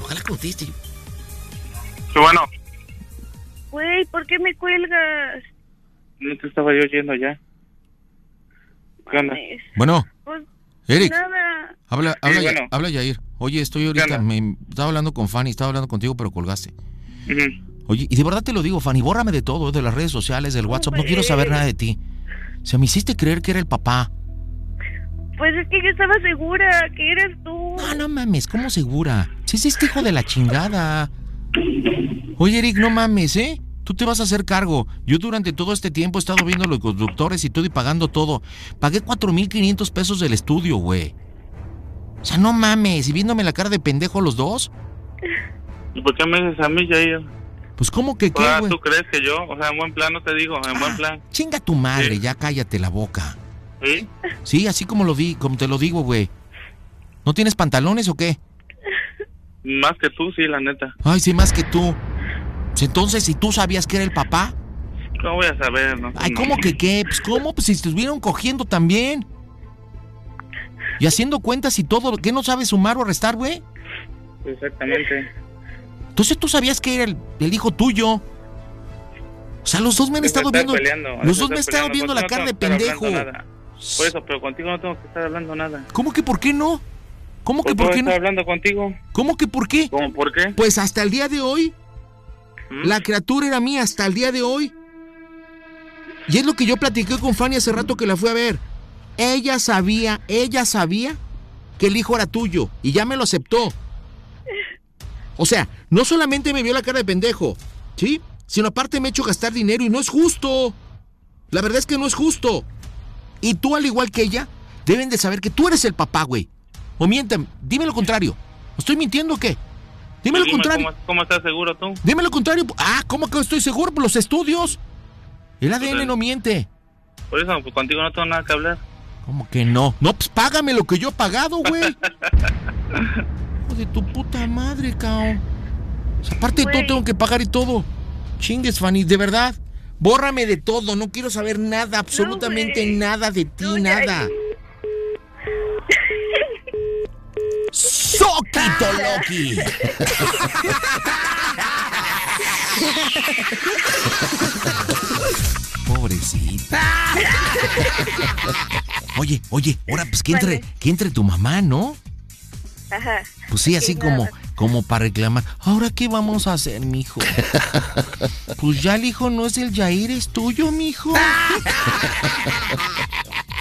Speaker 2: Ojalá conteste.
Speaker 14: Sí, bueno,
Speaker 20: Güey, ¿por qué me cuelgas?
Speaker 14: no te estaba yo yendo ya. ¿Qué onda?
Speaker 2: Bueno,
Speaker 20: Pues,
Speaker 2: Eric.
Speaker 20: Nada.
Speaker 2: Habla, habla,
Speaker 14: Sí,
Speaker 2: Ya-
Speaker 14: bueno.
Speaker 2: habla Yair. Oye, estoy ahorita, me estaba hablando con Fanny, estaba hablando contigo, pero colgaste. Oye, y de verdad te lo digo, Fanny, bórrame de todo, de las redes sociales, del WhatsApp, no quiero saber nada de ti. O sea, me hiciste creer que era el papá.
Speaker 20: Pues es que yo estaba segura que eres tú.
Speaker 2: No, no mames, ¿cómo segura? Si es este hijo de la chingada. Oye, Eric, no mames, ¿eh? Tú te vas a hacer cargo. Yo durante todo este tiempo he estado viendo los conductores y todo y pagando todo. Pagué 4.500 pesos del estudio, güey. O sea, no mames, y viéndome la cara de pendejo los dos.
Speaker 14: ¿Y por qué me dices a mí, Jair?
Speaker 2: Pues, ¿cómo que qué,
Speaker 14: Ah,
Speaker 2: güey?
Speaker 14: ¿Tú crees que yo? O sea, en buen plan no te digo, en buen plan.
Speaker 2: Chinga tu madre, ya cállate la boca.
Speaker 14: ¿Sí?
Speaker 2: Sí, así como lo di, como te lo digo, güey. ¿No tienes pantalones o qué?
Speaker 14: Más que tú, sí, la neta.
Speaker 2: Ay, sí, más que tú. Pues Entonces, si tú sabías que era el papá.
Speaker 14: ¿Cómo voy a saber? No,
Speaker 2: Ay,
Speaker 14: no.
Speaker 2: ¿cómo que qué? Pues, ¿cómo? Pues si estuvieron cogiendo también. Y haciendo cuentas y todo, ¿qué no sabes sumar o restar, güey?
Speaker 14: Exactamente.
Speaker 2: Entonces tú sabías que era el, el hijo tuyo. O sea, los dos me han estado viendo.
Speaker 14: peleando,
Speaker 2: los dos me han estado viendo la
Speaker 14: Contigo
Speaker 2: cara de pendejo.
Speaker 14: nada. Por eso, pero contigo no tengo que estar hablando nada.
Speaker 2: ¿Cómo que por qué no? ¿Cómo que
Speaker 14: Pues
Speaker 2: por qué no?
Speaker 14: hablando contigo.
Speaker 2: ¿Cómo que por qué?
Speaker 14: ¿Cómo por qué?
Speaker 2: Pues hasta el día de hoy,
Speaker 14: ¿Mm?
Speaker 2: la criatura era mía hasta el día de hoy. Y es lo que yo platiqué con Fanny hace rato que la fui a ver. Ella sabía, ella sabía que el hijo era tuyo y ya me lo aceptó. O sea, no solamente me vio la cara de pendejo, ¿sí? Sino aparte me ha hecho gastar dinero y no es justo. La verdad es que no es justo. Y tú, al igual que ella, deben de saber que tú eres el papá, güey. O mienten, dime lo contrario. ¿Estoy mintiendo o qué? Dime lo
Speaker 14: Dime
Speaker 2: contrario.
Speaker 14: ¿Cómo, cómo estás seguro tú?
Speaker 2: Dime lo contrario. Ah, ¿cómo que estoy seguro? Por los estudios. El ADN
Speaker 14: Pues,
Speaker 2: no miente.
Speaker 14: Por eso, pues contigo no tengo nada que hablar.
Speaker 2: ¿Cómo que no? No, pues págame lo que yo he pagado, güey. Hijo de tu puta madre. O sea, aparte de todo, tengo que pagar y todo. Chingues, Fanny, de verdad. Bórrame de todo, no quiero saber nada, absolutamente nada de ti, nada. ¡Soquito Loki! Pobrecita. Oye, oye, ahora pues que entre, que entre tu mamá, ¿no?
Speaker 20: Ajá.
Speaker 2: Pues sí, así
Speaker 20: Sí,
Speaker 2: como, como para reclamar. ¿Ahora qué vamos a hacer, mijo? Pues ya el hijo no es el Yair, es tuyo, mijo.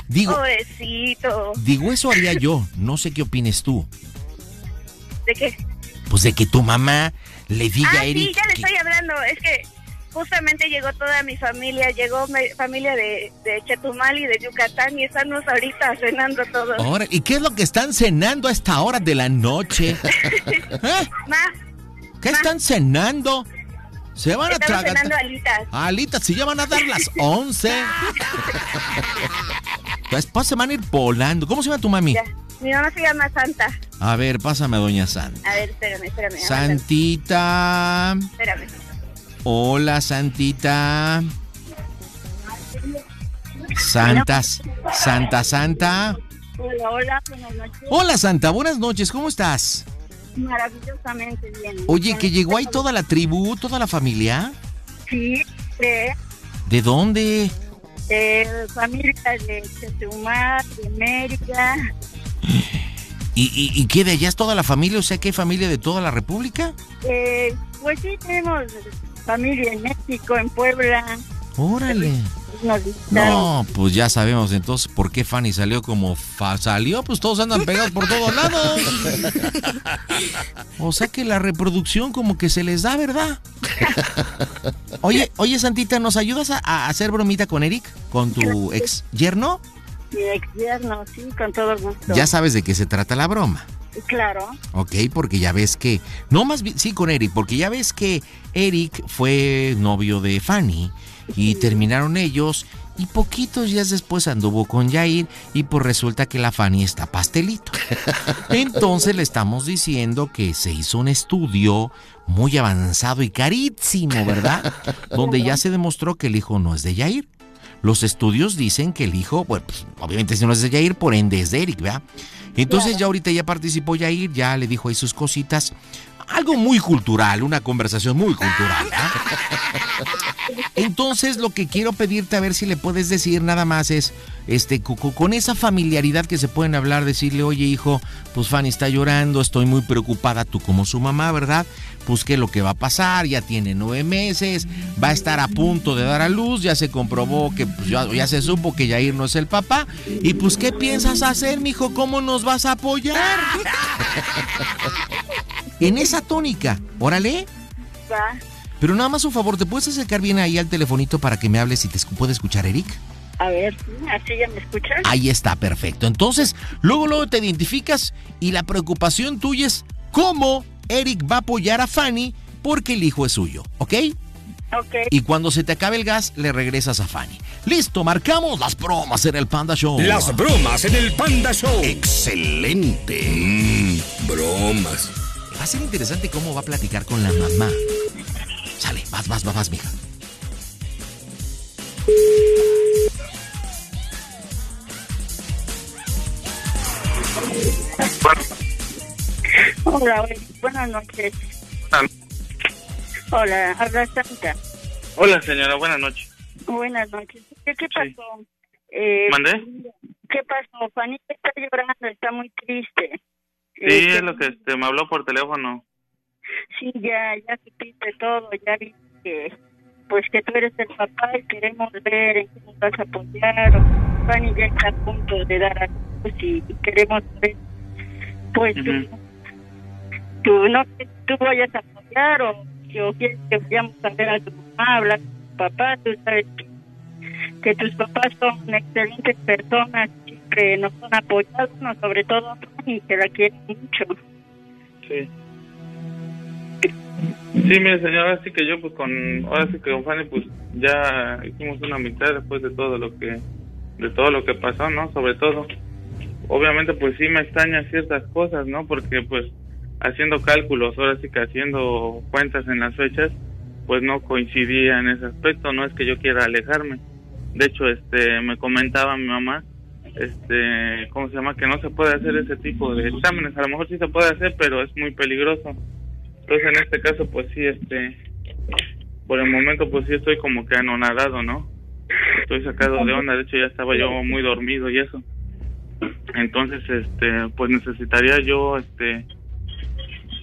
Speaker 2: Digo,
Speaker 20: Pobrecito.
Speaker 2: digo, eso haría yo. No sé qué opines tú.
Speaker 20: ¿De qué?
Speaker 2: Pues de que tu mamá le diga
Speaker 20: ah,
Speaker 2: a Eric.
Speaker 20: sí, ya le
Speaker 2: que-
Speaker 20: estoy hablando. Es que justamente llegó toda mi familia. Llegó mi familia de, de Chetumal y de Yucatán y estamos ahorita cenando todos.
Speaker 2: Ahora, ¿y qué es lo que están cenando a esta hora de la noche? ¿Eh?
Speaker 20: Ma,
Speaker 2: ¿Qué están cenando? Se van a tragar.
Speaker 20: cenando alitas.
Speaker 2: Alitas, si ya van a dar las 11. Después se van a ir volando. ¿Cómo se llama tu mami?
Speaker 20: Ya. Mi mamá se llama Santa.
Speaker 2: A ver, pásame a Doña Santa.
Speaker 20: A ver, espérame, espérame.
Speaker 2: Santita.
Speaker 20: Espérame.
Speaker 2: Hola, Santita. Santas. Santa, Santa.
Speaker 19: Hola, hola, buenas noches.
Speaker 2: Hola, Santa. Buenas noches. ¿Cómo estás?
Speaker 19: Maravillosamente bien.
Speaker 2: Oye, que llegó ahí toda la tribu, toda la familia.
Speaker 19: Sí, de,
Speaker 2: ¿De dónde?
Speaker 19: de familia de Chetumal, de Mérida.
Speaker 2: ¿Y, y, y qué de allá es toda la familia? O sea, que hay familia de toda la República.
Speaker 19: Eh, pues sí, tenemos familia en México, en Puebla.
Speaker 2: Órale. No, pues ya sabemos entonces por qué Fanny salió como fa- salió, pues todos andan pegados por todos lados. O sea que la reproducción como que se les da, ¿verdad? Oye, oye Santita, ¿nos ayudas a, a hacer bromita con Eric? ¿Con tu ex yerno?
Speaker 19: Mi ex yerno, sí, con todo gusto.
Speaker 2: Ya sabes de qué se trata la broma.
Speaker 19: Claro.
Speaker 2: Ok, porque ya ves que. No, más bien, sí, con Eric, porque ya ves que Eric fue novio de Fanny y terminaron ellos. Y poquitos días después anduvo con Jair y pues resulta que la Fanny está pastelito. Entonces le estamos diciendo que se hizo un estudio muy avanzado y carísimo, ¿verdad? Donde ya se demostró que el hijo no es de Jair. Los estudios dicen que el hijo, bueno, pues, obviamente si no es de Jair, por ende es de Eric, ¿verdad? Entonces ya ahorita ya participó Jair, ya le dijo ahí sus cositas. Algo muy cultural, una conversación muy cultural. ¿ah? Entonces lo que quiero pedirte a ver si le puedes decir nada más es, este, co- co- con esa familiaridad que se pueden hablar, decirle, oye hijo, pues Fanny está llorando, estoy muy preocupada, tú como su mamá, ¿verdad? Pues qué es lo que va a pasar, ya tiene nueve meses, va a estar a punto de dar a luz, ya se comprobó que pues, ya, ya se supo que Jair no es el papá, y pues ¿qué piensas hacer, mijo? ¿Cómo nos vas a apoyar? en esa tónica, órale.
Speaker 19: Va.
Speaker 2: Pero nada más un favor, ¿te puedes acercar bien ahí al telefonito para que me hables y te puede escuchar Eric?
Speaker 19: A ver, ¿sí? ¿así ya me escuchas?
Speaker 2: Ahí está, perfecto. Entonces, luego, luego te identificas y la preocupación tuya es cómo Eric va a apoyar a Fanny porque el hijo es suyo, ¿ok?
Speaker 19: Ok.
Speaker 2: Y cuando se te acabe el gas, le regresas a Fanny. Listo, marcamos las bromas en el Panda Show.
Speaker 7: Las bromas en el Panda Show. Excelente. Mm, bromas.
Speaker 2: Va a ser interesante cómo va a platicar con la mamá. Sale, vas, vas, vas, vas, mija.
Speaker 19: Hola, buenas noches. Hola, habla Santa.
Speaker 14: Hola, señora, buenas noches.
Speaker 19: Buenas noches. ¿Qué, qué pasó? Eh,
Speaker 14: ¿Mandé?
Speaker 19: ¿Qué pasó? Fanita está llorando, está muy triste.
Speaker 14: Sí,
Speaker 19: Eh,
Speaker 14: es lo que este, me habló por teléfono.
Speaker 19: Sí, ya, ya supiste todo, ya vi que, pues que tú eres el papá y queremos ver en qué nos vas a apoyar. O, Fanny ya está a punto de dar a luz y, y queremos ver, pues tú, tú no tú vayas a apoyar o si o quieres que vayamos a ver a tu mamá, hablar con tu papá, tú sabes que, que tus papás son excelentes personas, siempre nos han apoyado, no, sobre todo Fanny, que la quiere mucho.
Speaker 14: Sí. Sí, mire, señor, ahora sí que yo, pues con. Ahora sí que con Fanny, pues ya hicimos una mitad después de todo lo que de todo lo que pasó, ¿no? Sobre todo. Obviamente pues sí me extraña ciertas cosas, ¿no? Porque pues haciendo cálculos, ahora sí que haciendo cuentas en las fechas, pues no coincidía en ese aspecto, no es que yo quiera alejarme. De hecho, este me comentaba mi mamá este, ¿cómo se llama? Que no se puede hacer ese tipo de exámenes. A lo mejor sí se puede hacer, pero es muy peligroso. Entonces, en este caso, pues sí, este, por el momento, pues sí estoy como que anonadado, ¿no? Estoy sacado de onda. De hecho, ya estaba yo muy dormido y eso. Entonces, este, pues necesitaría yo, este,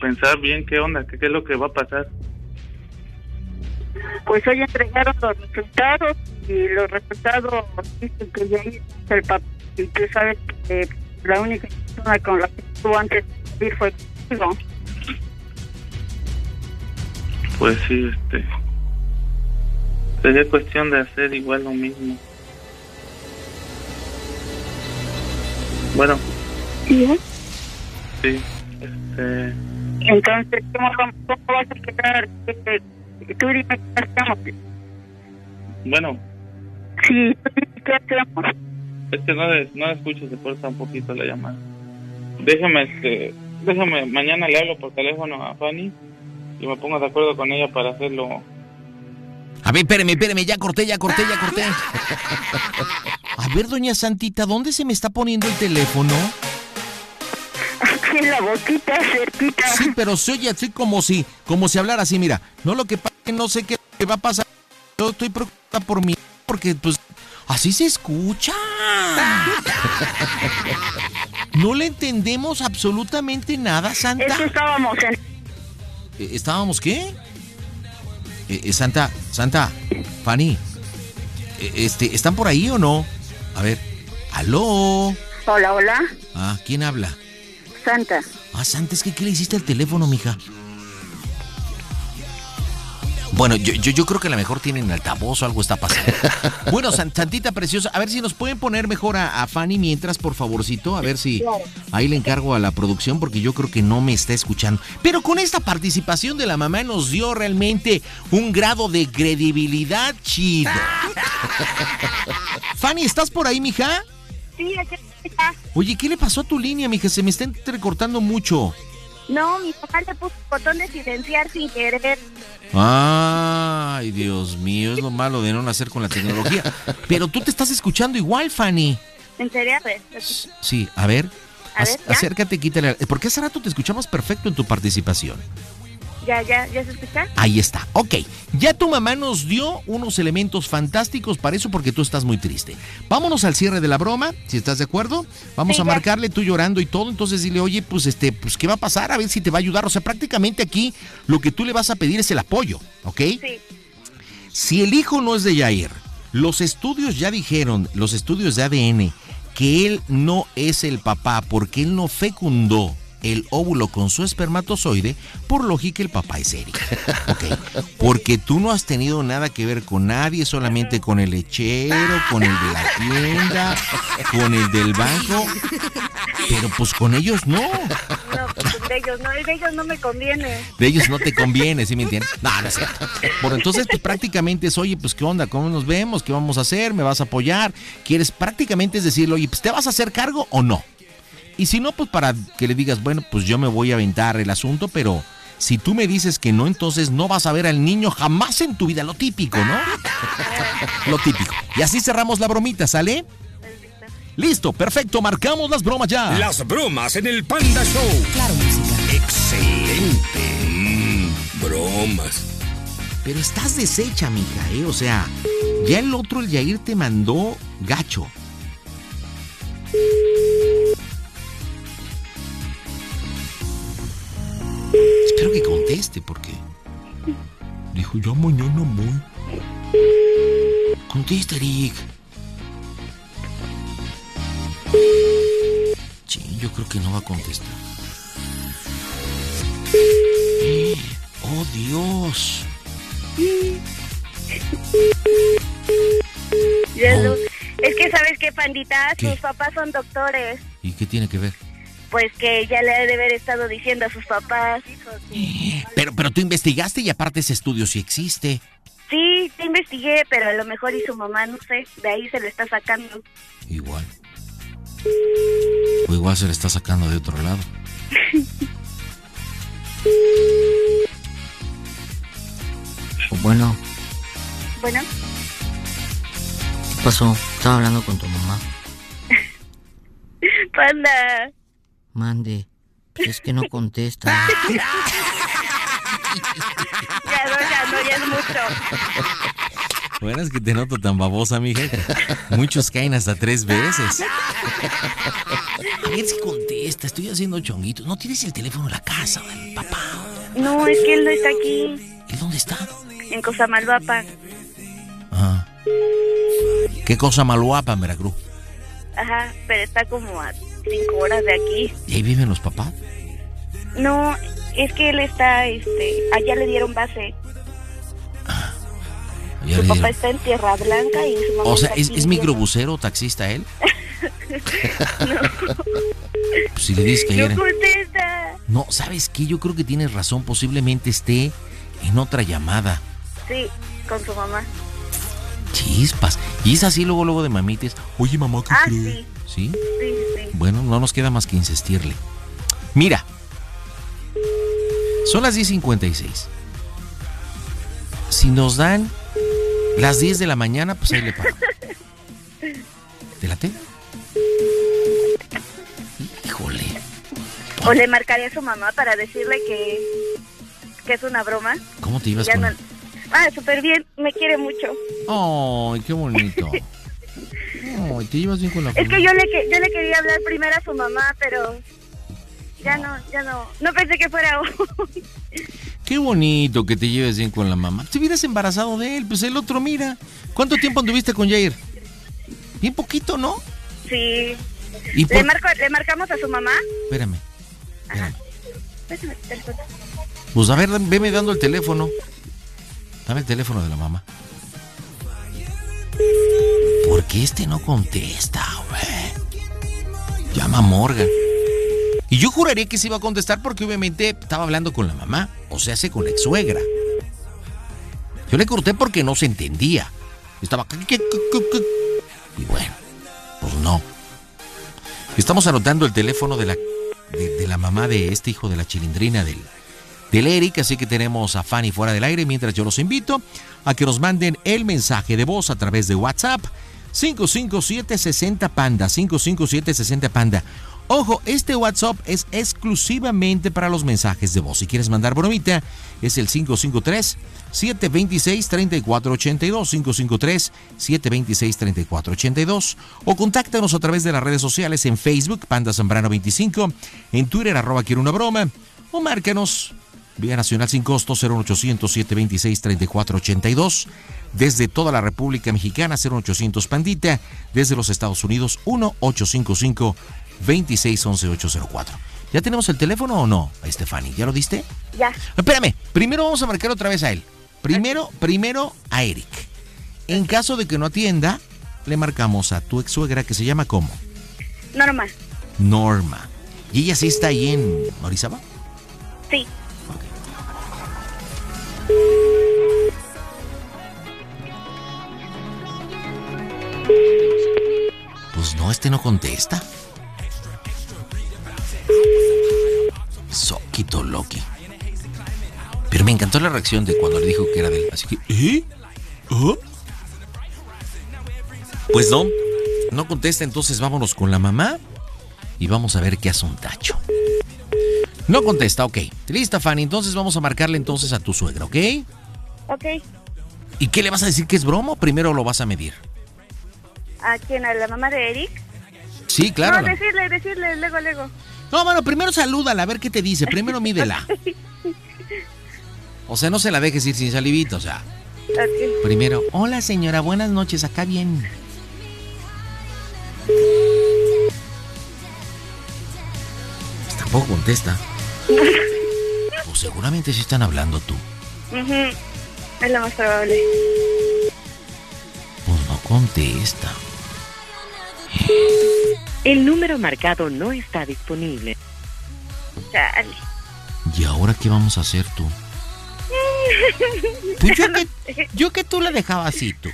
Speaker 14: pensar bien qué onda, qué, qué es lo que va a pasar.
Speaker 19: Pues hoy entregaron los resultados y los resultados dicen que ya hizo el papel y tú sabes que la única persona con la que estuvo antes de fue contigo.
Speaker 14: Pues sí, este, sería cuestión de hacer igual lo mismo. Bueno,
Speaker 19: ¿Sí?
Speaker 14: sí, este,
Speaker 19: Entonces, ¿cómo, vamos- cómo vas a quedar? Eh, Tú dime qué hacemos.
Speaker 14: bueno,
Speaker 19: Sí, tú dime qué hacemos.
Speaker 14: Es que no, le- no le escucho, se corta un poquito la llamada. Déjame, este, déjame, mañana le hablo por teléfono a Fanny y me pongo de acuerdo con ella para hacerlo.
Speaker 2: A ver, espéreme, espéreme, ya corté, ya corté, ya corté. A ver, doña Santita, ¿dónde se me está poniendo el teléfono?
Speaker 19: Aquí en la boquita, cerquita.
Speaker 2: Sí, pero se oye así como si, como si hablara así, mira. No lo que pasa es que no sé qué va a pasar. Yo estoy preocupada por mí, porque pues así se escucha. No le entendemos absolutamente nada, Santa.
Speaker 19: Es que estábamos en...
Speaker 2: Eh, ¿Estábamos qué? Eh, eh, Santa, Santa, Fanny, eh, este, ¿están por ahí o no? A ver, aló.
Speaker 19: Hola, hola,
Speaker 2: Ah, ¿quién habla?
Speaker 19: Santa.
Speaker 2: Ah, Santa, es que ¿qué le hiciste al teléfono, mija? Bueno, yo, yo, yo creo que a lo mejor tienen altavoz o algo está pasando. Bueno, San- Santita Preciosa, a ver si nos pueden poner mejor a, a Fanny mientras, por favorcito, a ver si ahí le encargo a la producción porque yo creo que no me está escuchando. Pero con esta participación de la mamá nos dio realmente un grado de credibilidad chido. Fanny, ¿estás por ahí, mija?
Speaker 20: Sí, aquí está.
Speaker 2: Oye, ¿qué le pasó a tu línea, mija? Se me está entrecortando mucho.
Speaker 20: No, mi papá le puso el botón de silenciar sin querer.
Speaker 2: Ay, Dios mío, es lo malo de no nacer con la tecnología. Pero tú te estás escuchando igual, Fanny.
Speaker 20: ¿En serio? A ver,
Speaker 2: Sí, a ver.
Speaker 20: A ver,
Speaker 2: acércate, quítale. Porque hace rato te escuchamos perfecto en tu participación.
Speaker 20: ¿Ya, ya, ya se escucha?
Speaker 2: Ahí está. Ok, ya tu mamá nos dio unos elementos fantásticos para eso porque tú estás muy triste. Vámonos al cierre de la broma, si estás de acuerdo. Vamos
Speaker 20: Sí,
Speaker 2: a marcarle tú llorando y todo, entonces dile, oye, pues este, pues qué va a pasar, a ver si te va a ayudar. O sea, prácticamente aquí lo que tú le vas a pedir es el apoyo, ¿ok?
Speaker 20: Sí.
Speaker 2: Si el hijo no es de Yair, los estudios ya dijeron, los estudios de ADN, que él no es el papá porque él no fecundó el óvulo con su espermatozoide, por lógica el papá es Eric. Porque tú no has tenido nada que ver con nadie, solamente con el lechero, con el de la tienda, con el del banco. Pero pues con ellos no.
Speaker 20: No, pues de ellos no, de ellos no me conviene.
Speaker 2: De ellos no te conviene, ¿sí me entiendes? No, no es cierto. Bueno, entonces, pues prácticamente es, oye, pues qué onda, cómo nos vemos, qué vamos a hacer, me vas a apoyar. Quieres prácticamente es decirle, oye, pues te vas a hacer cargo o no. Y si no, pues para que le digas, bueno, pues yo me voy a aventar el asunto, pero si tú me dices que no, entonces no vas a ver al niño jamás en tu vida, lo típico, ¿no? Lo típico. Y así cerramos la bromita, ¿sale? Listo, perfecto, marcamos las bromas ya.
Speaker 7: Las bromas en el Panda Show.
Speaker 3: Claro, música.
Speaker 7: Excelente. Mm, bromas.
Speaker 2: Pero estás deshecha, mija, ¿eh? O sea, ya el otro, el Yair, te mandó gacho. Espero que conteste, porque... Dijo, yo mañana voy. Contesta, Eric. Sí, yo creo que no va a contestar. Oh, Dios.
Speaker 20: Ya lo- Es que, ¿sabes qué, pandita?
Speaker 2: ¿Qué?
Speaker 20: Sus papás son doctores.
Speaker 2: ¿Y qué tiene que ver?
Speaker 20: Pues que ya le ha de haber estado diciendo a sus papás.
Speaker 2: Pero, pero tú investigaste y aparte ese estudio sí existe.
Speaker 20: Sí, sí, te investigué, pero a lo mejor y su mamá, no sé, de ahí se le está sacando.
Speaker 9: Igual. O igual se le está sacando de otro lado. Bueno,
Speaker 20: Bueno,
Speaker 9: ¿qué pasó? Estaba hablando con tu mamá.
Speaker 20: panda.
Speaker 9: Mande. Pues es que no contesta.
Speaker 20: Ya no, ya no, ya es mucho.
Speaker 2: Bueno, es que te noto tan babosa, mija. Muchos caen hasta tres veces. A ver si contesta, estoy haciendo chonguitos. No tienes el teléfono en la casa, papá.
Speaker 20: No, es que él no está aquí.
Speaker 2: ¿Y dónde está?
Speaker 20: En Cosamalvapa.
Speaker 2: Ah. ¿Qué cosa maluapa en Veracruz?
Speaker 20: Ajá, pero está como a cinco horas de aquí.
Speaker 2: ¿Y ahí viven los papás?
Speaker 20: No, es que él está, este, allá le dieron base.
Speaker 2: Ya
Speaker 20: su
Speaker 2: le
Speaker 20: papá
Speaker 2: dieron.
Speaker 20: está en Tierra Blanca y su mamá
Speaker 2: O sea, ¿es, es microbusero, taxista él? Pues si le dices que
Speaker 20: No
Speaker 2: ayer...
Speaker 20: contesta.
Speaker 2: No, ¿sabes qué? Yo creo que tienes razón. Posiblemente esté en otra llamada.
Speaker 20: Sí, con su mamá.
Speaker 2: Chispas. Y es así luego, luego de mamites. Oye, mamá, ¿qué
Speaker 20: Ah,
Speaker 2: crees?
Speaker 20: sí.
Speaker 2: ¿Sí?
Speaker 20: Sí, sí.
Speaker 2: Bueno, no nos queda más que insistirle. Mira. Son las 10.56. Si nos dan las 10 de la mañana, pues ahí le pago. ¿Te late? Híjole.
Speaker 20: O le marcaré a su mamá para decirle que, que es una broma.
Speaker 2: ¿Cómo te ibas
Speaker 20: Ya
Speaker 2: con
Speaker 20: no-? Ah, súper bien, me quiere mucho.
Speaker 2: Ay, qué bonito. Ay, te llevas bien con la
Speaker 20: Es que yo le, que- yo le quería hablar primero a su mamá, pero ya no, ya no. No pensé que fuera hoy.
Speaker 2: Qué bonito que te lleves bien con la mamá. Te hubieras embarazado de él, pues el otro mira. ¿Cuánto tiempo anduviste con Jair? Bien poquito, ¿no?
Speaker 20: Sí.
Speaker 2: ¿Y por-
Speaker 20: ¿Le, marco, ¿Le marcamos a su mamá?
Speaker 2: Espérame.
Speaker 20: Teléfono.
Speaker 2: Pues a ver, veme dando el teléfono. Dame el teléfono de la mamá. ¿Por qué este no contesta, güey? Llama a Morgan. Y yo juraría que se iba a contestar porque obviamente estaba hablando con la mamá. O sea, hace con la ex suegra. Yo le corté porque no se entendía. Estaba... Y bueno, pues no. Estamos anotando el teléfono de la, de, la mamá de este hijo de la chilindrina del, del Eric, así que tenemos a Fanny fuera del aire, mientras yo los invito a que nos manden el mensaje de voz a través de WhatsApp 55760 Panda, 55760 Panda. Ojo, este WhatsApp es exclusivamente para los mensajes de voz. Si quieres mandar bromita, es el 553 726 3482 553 726 3482 o contáctanos a través de las redes sociales en Facebook Panda Zambrano 25, en Twitter arroba quiero una broma o márcanos vía nacional sin costo 01800 726 3482 desde toda la República Mexicana 01800 Pandita desde los Estados Unidos 1855 2611804. ¿Ya tenemos el teléfono o no, Estefani? ¿Ya lo diste?
Speaker 20: Ya.
Speaker 2: Espérame, primero vamos a marcar otra vez a él. Primero, primero a Eric. En caso de que no atienda, le marcamos a tu ex suegra que se llama ¿cómo?
Speaker 20: Norma.
Speaker 2: Norma. ¿Y ella sí está ahí en Orizaba?
Speaker 20: Sí.
Speaker 2: Pues no, este no contesta. Soquito Loki. Pero me encantó la reacción de cuando le dijo que era de él. Así que, ¿eh? ¿Ah? Pues no, no contesta, entonces vámonos con la mamá y vamos a ver qué hace un tacho. No contesta, ok. Lista, Fanny, entonces vamos a marcarle entonces a tu suegra, ¿ok?
Speaker 20: Ok.
Speaker 2: ¿Y qué le vas a decir que es broma o primero lo vas a medir?
Speaker 20: ¿A quién? ¿A la mamá de Eric?
Speaker 2: Sí, claro.
Speaker 20: No, decirle, decirle, luego, luego.
Speaker 2: No, bueno, primero salúdala, a ver qué te dice. Primero mídela. O sea, no se la dejes ir sin salivita, o sea. Primero, hola señora, buenas noches, acá bien. Pues tampoco contesta. O seguramente sí están hablando tú.
Speaker 20: Es lo más probable.
Speaker 2: Pues no contesta.
Speaker 22: El número marcado no está disponible.
Speaker 20: Chale.
Speaker 2: ¿Y ahora qué vamos a hacer tú?
Speaker 20: Mm,
Speaker 2: Pues yo que, yo que tú le dejaba así, tú.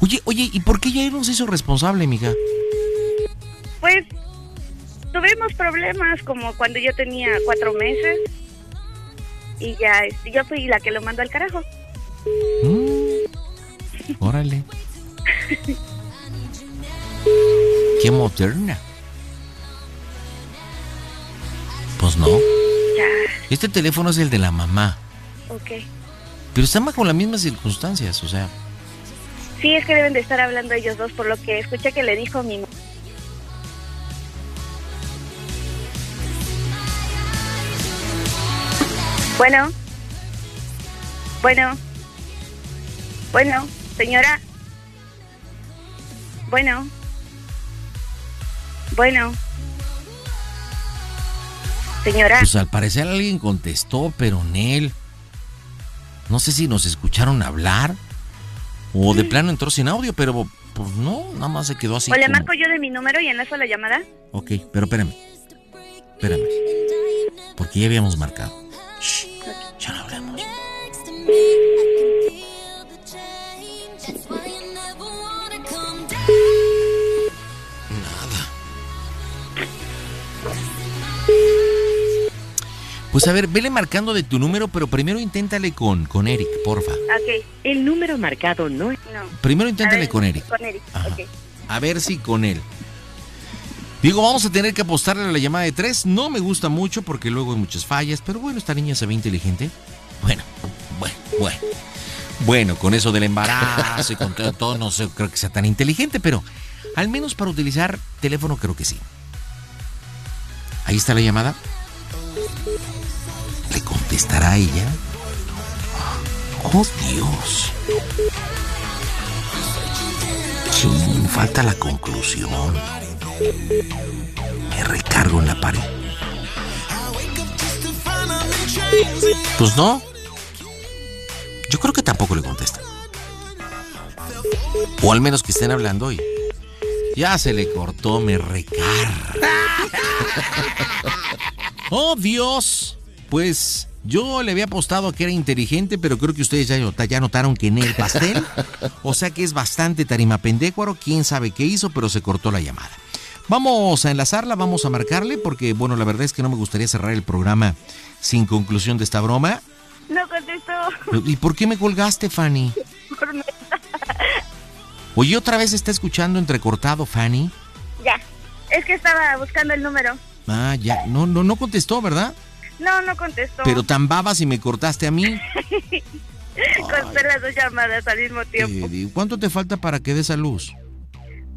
Speaker 2: Oye, oye, ¿y por qué Jair nos hizo responsable, mija?
Speaker 20: Pues tuvimos problemas como cuando yo tenía cuatro meses y ya este, yo fui la que lo mandó al carajo.
Speaker 2: Órale. Qué moderna. Pues no. Este teléfono es el de la mamá.
Speaker 20: ok.
Speaker 2: Pero están bajo las mismas circunstancias, o sea.
Speaker 20: Sí, es que deben de estar hablando ellos dos por lo que escuché que le dijo mi... Bueno. Bueno. Bueno, señora. Bueno. Bueno. Señora.
Speaker 2: Pues al parecer alguien contestó, pero Nel. No sé si nos escucharon hablar o de plano entró sin audio, pero pues no, nada más se quedó así.
Speaker 20: o le
Speaker 2: como-
Speaker 20: marco yo de mi número y enlazo la llamada.
Speaker 2: Ok, pero espérame. Espérame. Porque ya habíamos marcado. Shh, Pues a ver, vele marcando de tu número, pero primero inténtale con, con Eric, porfa.
Speaker 20: Ok.
Speaker 22: El número marcado no es...
Speaker 20: No.
Speaker 2: Primero inténtale
Speaker 20: ver,
Speaker 2: con Eric.
Speaker 20: Con Eric,
Speaker 2: Ajá.
Speaker 20: ok.
Speaker 2: A ver si con él. Digo, vamos a tener que apostarle a la llamada de tres. No me gusta mucho porque luego hay muchas fallas, pero bueno, esta niña se ve inteligente. Bueno, bueno, bueno. Bueno, con eso del embarazo y con todo, todo, no sé, creo que sea tan inteligente, pero al menos para utilizar teléfono creo que sí. Ahí está la llamada. ¿Le contestará ella? Oh, Dios. Falta la conclusión. Me recargo en la pared. Pues no. Yo creo que tampoco le contesta. O al menos que estén hablando y ya se le cortó, me recarga. ¡Oh, Dios! Pues yo le había apostado que era inteligente, pero creo que ustedes ya, ya notaron que en el pastel. O sea que es bastante tarima pendécuaro. Quién sabe qué hizo, pero se cortó la llamada. Vamos a enlazarla, vamos a marcarle, porque bueno, la verdad es que no me gustaría cerrar el programa sin conclusión de esta broma.
Speaker 20: No contestó.
Speaker 2: ¿Y por qué me colgaste, Fanny?
Speaker 20: Por me-
Speaker 2: Oye, otra vez está escuchando entrecortado, Fanny.
Speaker 20: Ya. Es que estaba buscando el número.
Speaker 2: Ah, ya. No, no, no contestó, ¿verdad?
Speaker 20: No, no contestó.
Speaker 2: Pero tan babas y me cortaste a mí.
Speaker 20: Contesté las dos llamadas al mismo tiempo.
Speaker 2: Eh, ¿Cuánto te falta para que des a luz?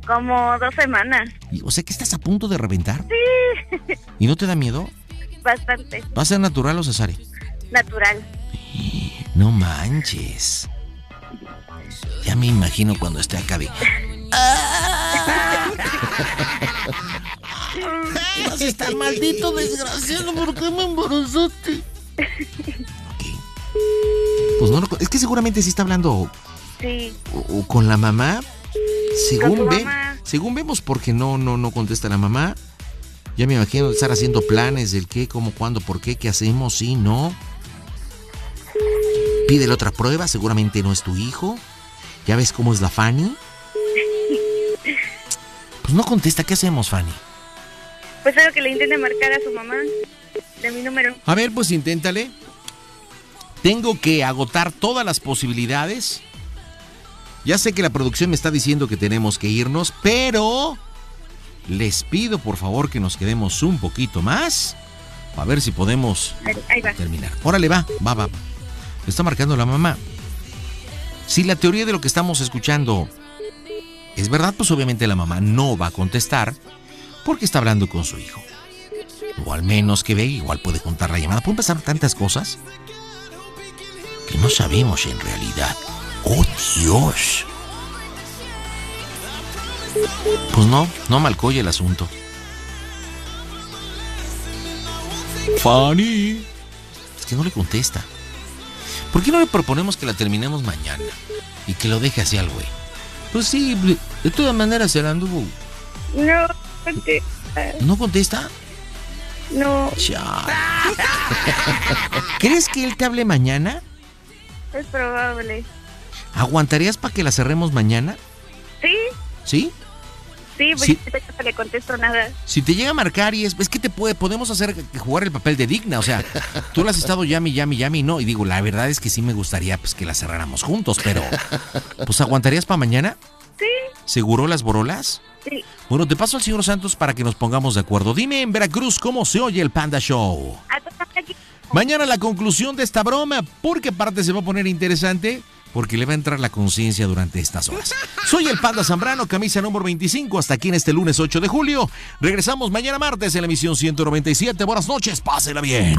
Speaker 20: Como dos semanas.
Speaker 2: O sea que estás a punto de reventar.
Speaker 20: Sí.
Speaker 2: ¿Y no te da miedo?
Speaker 20: Bastante.
Speaker 2: ¿Va a ser natural o cesárea?
Speaker 20: Natural.
Speaker 2: No manches. Ya me imagino cuando esté acá de... Vas a estar maldito desgraciado, ¿por qué me embarazaste? Pues no, lo es que seguramente sí está hablando
Speaker 20: Sí.
Speaker 2: o, o con la mamá. Según
Speaker 20: Con
Speaker 2: ve,
Speaker 20: mamá.
Speaker 2: según vemos porque no no no contesta la mamá. Ya me imagino estar haciendo planes del qué, cómo, cuándo, por qué, qué hacemos, sí, no. Pídele otra prueba, seguramente no es tu hijo. Ya ves cómo es la Fanny. Pues no contesta, ¿qué hacemos, Fanny?
Speaker 20: Pues espero que le intente marcar a su mamá de mi número.
Speaker 2: A ver, pues inténtale. Tengo que agotar todas las posibilidades. Ya sé que la producción me está diciendo que tenemos que irnos, pero les pido por favor que nos quedemos un poquito más. A ver si podemos
Speaker 20: Ahí, ahí va.
Speaker 2: terminar. Órale, va, va, va. Está marcando la mamá. Si la teoría de lo que estamos escuchando es verdad, pues obviamente la mamá no va a contestar porque está hablando con su hijo. O al menos que ve, igual puede contar la llamada. Pueden pasar tantas cosas que no sabemos en realidad. ¡Oh, Dios! Pues no, no malcoye el asunto. Fanny. Es que no le contesta. ¿Por qué no le proponemos que la terminemos mañana? Y que lo deje así al güey. Pues sí, de todas maneras se la anduvo.
Speaker 20: No contesta.
Speaker 2: ¿No contesta?
Speaker 20: No,
Speaker 2: ¿Crees que él te hable mañana?
Speaker 20: es probable.
Speaker 2: ¿Aguantarías para que la cerremos mañana?
Speaker 20: Sí,
Speaker 2: ¿Sí?
Speaker 20: sí, pues
Speaker 2: Sí.
Speaker 20: no le contesto nada.
Speaker 2: Si te llega a marcar y es, es que te puede, podemos hacer jugar el papel de digna, o sea, tú la has estado llame, llame, llame y no, y digo, la verdad es que sí me gustaría pues que la cerráramos juntos, pero pues aguantarías para mañana?
Speaker 20: Sí,
Speaker 2: ¿Seguro las borolas?
Speaker 20: Sí.
Speaker 2: Bueno, te paso al señor Santos para que nos pongamos de acuerdo. Dime en Veracruz cómo se oye el Panda Show. Mañana la conclusión de esta broma, porque aparte se va a poner interesante, porque le va a entrar la conciencia durante estas horas. Soy el Panda Zambrano, camisa número 25, hasta aquí en este lunes 8 de julio. Regresamos mañana martes en la emisión 197. Buenas noches, pásela bien.